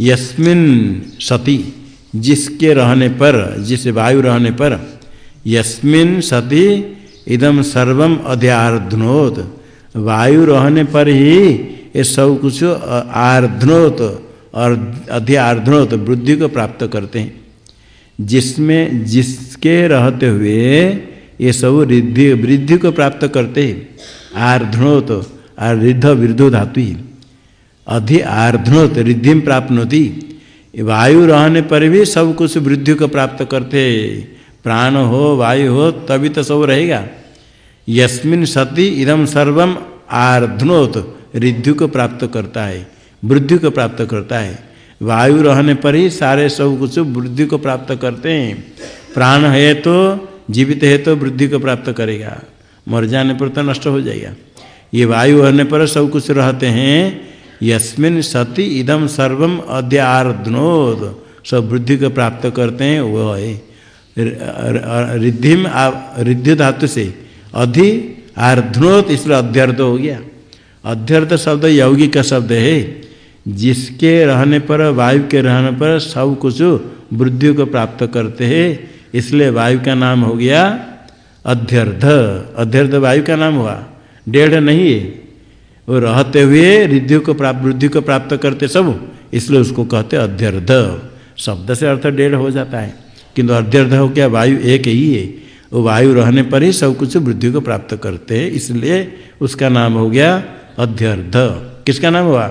यस्मिन सती, जिसके रहने पर, जिस वायु रहने पर, यस्मिन सती इदम सर्वम अध्यार्धनोत। वायु रहने पर ही ये सब कुछ आर्धनोत, और अध्यार्धनोत वृद्धि को प्राप्त करते हैं। जिसमें, जिसके रहते हुए ये सब वृद्धि वृद्धि को प्राप्त करते हैं। आर्धनोत रिद्ध वृद्धो धातु अधि आर्धनोत रिद्धि प्राप्त होती वायु रहने पर भी सब कुछ वृद्धि को प्राप्त करते। प्राण हो, वायु हो, तभी तो सब रहेगा। यस्मिन सती इदम सर्वम आर्धनोत, रिद्धि को प्राप्त करता है, वृद्धि को प्राप्त करता है। वायु रहने पर ही सारे सब कुछ वृद्धि को प्राप्त करते हैं। प्राण है तो जीवित है तो वृद्धि को प्राप्त करेगा। मर जाने पर तो नष्ट हो जाएगा। ये वायु रहने पर सब कुछ रहते हैं यस्मिन सती इदम सर्वम अध्यार्धनोद सब वृद्धि को प्राप्त करते हैं, वह। है रिद्धिम रिद्धि धातु से अधि आर्धनोत इसलिए अध्यर्थ हो गया। अध्यर्थ शब्द यौगिक का शब्द है। जिसके रहने पर, वायु के रहने पर सब कुछ वृद्धि को प्राप्त करते हैं, इसलिए वायु का नाम हो गया अध्यर्ध अध्यर्ध वायु का नाम हुआ। डेढ़ नहीं है। वो रहते हुए रिद्धि को प्राप्त वृद्धि को प्राप्त करते सब, इसलिए उसको कहते अध्यर्ध। शब्द से अर्थ डेढ़ हो जाता है। किंतु अध्यर्ध हो क्या? वायु एक ही है। वो वायु रहने पर ही सब कुछ वृद्धि को प्राप्त करते हैं, इसलिए उसका नाम हो गया अध्यर्ध। किसका नाम हुआ?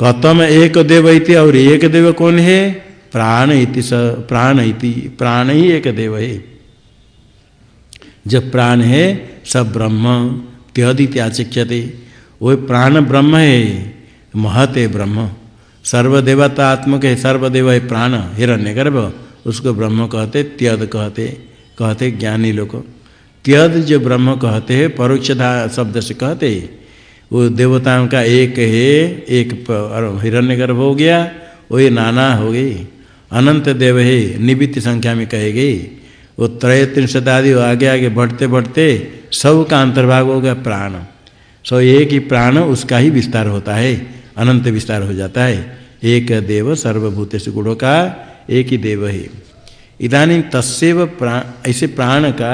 कतम एक देव इति और एक देव कौन है? प्राण इति स, प्राण इति, प्राण ही एक देव है। जब प्राण है, सब ब्रह्म। त्यादित्याचक्यते वो प्राण ब्रह्म है, महत है ब्रह्म सर्वदेवतात्मक है, सर्वदेव है प्राण। हिरण्य गर्भ उसको ब्रह्म कहते, त्यद कहते कहते ज्ञानी लोग त्यद जो ब्रह्म कहते हैं परोक्ष शब्द से कहते, वो देवताओं का एक है, एक हिरण्य गर्भ हो गया वही नाना हो गई। अनंत देव है निमित्त संख्या में कहे गई। वो त्रय त्रिशत आदि आगे आगे बढ़ते बढ़ते सब का अंतर्भाग हो गया प्राण। सो एक ही प्राण, उसका ही विस्तार होता है, अनंत विस्तार हो जाता है। एक देव सर्वभूत गुणों का एक ही देव है। इधानी तस्व प्राण ऐसे प्राण का,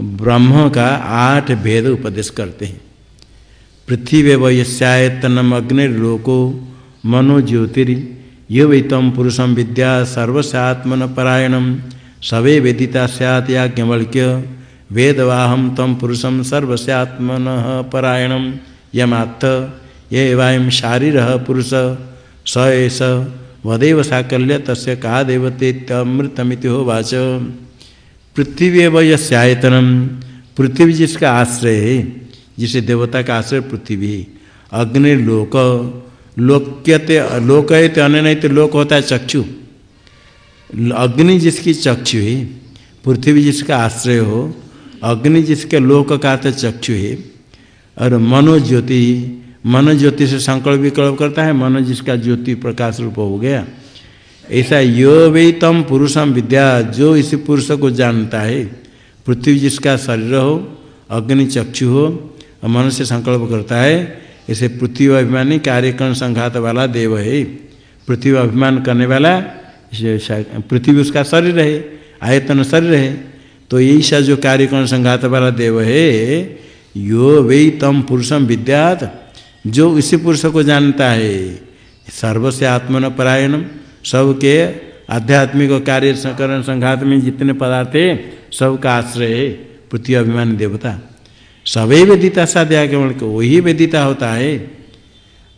ब्रह्म का आठ भेद उपदेश करते हैं। पृथ्वी वयस्यायतनम अग्निर्लोको मनो ज्योतिर यो वै तम पुरुषम विद्या सर्वस्यात्मन परायणम सवे वेदिता सैत याज्ञवल्क्य वेदवाहम तम पुरुषम सर्वस्यात्मन परायणम यमात्थ ये वायम शारीर पुरुष, स एष वदेव साकल्य तस्य का देवते तमृतमिति हो वाच पृथ्वी यस्यायतनम पृथ्वी जिसका आश्रय है जिसे देवता का आश्रय पृथ्वी अग्नि लोक लोक्यते, लोकयते अन्य नहीं तो लोक होता है चक्षु। अग्नि जिसकी चक्षु है, पृथ्वी जिसका आश्रय हो, अग्नि जिसके लोक का तो चक्षु है, और मनोज्योति मनोज्योति से संकल्प विकल्प करता है, मनो जिसका ज्योति प्रकाश रूप हो गया। ऐसा यो वे तम पुरुषम विद्या, जो इस पुरुष को जानता है, पृथ्वी जिसका शरीर हो, अग्नि चक्षु हो और मन से संकल्प करता है ऐसे पृथ्वी अभिमानी कार्यक्रम संघात वाला देव है। पृथ्वी अभिमान करने वाला पृथ्वी उसका शरीर है आयतन शरीर है तो यही सा जो कार्यक्रम संघात वाला देव है, यो वे तम पुरुषम विद्यात, जो इसी पुरुष को जानता है, सर्वस्य आत्मन परायणम, सबके आध्यात्मिक कार्य संकरण संघात में जितने पदार्थ है, सबका आश्रय है, पृथ्वी अभिमान देवता। सभी वेदिता साध्या केवल वही वेदिता होता है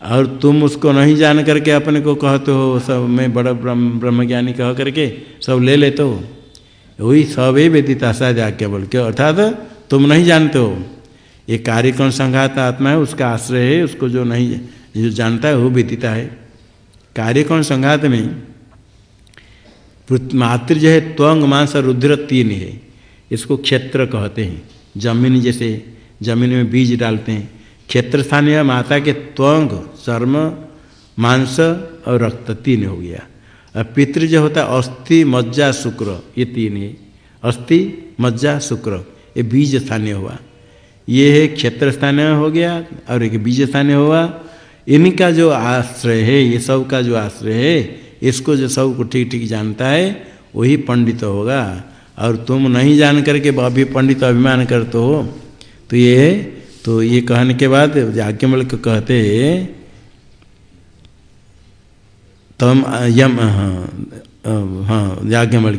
और तुम उसको नहीं जान करके अपने को कहते हो, सब मैं बड़ा ब्रह्म, ब्रह्मज्ञानी कह करके सब ले लेते हो। वही सब सभी वेदिता साध्या केवल के, अर्थात तुम नहीं जानते हो। ये कार्यक्रम संघात आत्मा है, उसका आश्रय है, उसको जो नहीं, जो जानता है, वो व्यतीता है। कार्यक्रम संघात में मातृ जो है त्वंग मांस रुद्र तीन है, इसको क्षेत्र कहते हैं। ज़मीन जैसे, ज़मीन में बीज डालते हैं। क्षेत्र स्थानीय माता के त्वंग, चर्म, मांस और रक्त तीन हो गया। और पितृ जो होता है, अस्थि, मज्जा, शुक्र, ये तीन है। अस्थि, मज्जा, शुक्र, ये बीज स्थानीय हुआ। ये है क्षेत्र स्थानीय हो गया और एक बीज स्थानीय हुआ। इनका जो आश्रय है, ये सब का जो आश्रय है, इसको जो सबको ठीक ठीक जानता है, वही पंडित होगा। और तुम नहीं जान करके अभी पंडित अभिमान करते हो तो ये तो ये कहने के बाद याज्ञमल को कहते, तम, यम हाँ हाँ याज्ञमल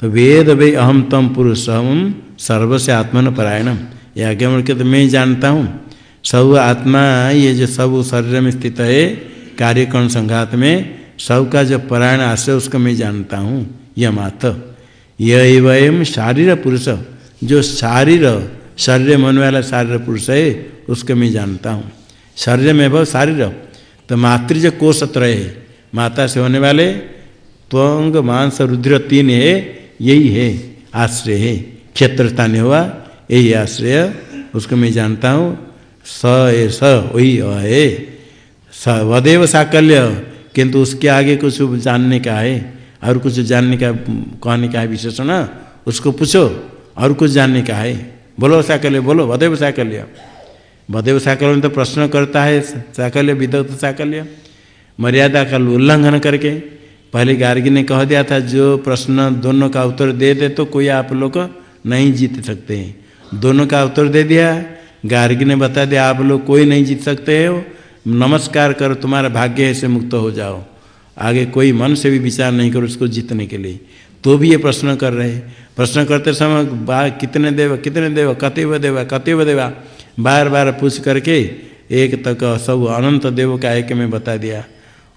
तो वेद वे अहम तम पुरुष हम सर्वस्य आत्मन परायणम। याज्ञमल के तो मैं जानता हूँ, सब आत्मा, ये जो सब शरीर में स्थित है, कार्यकरण संघात में सब का जो परायण आश्रय, उसको मैं जानता हूँ, यमात। यम शारीर पुरुष, जो शारीर शरीर मन वाला शारीर पुरुष है, उसको मैं जानता हूँ। शरीर में बहुत शारीर तो मातृज कोशत्र है। माता से होने वाले त्वंग, मांस, रुद्र तीन है, यही है, आश्रय है। क्षेत्र स्थान हुआ, यही आश्रय, उसको मैं जानता हूँ। स ए स, वही है स वदेव साकल्य, किंतु उसके आगे कुछ जानने का है, और कुछ जानने का, कहने का है विशेषण, उसको पूछो, और कुछ जानने का है। बोलो साकल्य बोलो वदेव साकल्य वदेव साकल्य में तो प्रश्न करता है साकल्य विदग्ध साकल्य मर्यादा का उल्लंघन करके पहले गार्गी ने कह दिया था, जो प्रश्न दोनों का उत्तर दे दे तो कोई आप लोग नहीं जीत सकते हैं। दोनों का उत्तर दे दिया, गार्गी ने बता दिया, आप लोग कोई नहीं जीत सकते हो, नमस्कार करो, तुम्हारा भाग्य ऐसे मुक्त हो जाओ। आगे कोई मन से भी विचार नहीं करो उसको जीतने के लिए। तो भी ये प्रश्न कर रहे हैं। प्रश्न करते समय बा कितने देव कितने देव कतिव देवा कतिव देवा? बार बार पूछ करके एक तक सब अनंत देव का एक में बता दिया।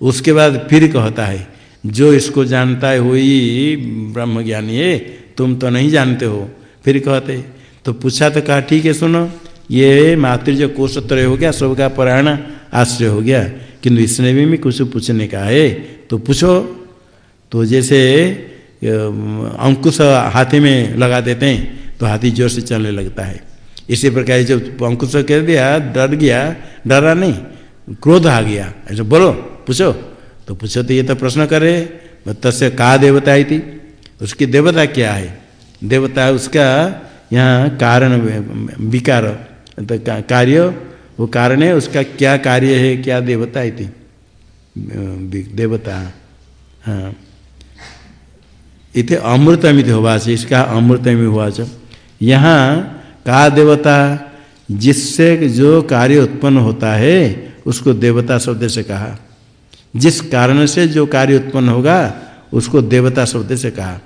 उसके बाद फिर कहता है जो इसको जानता है वही ब्रह्म ज्ञानी है तुम तो नहीं जानते हो। फिर कहते तो पूछा तो कहा ठीक है सुनो ये मातृज कोशत्रय हो गया सबका परायण आश्रय हो गया किंतु इसने भी, भी कुछ पूछने का है। तो पूछो। तो जैसे अंकुश हाथी में लगा देते हैं तो हाथी ज़ोर से चलने लगता है। इसी प्रकार जब अंकुश कह दिया, डर गया, डरा नहीं, क्रोध आ गया। ऐसा बोलो, पूछो। तो पूछो तो ये तो प्रश्न करे तस्य का देवता आई थी? उसकी देवता क्या है? देवता उसका यहाँ कारण विकार तो कार्य, वो कारण है, उसका क्या कार्य है, क्या देवता आई थी? देवता हाँ। इतने अमृतमित होवाच इसका अमृतमि हुआ यहाँ का देवता, जिससे जो कार्य उत्पन्न होता है, उसको देवता शब्द से कहा। जिस कारण से जो कार्य उत्पन्न होगा, उसको देवता शब्द से कहा।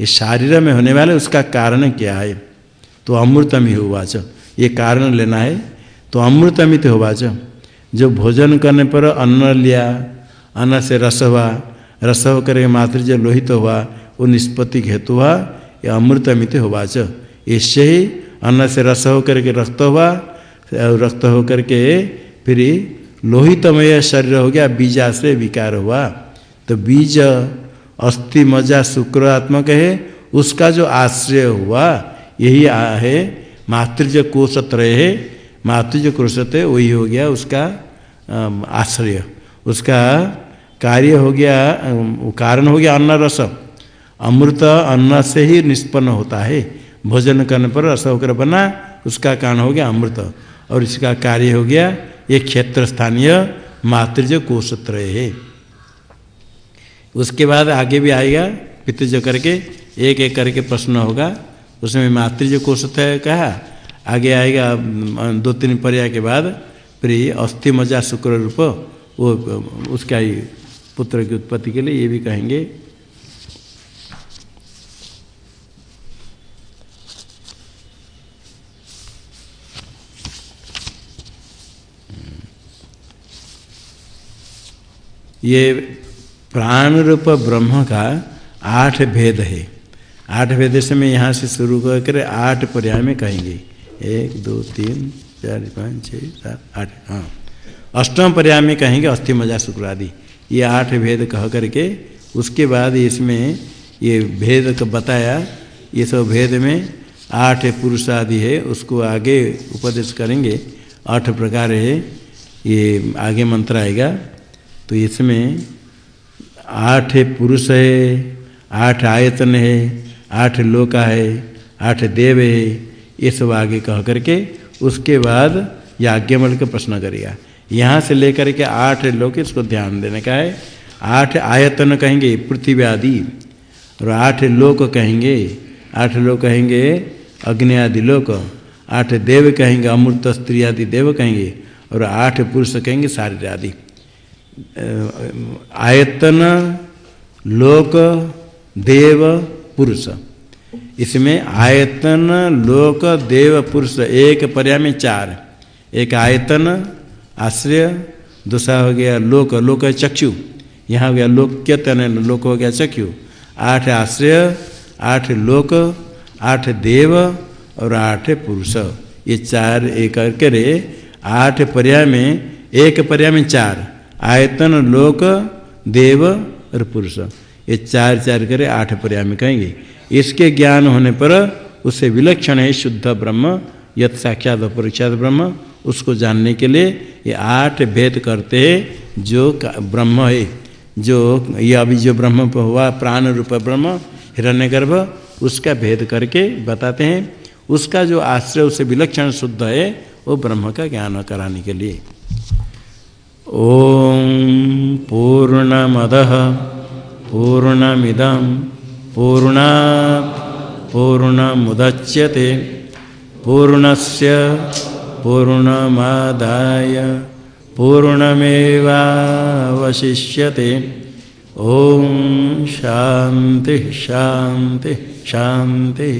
ये शारीर में होने वाले उसका कारण क्या है? तो अमृतम हुआ ये कारण लेना है तो अमृतमित हुआ जो भोजन करने पर अन्न लिया, अन्न से रस हुआ, रस होकर मातृ लोहित हुआ वो निष्पत्ति हेतु हुआ ये अमृतमित होवाच। इससे ही अन्न से रस होकर के रक्त हुआ रक्त होकर के फिर लोहितमय शरीर हो गया, बीजाश्रय विकार हुआ तो बीज अस्थि, मज़ा शुक्रात्मक है उसका जो आश्रय हुआ, यही है मातृज कोशत्रय है मातृज कोशत्रय, वही हो गया उसका आश्रय। उसका कार्य हो गया कारण हो गया अन्न रस। अमृत अन्न से ही निष्पन्न होता है। भोजन करने पर रस बना, उसका कारण हो गया अमृत। और इसका कार्य हो गया, ये क्षेत्र स्थानीय मातृज कोशत्रय है। उसके बाद आगे भी आएगा, पितृज करके एक एक करके प्रश्न होगा। उसमें मातृज कोशत्रय कहा, आगे आएगा दो तीन पर्याय के बाद, फिर अस्थि मज़ा शुक्र रूप, वो, उसका ही पुत्र की उत्पत्ति के लिए ये भी कहेंगे। ये प्राण रूप ब्रह्म का आठ भेद है। आठ भेद से मैं यहाँ से शुरू कर आठ पर्याय में कहेंगे। एक, दो, तीन, चार, पाँच छः सात, आठ हाँ। अष्टम पर्याय में कहेंगे अस्थि मज़ा शुक्र आदि। ये आठ भेद कह करके उसके बाद इसमें ये भेद का बताया, ये सब भेद में आठ पुरुष आदि है, उसको आगे उपदेश करेंगे। आठ प्रकार है, ये आगे मंत्र आएगा। तो इसमें आठ पुरुष है, आठ आयतन है, आठ लोका है, आठ देव है, ये सब आगे कह करके उसके बाद याज्ञमल का प्रश्न करेगा यहाँ से लेकर के आठ लोक इसको ध्यान देने का है। आठ आयतन कहेंगे, पृथ्वी आदि, और आठ लोक कहेंगे, आठ लोग कहेंगे अग्नि आदि लोक, आठ देव कहेंगे अमृत स्त्री आदि देव कहेंगे, और आठ पुरुष कहेंगे शारीर आदि। आयतन, लोक, देव, पुरुष। इसमें आयतन, लोक, देव, पुरुष, एक पर्याय में चार एक आयतन, आश्रय, दूसरा हो गया लोक लोक चक्षु। यहाँ हो गया लोक्यतन लोक हो गया चक्षु। आठ आश्रय, आठ लोक, आठ देव और आठ पुरुष। ये चार एक करके आठ पर्याय में, एक पर्याय में चार। आयतन, लोक, देव और पुरुष। ये चार चार करे आठ पर्याय में कहेंगे। इसके ज्ञान होने पर उससे विलक्षण है शुद्ध ब्रह्म यथ साक्षात अपरिक्षात ब्रह्म। उसको जानने के लिए ये आठ भेद करते हैं, जो ब्रह्म है। जो ये अभी जो ब्रह्म हुआ, प्राण रूप ब्रह्म, हिरण्यगर्भ, उसका भेद करके बताते हैं। उसका जो आश्रय, उसे विलक्षण शुद्ध है, वो ब्रह्म का ज्ञान कराने के लिए। ॐ पूर्णमदः पूर्णमिदं पूर्णात् पूर्णमुदच्यते पूर्णस्य पूर्णमादाय पूर्णमेवावशिष्यते ॐ शान्तिः शान्तिः शान्तिः